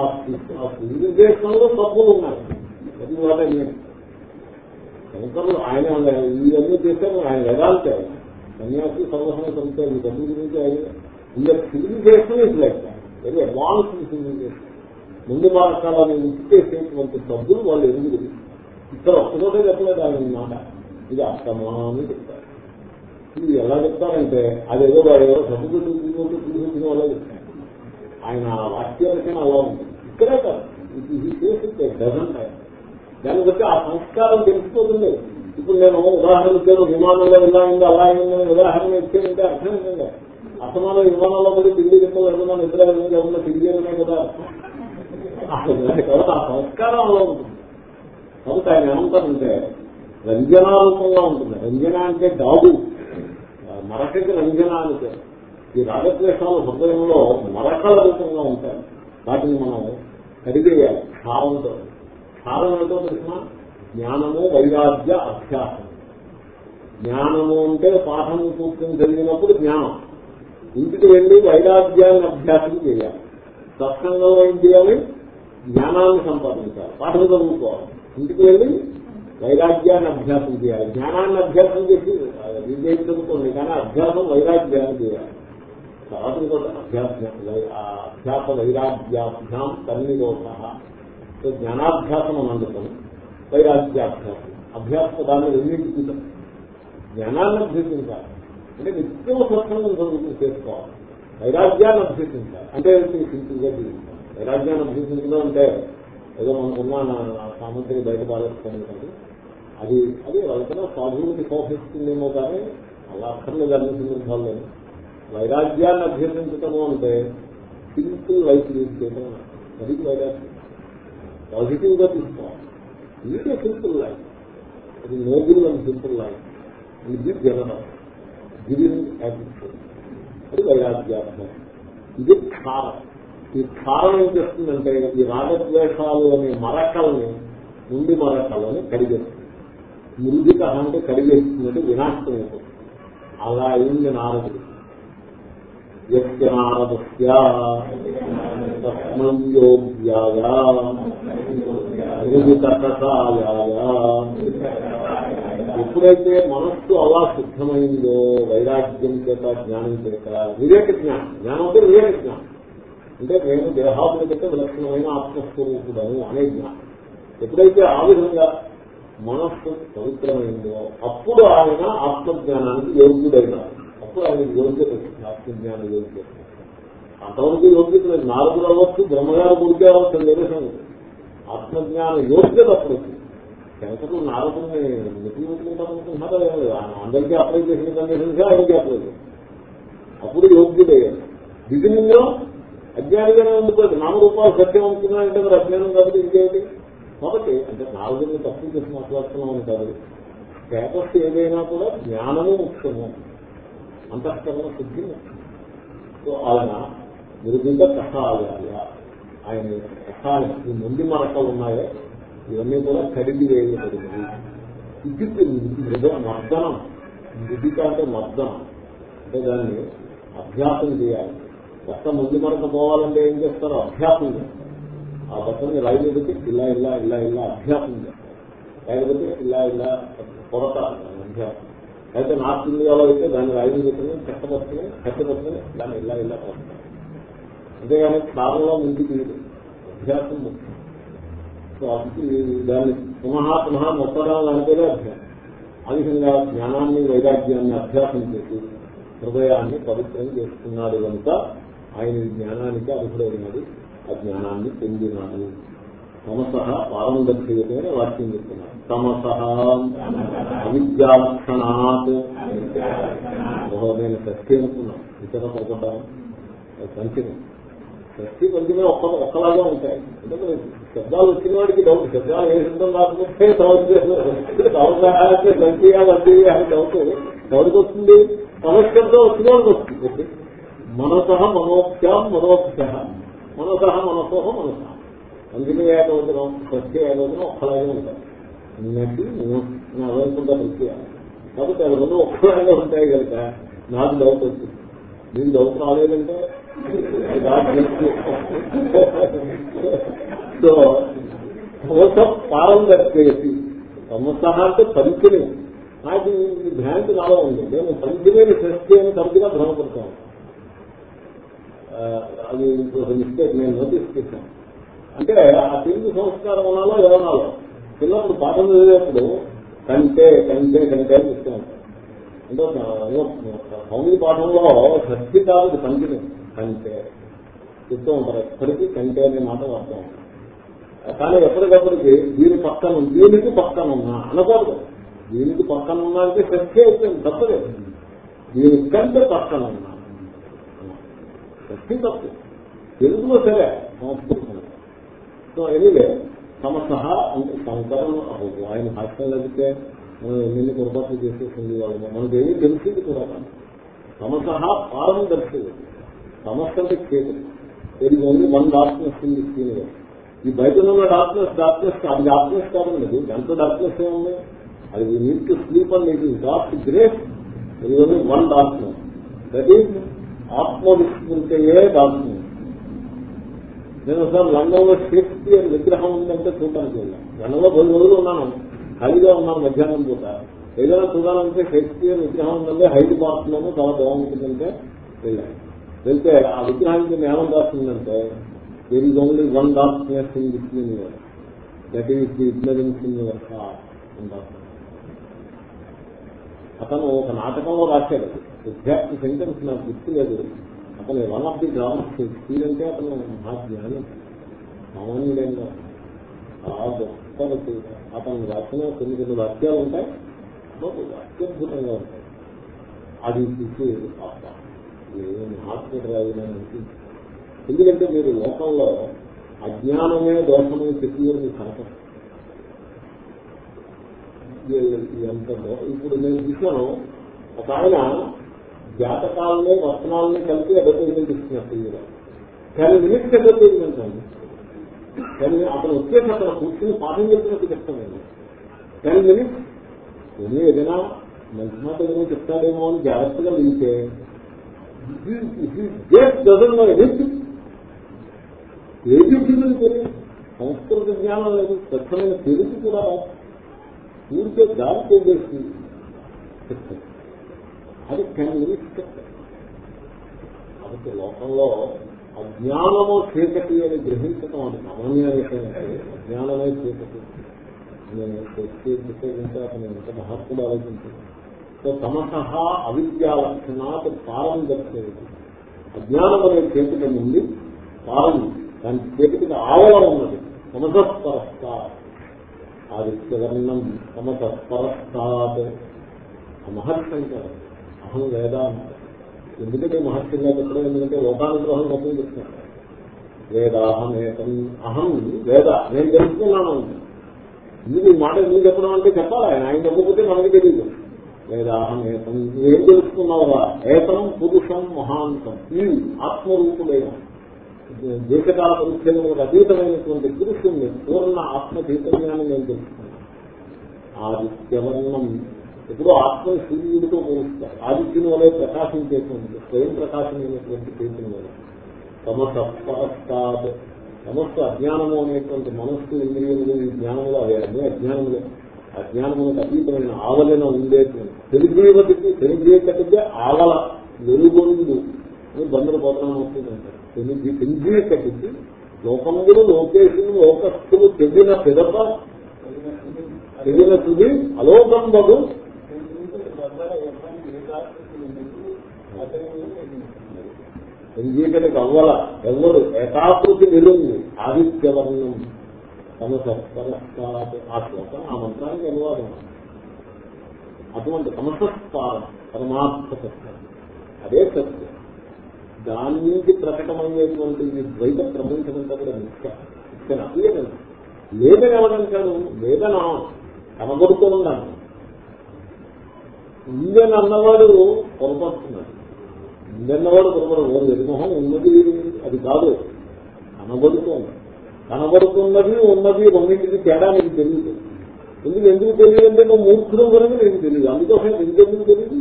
దేశంలో సబ్బులు ఉన్నాయి. అది మాట శంకరులు ఆయన ఇవన్నీ చేశాను ఆయన ఎదాలితే సన్యాసి సర్వసన సంస్థ ఈ డబ్బు గురించి ఆయన ఇంకా civilization is like very advance civilization ముందు మార్గాలని ఉంచేసేటువంటి డబ్బులు వాళ్ళు ఎదుగుతుంది ఇక్కడ ఒక్కరోజే చెప్పలేదు ఆయన మాట. ఇది అస్తమానం చెప్తారు. ఇది ఎలా చెప్తారంటే అదేదో ఎవరో సభ్యులు తీసుకుంటూ వాళ్ళే చెప్తారు. ఆయన వాక్యాలకైనా అలా ఉంటుంది ఇక్కడే కాదు. ఇది చేసి డజన్ దాన్ని బట్టి ఆ సంస్కారం తెలిసిపోతుంది. ఇప్పుడు నేను ఉదాహరణ పేరు విమానంలో ఇలా అయింది అలా అయిందని ఉదాహరణ ఇచ్చేదంటే అర్థం ఏంటంటే అసమాన విమానంలో కూడా తిండి కింద వెళ్తున్నాను నిద్ర ఉన్న తిండి కదా. ఆ సంస్కారం అలా ఉంటుంది. కాబట్టి ఆయన ఏమంటారంటే రంజనారూపంగా ఉంటుంది. రంజన అంటే డాగు మరకకి రంజన అంటే ఈ రాగద్వేషాలు హృదయంలో మరకల రూపంగా ఉంటాయి. వాటిని మనం కడిగేయాలి. క్షారంతో క్షారం ఏంటో తెలిసిన జ్ఞానము వైరాగ్య అభ్యాసం. జ్ఞానము అంటే పాఠం కూర్చొని జరిగినప్పుడు జ్ఞానం. ఇంటికి వెళ్ళి వైరాగ్యాన్ని అభ్యాసం చేయాలి. సత్సంగంలో ఏం చేయాలి? జ్ఞానాన్ని సంపాదించాలి. పాఠం చదువుకోవాలి. ఇంటికి వెళ్ళి వైరాగ్యాన్ని అభ్యాసం చేయాలి. జ్ఞానాన్ని అభ్యాసం చేసి విజయం చదువుకోండి కానీ అభ్యాసం వైరాగ్యాన్ని చేయాలి. తర్వాత అభ్యాసం అభ్యాస వైరాగ్యాభ్యాం తన్నిరోధ సో జ్ఞానాభ్యాసం అని అందుతాం వైరాగ్యాభ్యాసం. అభ్యాస దాన్ని రెండింటి జ్ఞానాన్ని అభ్యసించాలి. అంటే నిత్యం సత్సంగం చదువుకుని చేసుకోవాలి. వైరాగ్యాన్ని అభ్యసించాలి. అంటే సింపుల్గా జీవించాలి. వైరాగ్యాన్ని అభ్యసించడం అంటే ఏదో మనకున్న సామగ్రి బయట పాలిస్తాను కాదు అది అది వాళ్ళకన్నా సాధువులకి శోభిస్తుందేమో కానీ అలా అక్కర్లేదు అన్ని సందర్భాల్లో వైరాగ్యాన్ని అభ్యసించటము అంటే సింపుల్ లైఫ్ లీడ్ చేయడం అది వైరాగ్యం పాజిటివ్గా తీసుకోవాలి ఇది సింపుల్ లైఫ్ అది నోబుల్ అండ్ సింపుల్ లైఫ్ ఇది జనరల్ గివింగ్ యాటిట్యూడ్ అది వైరాగ్యార్థం ఇది క్షారం ఈ క్షారం ఏం చేస్తుందంటే ఈ రాగద్వేషాలు అనే మరకల్ని నుండి మరకలని కడిగేస్తుంది. మృదిక అంటే కడిగేస్తుందంటే వినాశనం అయిపోతుంది. అలా అయింది నారదుడు. యజ్ఞానదస్య తస్మం యోగ్యాయ ఎప్పుడైతే మనస్సు అలా సిద్ధమైందో వైరాగ్యం చేత జ్ఞానం చేత వివేక జ్ఞానం జ్ఞానం అంటే వివేక జ్ఞానం అంటే నేను దేహాపుల కంటే విలక్షణమైన ఆత్మస్వరూపుడను అనే జ్ఞానం ఎప్పుడైతే ఆ విధంగా మనస్సు పవిత్రమైందో అప్పుడు ఆయన ఆత్మజ్ఞానానికి యోగ్యుడైనారు. అప్పుడు ఆయన యోగ్యత ఆత్మజ్ఞాన యోగ్యత అంతవరకు యోగ్యత లేదు. నాలుగు అవ్వచ్చు బ్రహ్మగారు గురికే అవ్వచ్చు నిరసన ఆత్మజ్ఞాన యోగ్యత అప్పుడు శంకరులు నారదుని ఆయన అందరికీ అప్లై చేసిన కండిషన్స్ ఆయనకి అప్లై అప్పుడు యోగ్యుడయ్యాడు బిగినింగ్లో అజ్ఞానిగానే ఉండిపోయింది నామరూపాలు సత్యం అనుకున్నాయంటే మరి అజ్ఞానం కాబట్టి ఇంకేంటి కాబట్టి అంటే నాలుగుని తప్పు చేసి మాట్లాడుతున్నామని కాదు. స్టేటస్ ఏదైనా కూడా జ్ఞానము ముఖ్యము. అంతఃకరణ శుద్ధి సో ఆయన మృదుగా కషాయాల ఆయన కషాయం ఈ ముందు మరకలు ఉన్నాయే. ఇవన్నీ కూడా కడిగి వేయబడింది ఇది మర్దనం. మృదిక అంటే మర్దనం. అంటే దాన్ని అభ్యాసం చేయాలి. రక్తం ముందు మరక పోవాలంటే ఏం చేస్తారో అభ్యాసం చేస్తారు. ఆ బట్టని రైలు పెట్టి ఇలా ఇలా ఇలా ఇలా అభ్యాసం చేస్తారు. రైలు పెట్టి ఇలా ఇలా కొరత అభ్యాసం. అయితే నార్త్ ఇండియాలో అయితే దాన్ని రైలు పెట్టుకుని చెట్టబట్టుకుని కట్టబట్టుకుని దాన్ని ఇలా ఇలా కొరతారు అంతేగాని కాలంలో ముందుకు అభ్యాసం ముఖ్యం సో అది దాన్ని పునః పునః మొత్తడం అంటేనే అభ్యాసం. ఆ విధంగా జ్ఞానాన్ని వైరాగ్యాన్ని అభ్యాసం చేసి హృదయాన్ని పవిత్రం చేస్తున్నాడు కనుక ఆయన జ్ఞానానికి అర్హుడైనాడు. ఆ జ్ఞానాన్ని పొందినాడు. తమస పారందర్శీయమైన వాక్యం చెప్తున్నారు. తమస అవిద్యాక్షణాత్. నేను షష్ఠి అనుకున్నాను ఇతర పొగడం పంచమే షష్ఠి పంచమే ఒక్క ఒక్కలాగా ఉంటాయి. అంటే శబ్దాలు వచ్చిన వాడికి డౌట్ శబ్దాలు ఏ శబ్దం రాకపోతే సంఖ్య వడ్డీ డౌట్ డౌట్ వస్తుంది. సమస్యతో వచ్చిన వాళ్ళకి వస్తుంది. మనస మనోభ్యాం మనోభ్య. మనస మనసో మనస. అందుకే ఏకవచనం సత్య ఏకవచనం ఒక్కలాగే ఉంటాయి. నటి అదనుకుంటా ప్రత్య. కాబట్టి అది రెండు ఒక్కలాగే ఉంటాయి కనుక నాకు డౌట్ వచ్చింది. మీకు డౌట్ రాలేదంటే సో పారం దర్శేసి సమస్య అంటే పరిచయం నాకు ఈ భ్రాంతి నాలో ఉంది. నేను పంచమైన సృష్టి అని తరచుగా భ్రమపడతాను. అది మిస్టేక్ నేను నోటీస్ చేశాను. అంటే ఆ తెలుగు సంస్కారం అనాలో ఎవరనాలో పిల్లప్పుడు పాఠం చదివేటప్పుడు కంటే కంటే కంటే అని చెప్తూ ఉంటారు. అంటే పాఠంలో షష్ఠి కాదు కంటిని కంటే. చెప్తూ ఉంటారు. ఎప్పటికీ కంటే అనే మాట వాడుతూ ఉంటారు. కానీ ఎప్పటికప్పటికి దీని పక్కన దీనికి పక్కన ఉన్నా అనకూడదు. దీనికి పక్కన ఉన్నా అంటే షష్ఠి అయిపోయింది తప్పలేదు దీనికంటే పక్కన ఉన్నా షష్ఠి తప్పు తెలుగులో సరే సంస్కృతం సో ఎనివే సమస అంటే శంకరం ఆయన భాష్యం లేకపోతే ఎన్ని పొరపాట్లు చేసేసింది వాళ్ళు? మనకు ఏమీ తెలిసింది కూడా సమస పారం దర్శింది సమస్య అంటే చేతి ఇది only one darkness in this ఈ బయట ఉన్న డార్క్నెస్ డార్క్నెస్ అది డార్క్నెస్ కాదండి ఎంత డార్క్నెస్ ఏముంది? అది neat sleep and it is dark great ఇది only one darkness that is ఆత్మవిస్మృతయే darkness నేను ఒకసారి లండన్లో షేక్స్పియర్ విగ్రహం ఉందంటే చూడటానికి వెళ్ళాను. లండన్లో పది రోజులు ఉన్నాను. ఖాళీగా ఉన్నాను మధ్యాహ్నం పూట. ఏదైనా చూడాలంటే షేక్స్పియర్ విగ్రహం ఉందంటే హైట్ పార్క్లోనూ చాలా బాగుంటుందంటే వెళ్ళాను. వెళ్తే ఆ విగ్రహానికి జ్ఞానం రాస్తుందంటే there is only one darkness between that is the ignorance in your heart అతను ఒక నాటకంలో రాశాడు. ఎగ్జాక్ట్ సెంటెన్స్ నాకు గుర్తు లేదు. అతను one of the drama Shakespeare అంటే అతను మహా జ్ఞానం సామాన్యుడైన ఆ గొప్ప అతను రాసిన కొన్ని కొన్ని వాక్యాలు ఉంటాయి. అత్యద్భుతంగా ఉంటాయి. అది చూసి పాప ఏమి హాస్పిటల్ రాయడానికి ఎందుకంటే మీరు లోకంలో అజ్ఞానమే దోషమే చెప్పి మీకు కనపడదు ఎంత ఇప్పుడు నేను చూశాను ఒక ఆయన జాతకాలని వస్త్రాలని కలిపి అడ్వర్టైజ్మెంట్ ఇస్తున్నారు టీవీలో కానీ మినిట్స్ అడ్వర్టైజ్మెంట్ అండి కానీ అతను వచ్చేసి అక్కడ కూర్చుని పాఠం చెప్పినట్టు చెప్తానండి టెన్ మినిట్స్ నేను ఏదైనా మంచి మాట ఏదైనా చెప్తాడేమో అని జాగ్రత్తగా వింటే ఏది తెలియదు. సంస్కృత జ్ఞానం లేదు స్వచ్ఛమైన తెలుసు కూడా ఊరికే దారి చేసి. అది ఫ్యామిలీ కాబట్టి లోకంలో అజ్ఞానము చీకటి అని గ్రహించటం అది సామాన్య విషయం అజ్ఞానమే చీకటి. నేను చెప్పేంటే అతను ఎంత మహాత్ముడు ఆలోచించాను సో తమస అవిద్యా లక్షణాత్ పారం దర్శనం అజ్ఞానం అనే చీకటి నుండి పారం దాని చేతికి ఆవరణ ఉన్నది. తమసపరస్కారం ఆదిత్యవర్ణం సమసస్పరస్తాత్ మహర్షంకరం అహం వేదాంత. ఎందుకంటే మహర్షిగా చెప్పడం ఎందుకంటే లోకానుగ్రహం గొప్ప చెప్తున్నాను వేదాహమేతం అహం వేద. నేను తెలుసుకున్నాను ఇది మాట ఎందుకు చెప్పడం అంటే చెప్పాలి ఆయన. ఆయన చెప్పకపోతే మనకి తెలియదు. వేదాహమేతం. ఏం తెలుసుకున్నావురా? ఏతం పురుషం మహాంతం. ఈ ఆత్మరూపుడైన దేశకాల పరిచ్ఛేదములకు అతీతమైనటువంటి పురుషుణ్ణి పూర్ణ ఆత్మ చైతన్యాన్ని నేను తెలుసుకున్నాను. ఆదిత్యవర్ణం. ఎప్పుడూ ఆత్మ సూర్యుడితో పోలుస్తారు. ఆదిత్యుని వలె ప్రకాశించేటువంటి స్వయం ప్రకాశమైనటువంటి చైతన్యం. సమస్త సమస్త అజ్ఞానము అనేటువంటి మనస్సు ఇంద్రియములు ఈ జ్ఞానంలో అవి. అన్ని అజ్ఞానములు. అజ్ఞానములకు అతీతమైన ఆవలన ఉండేటువంటి. తెలుగు తెలుగు ఆవల. వెలుగొందు. అని బంధులు పోతాను వస్తుందంటారు తెలుగు తెలుగుకటికి లోకములు లోకేశులు లోకస్థులు తెలియన పిదప తెలియన తుది అలోకంబడు సంగీతనికి అవ్వల ఎవరు? ఏకాకృతి నిలుంది ఆదిత్యవర్ణం. తమ సత్పరస్కారాలు ఆ శ్లోకం ఆ మంత్రానికి అనువాదం. అటువంటి సమసత్కారం పరమాత్మ సత్యం. అదే సత్యం. దాని నుంచి ప్రకటమయ్యేటువంటి ఈ ద్వైత ప్రపంచం అంతా కూడా నిత్య ఇక్కడ అయ్యేదండి లేదని ఎవరంటాడు లేదనా కనబడుతున్నాను ఉందని అన్నవాడు పొరపడుతున్నాడు ఉందన్నవాడు పొరపడు నిర్మోహం ఉన్నది. అది కాదు. కనబడుతోంది. కనబడుతున్నది ఉన్నది రెండింటికి తేడా నీకు తెలియదు ఎందుకు ఎందుకు తెలియదు అంటే నువ్వు మూర్ఖుడు కనుక నీకు తెలియదు అందుకోసం ఎందుకు తెలియదు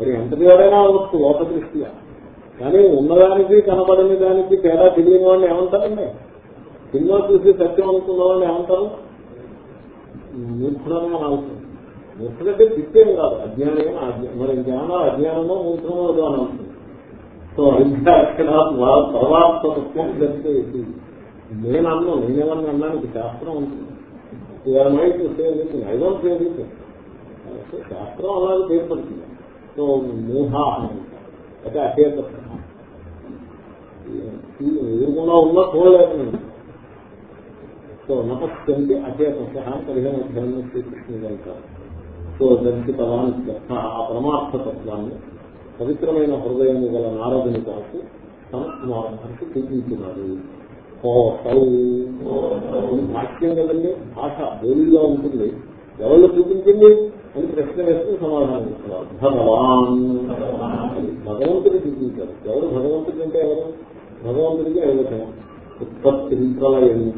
మరి ఎంత తేడైనా అవ్వచ్చు లోక దృష్టిగా కానీ ఉన్నదానికి కనపడని దానికి తేడా తెలియని వాడిని ఏమంటారండి? సినిమా చూసి సత్యం అనుకున్న వాడిని ఏమంటారు? మూర్ఖుడనే అనవసరం మూర్ఖుడంటే తిట్టేం కాదు. అజ్ఞానమే మరి ఇంకేమన్నా అజ్ఞానమో మూర్ఖమో ఏదో అనవసరం సో అక్కడ పరమాత్మత్వం దర్శేసి నేను అన్నా నేనేమన్నా అన్నానికి శాస్త్రం ఉంటుంది. Your mind say anything I శాస్త్రం అలాగే పేర్పడుతుంది సో మూహ అని అయితే అచేత ఎదురుకుండా ఉన్నా చూడలేకపోయింది సో నమస్కంటే అచేత. అని పదిహేను అధ్యాయంలో శ్రీకృష్ణుడు అంటారు సో దర్శితవాన్ ఆ పరమార్థ తత్వాన్ని పవిత్రమైన హృదయం గల నారదుని కొరకు తన కుమారునికి చూపించినాడు వాక్యం కదండి భాష బోలిగా ఉంటుంది. ఎవరు చూపించింది? అని ప్రశ్న వేస్తూ సమాధానం ఇస్తున్నారు. భగవాన్. భగవంతుడి చూపించారు. ఎవరు భగవంతుడి అంటే ఎవరు? భగవంతుడికి నిర్వచనం ఉత్పత్తి ప్రళయం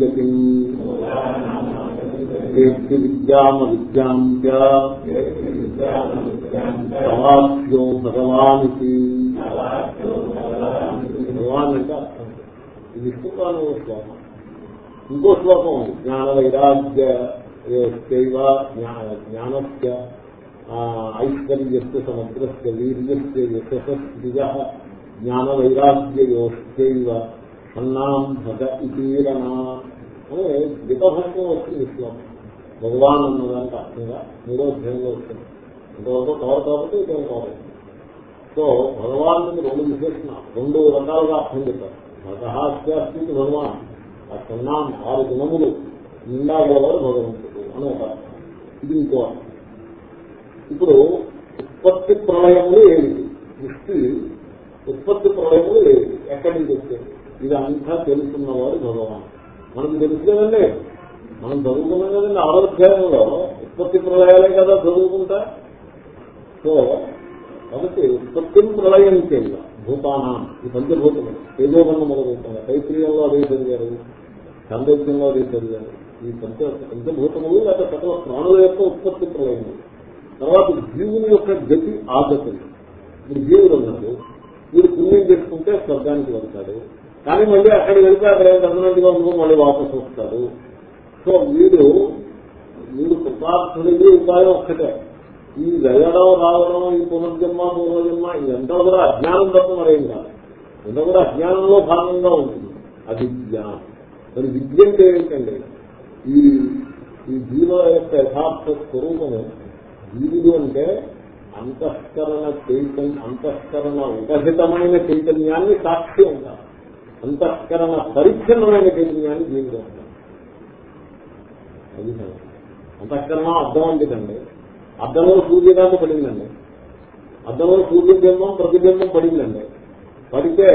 గతిం కీర్తి విద్యామ విద్యాం సమాఖ్యో భగవానికి. భగవాన్ అంటే ఇది విష్ణుకాను శ్లోకం ఇంకో శ్లోకం ఉంది జ్ఞాన వైరాగ్య జ్ఞానస్ ఐశ్వర్యస్ సముద్రస్య వీర్యస్ యశస్య జ్ఞాన వైరాగ్యయోస్తైవ సన్నాం భగ ఇతీరణ అని గీతభాష్యం వచ్చింది శ్లోకం. భగవాన్ అన్నదానికి అర్థంగా మూడో అధ్యాయంలో వస్తుంది. ఇంతవరకు కవర్ కాబట్టి ఇక్కడ కవర్ సో భగవాన్ రెండు విశేషణ రెండు రకాలుగా అర్థం చెప్పారు భగహాస్యాస్తి భగవాన్. ఆ సన్నాం ఆరు గుణములు నిండా గలవారు భగవంతుడు అని ఒక ఇది ఇంకో ఇప్పుడు ఉత్పత్తి ప్రళయములు ఏమిటి? దృష్టి ఉత్పత్తి ప్రళయములు ఏమిటి? ఎక్కడి నుంచి వచ్చాయి ఇది అంతా తెలుసున్నవాడు భగవాన్. మనకు తెలుసుకోదండి మనం చదువుకున్నాం కదండి ఆరోగ్యంలో ఉత్పత్తి ప్రళయాలే కదా చదువుకుంటా. సో కాబట్టి ఉత్పత్తిని ప్రళయం చేయాలి భూతానా. ఈ పంచభూతములు. మొదలు మొదలవుతుంది తైత్రీయంలో అదే చదివారు సాందోగ్యంలో తెలియాలి ఈ పంచ పంచభూతములు లేదా సకల ప్రాణుల యొక్క ఉత్పత్తి ప్రళయములు తర్వాత జీవుని యొక్క గతి ఆగతులు ఇప్పుడు జీవుడు ఉన్నాడు. వీడు పుణ్యం చేసుకుంటే స్వర్గానికి వెళ్తాడు. కానీ మళ్ళీ అక్కడ వెళ్తే అక్కడ తగినట్టుగా ఉందో మళ్ళీ వాపసు వస్తాడు. సో వీడు వీడు కృతార్థుడికి ఉపాయం ఒక్కటే. ఈ వెళ్ళడం రావడం ఈ పునర్జన్మ పూర్వజన్మ ఇదంతా కూడా అజ్ఞానం తప్ప మరేం కాదు. ఇంత కూడా అజ్ఞానంలో భాగంగా ఉంటుంది. అది జ్ఞానం. మరి విద్య అంటే ఏంటండి ఈ ఈ జీవ యొక్క యథార్థ స్వరూపము జీవుడు అంటే అంతఃకరణ చైతన్య అంతఃకరణ ఉపహితమైన చైతన్యాన్ని సాక్షి ఉంటారు అంతఃకరణ పరిచ్ఛిన్నమైన చైతన్యాన్ని జీవుడు అంటారు. అది అంతఃకరణ అర్థం అంటేదండి అర్థంలో సూర్యకాంతి పడిందండి. అర్థంలో సూర్యబింబం ప్రతిబింబం పడిందండి. పడితే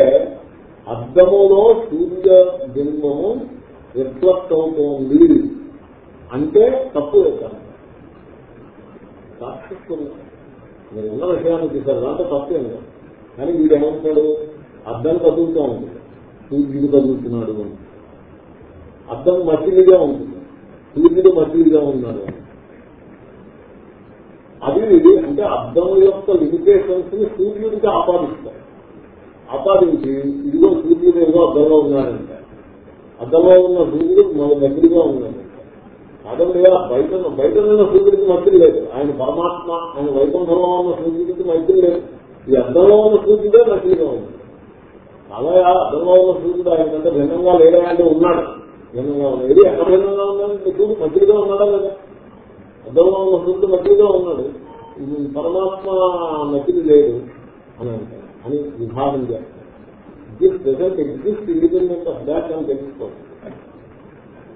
అద్దములో సూర్యబింబము రిఫ్లెక్ట్ అవుతోంది. అంటే తప్పు వేశాను సాక్షిస్తుంది మీరు ఉన్న విషయాన్ని చూశారు దాంట్లో తప్పు ఏం లేదు. కానీ వీడు ఏమంటాడు? అద్దం కదులుతూ ఉంది సూర్యుడు కదులుతున్నాడు అని. అద్దం మసిలిగా ఉంటుంది సూర్యుడు మసిలిగా ఉన్నాడు అది అంటే అద్దం యొక్క లిమిటేషన్స్ని సూర్యుడికి ఆపాదిస్తారు ఆపాదించి ఇదిగో సూర్యుడు ఏదో అద్దంలో ఉన్నాడంట. అద్దంలో ఉన్న సూర్యుడు మన దగ్గరగా ఉన్నాడు కాదండి బయట బయట ఉన్న సూర్యుడికి మైత్రి లేదు. ఆయన పరమాత్మ ఆయన వైకుంఠంలో ఉన్న సూర్యుడికి మైత్రి లేదు. ఈ అద్దంలో ఉన్న సూర్యుడే నకిలీగా ఉంది అలాగే అద్దంలో ఉన్న సూర్యుడు ఆయన కంటే భిన్నంగా లేడా అంటే ఉన్నాడు. భిన్నంగా ఉన్నాడు ఏది ఎక్కడ భిన్నంగా ఉన్నాడు? సూర్యుడు మంచిగా ఉన్నాడా లేదా? అద్దంలో ఉన్న సూర్యుడు మంచిగా ఉన్నాడు. పరమాత్మ నకిలి లేదు అని అంటారు. అని విభాగం చేస్తారు this present exist independent of that అని తెలుసుకోవాలి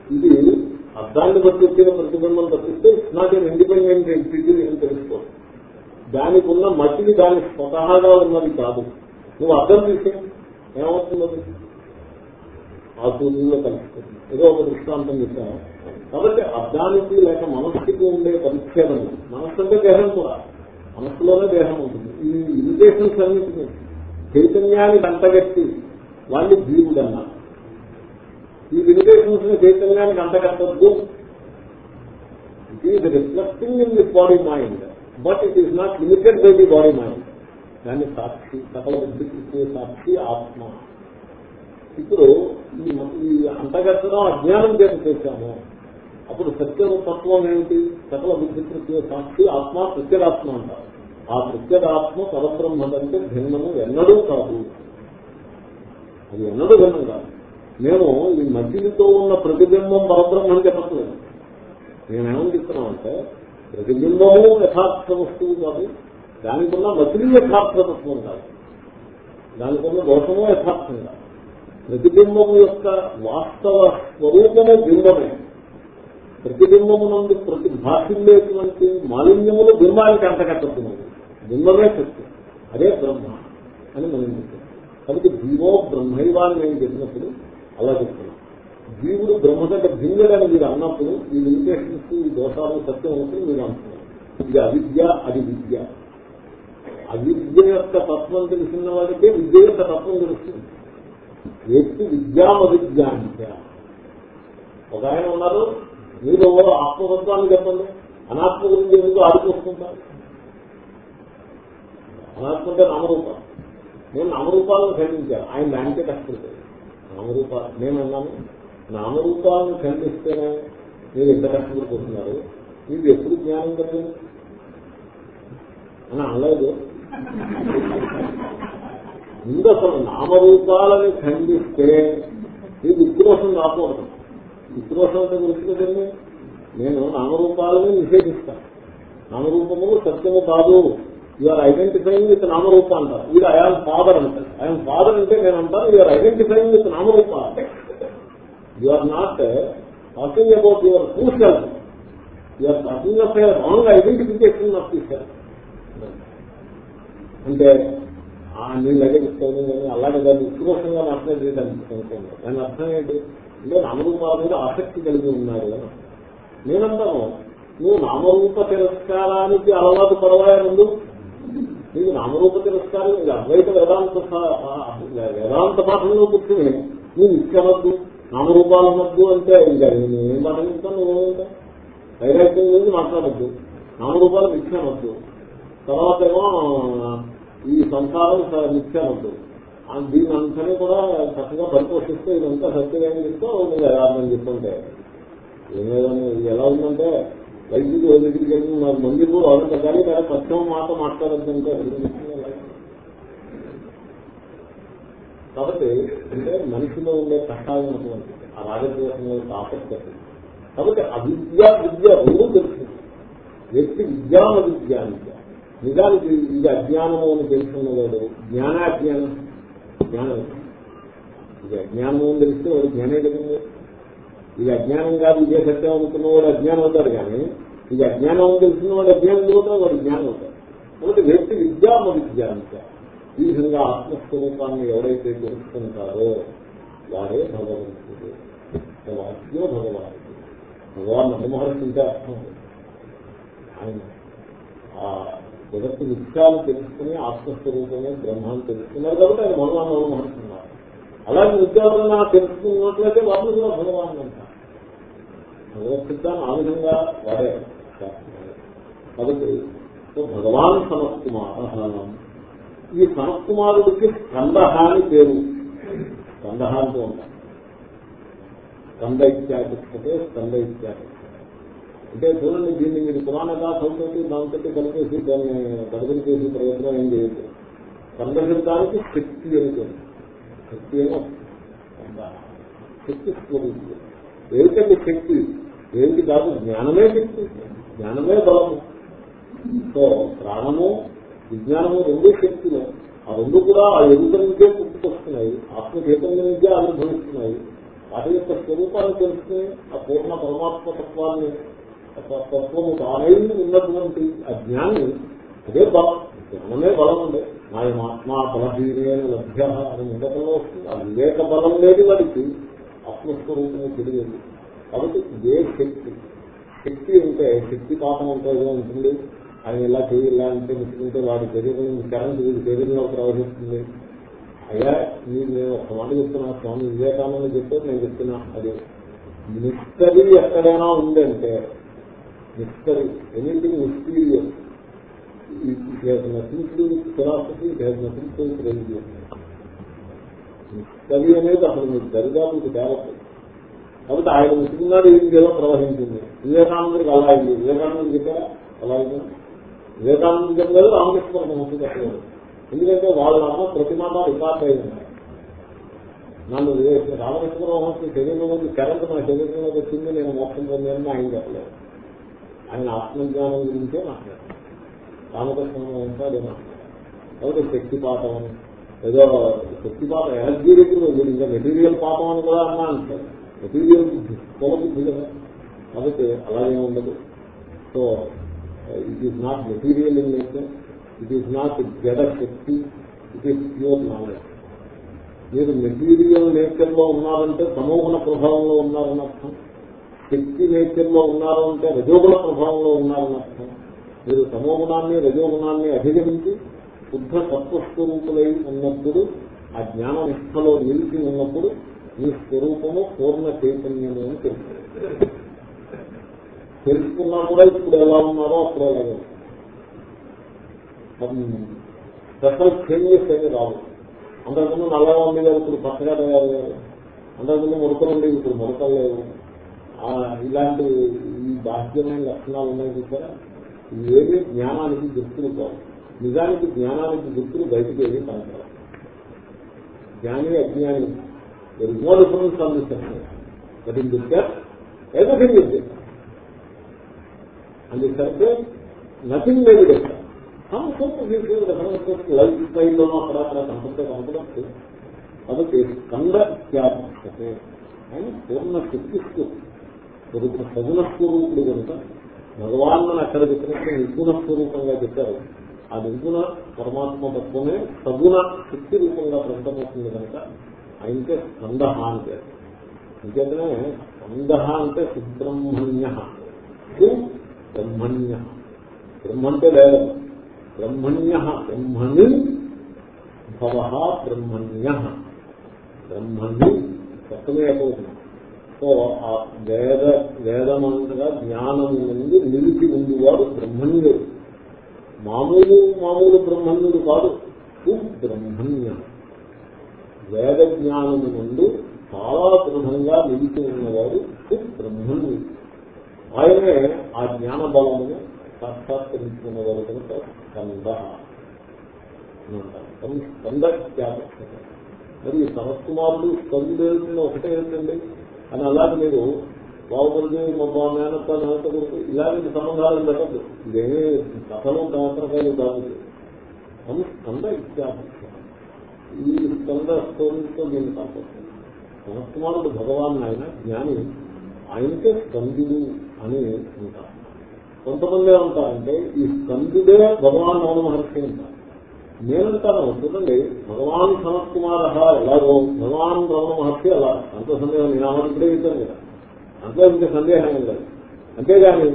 ఇది అర్థాన్ని బట్టి వచ్చిన ప్రతిబింబం తప్పిస్తే it's not an independent entity అని తెలుసుకో దానికి ఉన్న మట్టిని దాని స్వతహాగా ఉన్నది కాదు. నువ్వు అర్థం చేసే ఏమవుతున్నది? ఆ సూర్యుల్లో కలుస్తుంది ఏదో ఒక దృష్టాంతం చెప్పాను. కాబట్టి అర్థానికి లేక మనస్సుకి ఉండే పరిచ్ఛేదం మనస్సు అంటే దేహం కూడా. మనస్సులోనే దేహం ఉంటుంది. ఈ ఇన్విటేషన్స్ అన్నింటినీ చైతన్యాన్ని అంటగట్టి వాళ్ళు జీవుడన్నా. ఈ లిమిటేషన్స్ని చైతన్యానికి అంతకట్టద్దు it is reflecting in the body mind but it is not limited by the body mind దాన్ని సాక్షి సకల విద్యుత్ సాక్షి ఆత్మ. ఇప్పుడు ఈ అంతగట్టడం అజ్ఞానం చేసి చేశాము. అప్పుడు సత్యం తత్వం ఏమిటి? సకల విద్యుత్ సాక్షి ఆత్మ ప్రత్యేగాత్మ అంటారు. ఆ ప్రత్యేగాత్మ పరబ్రహ్మ అంటే భిన్నము ఎన్నడూ కాదు. అది ఎన్నడూ భిన్నం కాదు. నేను ఈ మధ్యతో ఉన్న ప్రతిబింబం పరబ్రహ్మని చెప్పట్లేదు. నేనేమని చెప్తున్నామంటే ప్రతిబింబము యథార్థ వస్తువు కాదు. దానికున్న మధ్య యథార్థతత్వం కాదు. దానికున్న దోషము యథార్థం కాదు. ప్రతిబింబము యొక్క వాస్తవ స్వరూపము బింబమే ప్రతిబింబము నుండి ప్రతిభాషిల్లేటువంటి మాలిన్యములు బింబానికి అంతకట్టుకున్నది బింబమే శక్తి అదే బ్రహ్మ అని మనం చెప్తాం కాబట్టి జీవో బ్రహ్మైవాన్ని నేను చెప్పినప్పుడు అలా చెప్తున్నాం. జీవుడు బ్రహ్మ కంటే భిన్నుడని మీరు అన్నప్పుడు ఈ లిమిటేషన్స్ ఈ దోషాలు సత్యం అవుతుంది మీరు అంటున్నారు. ఇది అవిద్య అది విద్య. అవిద్య యొక్క తత్వం తెలిసిన వాడికే విద్య యొక్క తత్వం తెలుస్తుంది. వ్యక్తి విద్యామవిద్యాంశ ఒక ఆయన ఉన్నారు మీరు ఆత్మతత్వాన్ని చెప్పండి. అనాత్మ గురించి ఎందుకు ఆడిపోసుకుంటారు అనాత్మ అంటే నామరూపం. నేను నామరూపాలను ఖండించాను. ఆయన దానికే కష్టపడతాను నామరూపాలు నేను అన్నాను నామరూపాలను ఖండిస్తేనే మీరు ఎంత కష్టపడిపోతున్నారు. మీకు ఎప్పుడు జ్ఞానం కలిగింది అని అనలేదు. ముందు అసలు నామరూపాలని ఖండిస్తే మీకు ఉక్రోషం రాకూడదు ఉక్రోషం అంటే తెలుసు కదండి నేను నామరూపాలని నిషేధిస్తాను. నామరూపము సత్యము కాదు. యూఆర్ ఐడెంటిఫైయింగ్ విత్ నామరూప అంటారు. వీడు ఐఆమ్ ఫాదర్ అంటారు. ఐఎమ్ ఫాదర్ అంటే నేను అంటాను యూఆర్ ఐడెంటిఫైయింగ్ విత్ నామరూప. You're not talking about your true self you're talking of wrong identification of the self అంటే నేను అదే చెప్తాను కానీ అలాగే దాన్ని ఉత్కృష్టంగా మాట్లాడేదానికి అనుకోండి. దాని అర్థం ఏంటి? అంటే నామరూపాల మీద ఆసక్తి కలిగి ఉన్నారు అని నేనంటాను నువ్వు నామరూప తిరస్కారానికి అలవాటు పడవాయా నీకు నామరూప తిరస్కారం ఇది అద్వైత వేదాంత వేదాంత పాఠంలో కూర్చుని నువ్వు ఇచ్చవద్దు నామరూపాలు వద్దు అంటే ఇంకా నేనేం మాట్లాడుతాను వైరాగ్యం గురించి మాట్లాడద్దు. నామరూపాలు మిథ్యానొద్దు తర్వాత ఏమో ఈ సంసారం మిథ్యానొద్దు దీని అంతనే కూడా చక్కగా పరిపోషిస్తే ఇదంతా సత్యమని చెప్తే నువ్వు యథార్థం చెప్తుంటే. ఏమేదని ఎలా ఉందంటే వైద్యుడు దగ్గరికి వెళ్ళి నాకు మందిరు అదంతా కానీ లేదా పశ్చిమ మాట మాట్లాడద్దంటే కాబట్టి అంటే మనిషిలో ఉండే కష్టాలైనటువంటి ఆ రాజద్వేషంలో ఆసక్తి. కాబట్టి అవిద్య విద్య రెండు తెలుస్తుంది వ్యక్తి విజ్ఞాన విద్యానికి నిజానికి ఇది అజ్ఞానము అని తెలుసుకున్నవాడు జ్ఞానాజ్ఞానం జ్ఞానం. ఇది అజ్ఞానం అని తెలిస్తే వాడు జ్ఞానే కదండి ఇది అజ్ఞానం కాదు ఇదే సత్యం అనుకున్నవాడు అజ్ఞానం అవుతాడు కానీ ఇది అజ్ఞానం అని తెలిసిన వాడు అజ్ఞానం అవుతాడు వాడు జ్ఞానం అవుతాడు. కాబట్టి వ్యక్తి విద్యామ విద్యాంశ ఈ విధంగా ఆత్మస్వరూపాన్ని ఎవరైతే తెలుసుకుంటారో వారే భగవంతుడు. వాక్యో భగవాన్ భగవాన్ హనుమహర్షి అంటే అర్థం ఆయన జగత్తు నిత్యాలు తెలుసుకుని ఆత్మస్వరూపమే బ్రహ్మాన్ని తెలుసుకున్నారు కాబట్టి ఆయన భగవాన్ నమ్మహర్షున్నారు అలాగే విద్యార్థులను తెలుసుకున్నట్లయితే వాళ్ళు కూడా భగవాన్ అంటారు. భగవద్గీతాన్ని ఆ విధంగా వాడే కాబట్టి భగవాన్ సనత్కుమార ఈ సనత్కుమారుడికి స్కందహాని పేరు. స్కందహాంతో ఉంటారు. స్కంద ఇత్యాదిస్తే స్కంద ఇత్యాది. అంటే చూడండి దీన్ని మీరు పురాణ గాథలతో దాంతో కలిపేసి దాన్ని కడుపులు చేసే ప్రయత్నం ఏం చేయదు సందర్శించడానికి శక్తి అనుకోండి శక్తి ఏమో. శక్తి స్వరూపి. ఏమిటండి శక్తి? ఏంటి కాదు జ్ఞానమే శక్తి. జ్ఞానమే బలము. సో ప్రాణము విజ్ఞానము రెండు శక్తులు. ఆ రెండు కూడా ఆ ఎదుట నుంచే పుట్టుకొస్తున్నాయి. ఆత్మ చైతన్యం నుంచే అనుభవిస్తున్నాయి. వాటి యొక్క స్వరూపాన్ని తెలుసుకుని ఆ పూర్ణ పరమాత్మ తత్వాన్ని తత్వము తానై ఉన్నటువంటి ఆ జ్ఞాని అదే బలం జ్ఞానమే బలం ఉంది నాయమాత్మా బలహీన లభ్య అని ఉండటంలో వస్తుంది. ఆ వివేక బలం లేదు వాడికి ఆత్మస్వరూపము తెలియదు. కాబట్టి ఇదే శక్తి. శక్తి ఉంటే శక్తి పాపం అంటే ఏదో ఉంటుంది. ఆయన ఇలా చేయి ఇలా అంటే ముట్టుకుంటే వాడి శరీరం కరెంట్ వీడి శరీరంలో ప్రవహిస్తుంది. అయ్యా మీరు నేను ఒక మాట చెప్తున్నా స్వామి వివేకానంద చెప్పే నేను చెప్తున్నా. అది మిస్టరీ ఎక్కడైనా ఉందంటే mystery anything mysterious it has nothing to with philosophy it has nothing to with religion mystery అనేది అసలు మీకు సరిగా మీకు డెవలప్ కాబట్టి ఆయన ముసుకున్నాడు ఇండియాలో ప్రవహించింది. వివేకానందుడికి అలా అయింది. వివేకానందుడు చెప్పారా అలా అయింది? వివేకానంద చెప్పలేదు రామకృష్ణ ముక్తి చెప్పలేదు. ఎందుకంటే వాళ్ళ అమ్మ ప్రతి మాట రికార్డ్ అయింది నన్ను రామకృష్ణ మహర్షి శరీరంలో కరెంట్ నా శరీరంలోకి వచ్చింది నేను మోక్షం పొందానని ఆయన చెప్పలేదు. ఆయన ఆత్మజ్ఞానం గురించే మాట్లాడారు రామకృష్ణ మహర్షి అదే మాట్లాడారు. కాబట్టి శక్తిపాతం అని ఏదో శక్తిపాతం ఎనర్జీ దగ్గర వీడు ఇంకా మెటీరియల్ పాపం అని కూడా అన్నా అంటారు. మెటీరియల్ స్థూల బుద్ధి కదా కాబట్టి అలాగే ఉండదు. So it is not material in nature it is not జడ శక్తి ఇట్ ఈస్ ప్యూర్ నాలెడ్జ్ మీరు మెటీరియల్ నేచర్లో ఉన్నారంటే సమూహన ప్రభావంలో ఉన్నారని అర్థం. శక్తి నేచర్లో ఉన్నారు అంటే రజోగుణ ప్రభావంలో ఉన్నారని అర్థం మీరు తమోగుణాన్ని రజోగుణాన్ని అధిగమించి శుద్ధ సత్వస్వరూపులై ఉన్నప్పుడు ఆ జ్ఞాన నిష్టలో నిలిచి ఉన్నప్పుడు మీ స్వరూపము పూర్ణ చైతన్యము అని తెలుసు తెలుసుకున్నా కూడా ఇప్పుడు ఎలా ఉన్నారో అప్పుడు ఎలాగే స్పెషల్ చేంజెస్ ఏమి రావు. అంతకుముందు నల్లగా ఉండేది ఇప్పుడు పచ్చగా తయారయ్యారు. అంతకుముందు ముడకలు ఉండేవి ఇప్పుడు ముడకలు లేవు. ఇలాంటి ఈ బాహ్యమైన లక్షణాలు ఉన్నాయి చూసారా? ఏవి జ్ఞానానికి గుర్తులు కావు. నిజానికి జ్ఞానానికి గుర్తులు బయటకు ఏమీ కనపడవు జ్ఞాని అజ్ఞాని no difference on this everything is this nothing maybe different life స్టైల్లోనూ అక్కడ అక్కడ కనపడితే కనపడచ్చు కాబట్టి స్కంద త్యాగతే ఆయన పూర్ణ శక్తిస్తూ స్వరూప సగుణ స్వరూపుడు కనుక భగవాన్ అక్కడ చెప్పినట్టు నిర్గుణ స్వరూపంగా చెప్పారు. ఆ నిర్గుణ పరమాత్మ తత్వమే సగుణ శక్తి రూపంగా ప్రకటమవుతుంది కనుక ఆయనకే స్కందహ అంటే. ఇంకేతనే స్కందహ అంటే సుబ్రహ్మణ్య. బ్రహ్మణ్య. బ్రహ్మంటే లేదు బ్రహ్మణ్య బ్రహ్మణి భవ బ్రహ్మణ్య. బ్రహ్మణి కొత్తమే అయిపోతుంది. సో వేద వేదమంతగా జ్ఞానము నుండి నిలిచి ఉండేవాడు బ్రహ్మణ్యుడు. మామూలు మామూలు బ్రహ్మణ్యుడు కాదు బ్రహ్మణ్య వేద జ్ఞానము నుండి చాలా దృఢంగా నిలిచి ఉన్నవాడు బ్రహ్మణ్యుడు ఆయనే ఆ జ్ఞాన బలమును సాక్షాత్కరించుకున్నవాడు కనుక స్కంద. స్కంద మరి సరస్కుమారుడు స్కందేతున్న ఒకటే ఏంటండి? అని అలాగే మీరు. బాగుపడి మా మేనత్త మేనత్త కొడుకు ఇలాంటి సంబంధాలు పెట్టద్దు ఇదేమీ కథలు కాకరకాయలు కాదు. స్కంద ఇత్యాపక్ష ఈ స్కంద స్టోరీతో నేను కాకపోతుంది సంస్కుమారుడు భగవాన్ ఆయన జ్ఞాని ఆయనకే స్కందుడు అని అంటారు. కొంతమంది ఏమంటారంటే ఈ స్కందుడే భగవాన్ రమణ మహర్షి అంటారు. నేనంటాను చూడండి భగవాన్ సనత్ కుమార్ ఎలాగో? భగవాన్ రమణ మహర్షి అలా. అంత సందేహం నేను ఆమె ఇచ్చాను కదా. అంతే ఇంకా సందేహం ఉండదు అంతేగాని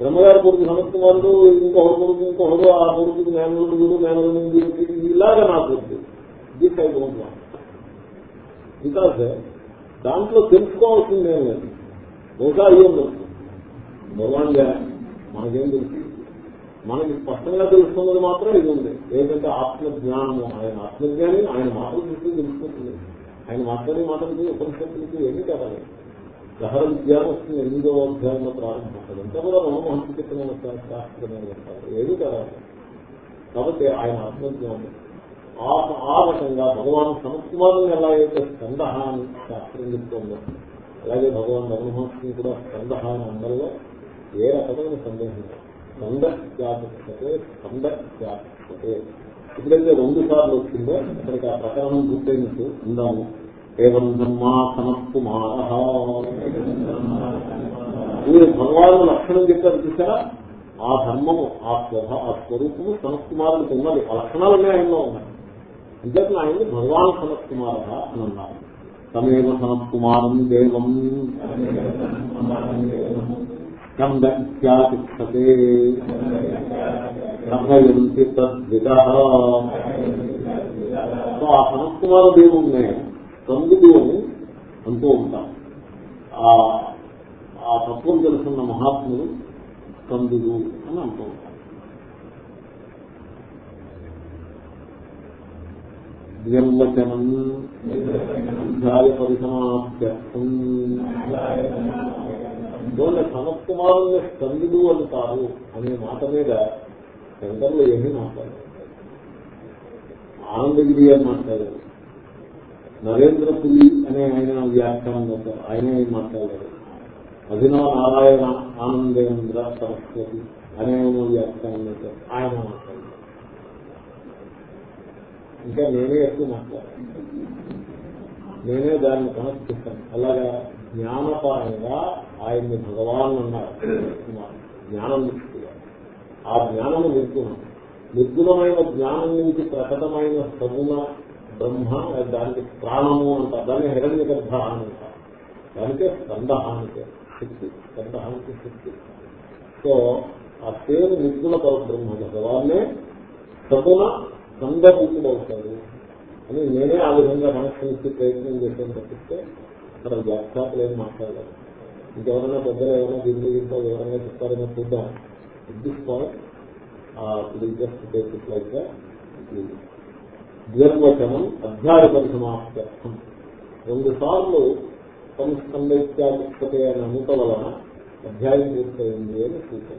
బ్రహ్మగారి కొడుకు సనత్ కుమారుడు ఇంకొకటి కొడుకు ఇంకొకడు ఆ కొడుకు మేనలుడు మేనలుడు ఇలాగా నా కొడుకు. This I don't want because దాంట్లో తెలుసుకోవాల్సింది ఏం లేదు. బహుశా అయ్యి ఉండొచ్చు భగవాన్ మనకేం తెలుసు? మనకి స్పష్టంగా తెలుస్తున్నది మాత్రం ఇది ఉంది. ఏంటంటే ఆత్మజ్ఞానము ఆయన ఆత్మజ్ఞాని ఆయన మాటలు చూసి తెలుసుకుంటుంది. ఆయన మాట్లాడే మాటలకి ఉపనిషత్తులకి ఏమీ కావాలి దహర విజ్ఞానం వస్తుంది ఎనిమిదో అధ్యాయంలో ప్రారంభించాలి ఎంత కూడా మనమోహన్ చెప్పిన శాస్త్రమైన చెప్తారు కావాలి కాబట్టి ఆయన ఆత్మజ్ఞానం. ఆ రకంగా భగవాన్ సంస్కుమారుని ఎలా అయితే స్కందహ అని శాస్త్రం చెప్తుందో అలాగే భగవాన్ రమహంసుని కూడా స్కందహ అని అందరిలో ఏ రకమైన సందేహం లేదు స్కంద జాతకతే స్కంద ఎప్పుడైతే రెండు సార్లు వచ్చిందో అక్కడికి ఆ ప్రకరణం గుర్తైనట్టు ఉందాము ఏవం బ్రహ్మా సనత్కుమార మీరు భగవాను లక్షణం చెప్పారు చూసారా? ఆ ధర్మము ఆ స్వభ ఆ స్వరూపము సనత్కుమారుడికి ఉన్నది. ఆ లక్షణాలన్నీ ఆయనలో ఉన్నాయి. అంతేకాని ఆయన భగవాన్ సనత్కుమార అని అన్నారు. తమేవ సనత్కుమారం దేవం. స్కందత్యాతిష్టతే బ్రహ్మయంతి తద్విద సో ఆ సనత్కుమార దేవుణ్ణి స్కందుడు అని అంటూ ఉంటాం. ఆ తత్వం తెలుసున్న మహాత్ముడు స్కందుడు అని అంటూ ఉంటాం. నిర్వచనం పరిసమాప్త్యర్థం ఇటువంటి సనత్కుమారుని స్కందుడు అంటారు అనే మాట మీద శంకర్లు ఏమీ మాట్లాడారు ఆనందగిరి అని మాట్లాడారు. నరేంద్ర పులి అనే ఆయన వ్యాఖ్యానం చేశారు. ఆయనే మాట్లాడారు అభినవ నారాయణ ఆనందేంద్ర సరస్వతి అనే ఆయన వ్యాఖ్యానం చేశారు. ఆయన మాట్లాడారు ఇంకా నేనే ఎక్కువ మాట్లాడాను నేనే దాన్ని కనెక్ట్ చేశాను అలాగా జ్ఞానపరంగా ఆయన్ని భగవాన్ అన్నారు. జ్ఞానం ఆ జ్ఞానము నిర్గుణం నిర్గుణమైన జ్ఞానం నుంచి ప్రకటమైన సగుణ బ్రహ్మ దానికి ప్రాణము అంటారు. దాన్ని హిరణ్య గర్భ అని అంటారు. దానికే స్కందహానికి శక్తి స్కందహానికి శక్తి. సో ఆ పేరు నిర్గుణ పరబ్రహ్మ. భగవాన్నే సగుణ స్కందభూతుడు అవుతాడు అని నేనే ఆ విధంగా మనస్సు నుంచి ప్రయత్నం చేశాను తప్పిస్తే అక్కడ వ్యాఖ్యాతలు ఏం మాట్లాడారు ఇంకెవరైనా పెద్దలు ఏమైనా దీని గురించి వివరంగా చెప్తారేమో చూద్దాం this point just take like ద్వైవచనం అధ్యాయ పరిసమాప్త్యర్థం రెండు సార్లు సంస్కందైత్యాధిపతే అనే అనుక వలన అధ్యాయం పూర్తయింది అని సూచన.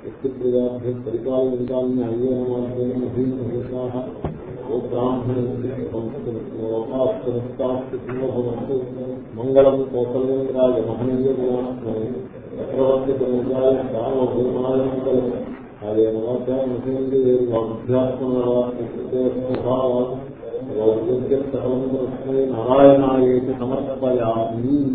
సప్తమోధ్యాయ హరి ఓం తత్సత్ శ్రీకృష్ణార్పణమస్తు వ్యక్తిప్రియాభ్య పరిపాలయంతాన్ని అయ్యేన మహీమహేషాः ఓ బ్రాహ్మణోపాస్తు మంగళం కౌసల్యేంద్రాయ మహనీయగుణాత్మనే చక్రవర్తి ప్రముఖాయ సార్వభౌమాయ మంగళం అదే నవాధ్యాత్మధ్యాత్మనారాయణాయ సమర్పయామి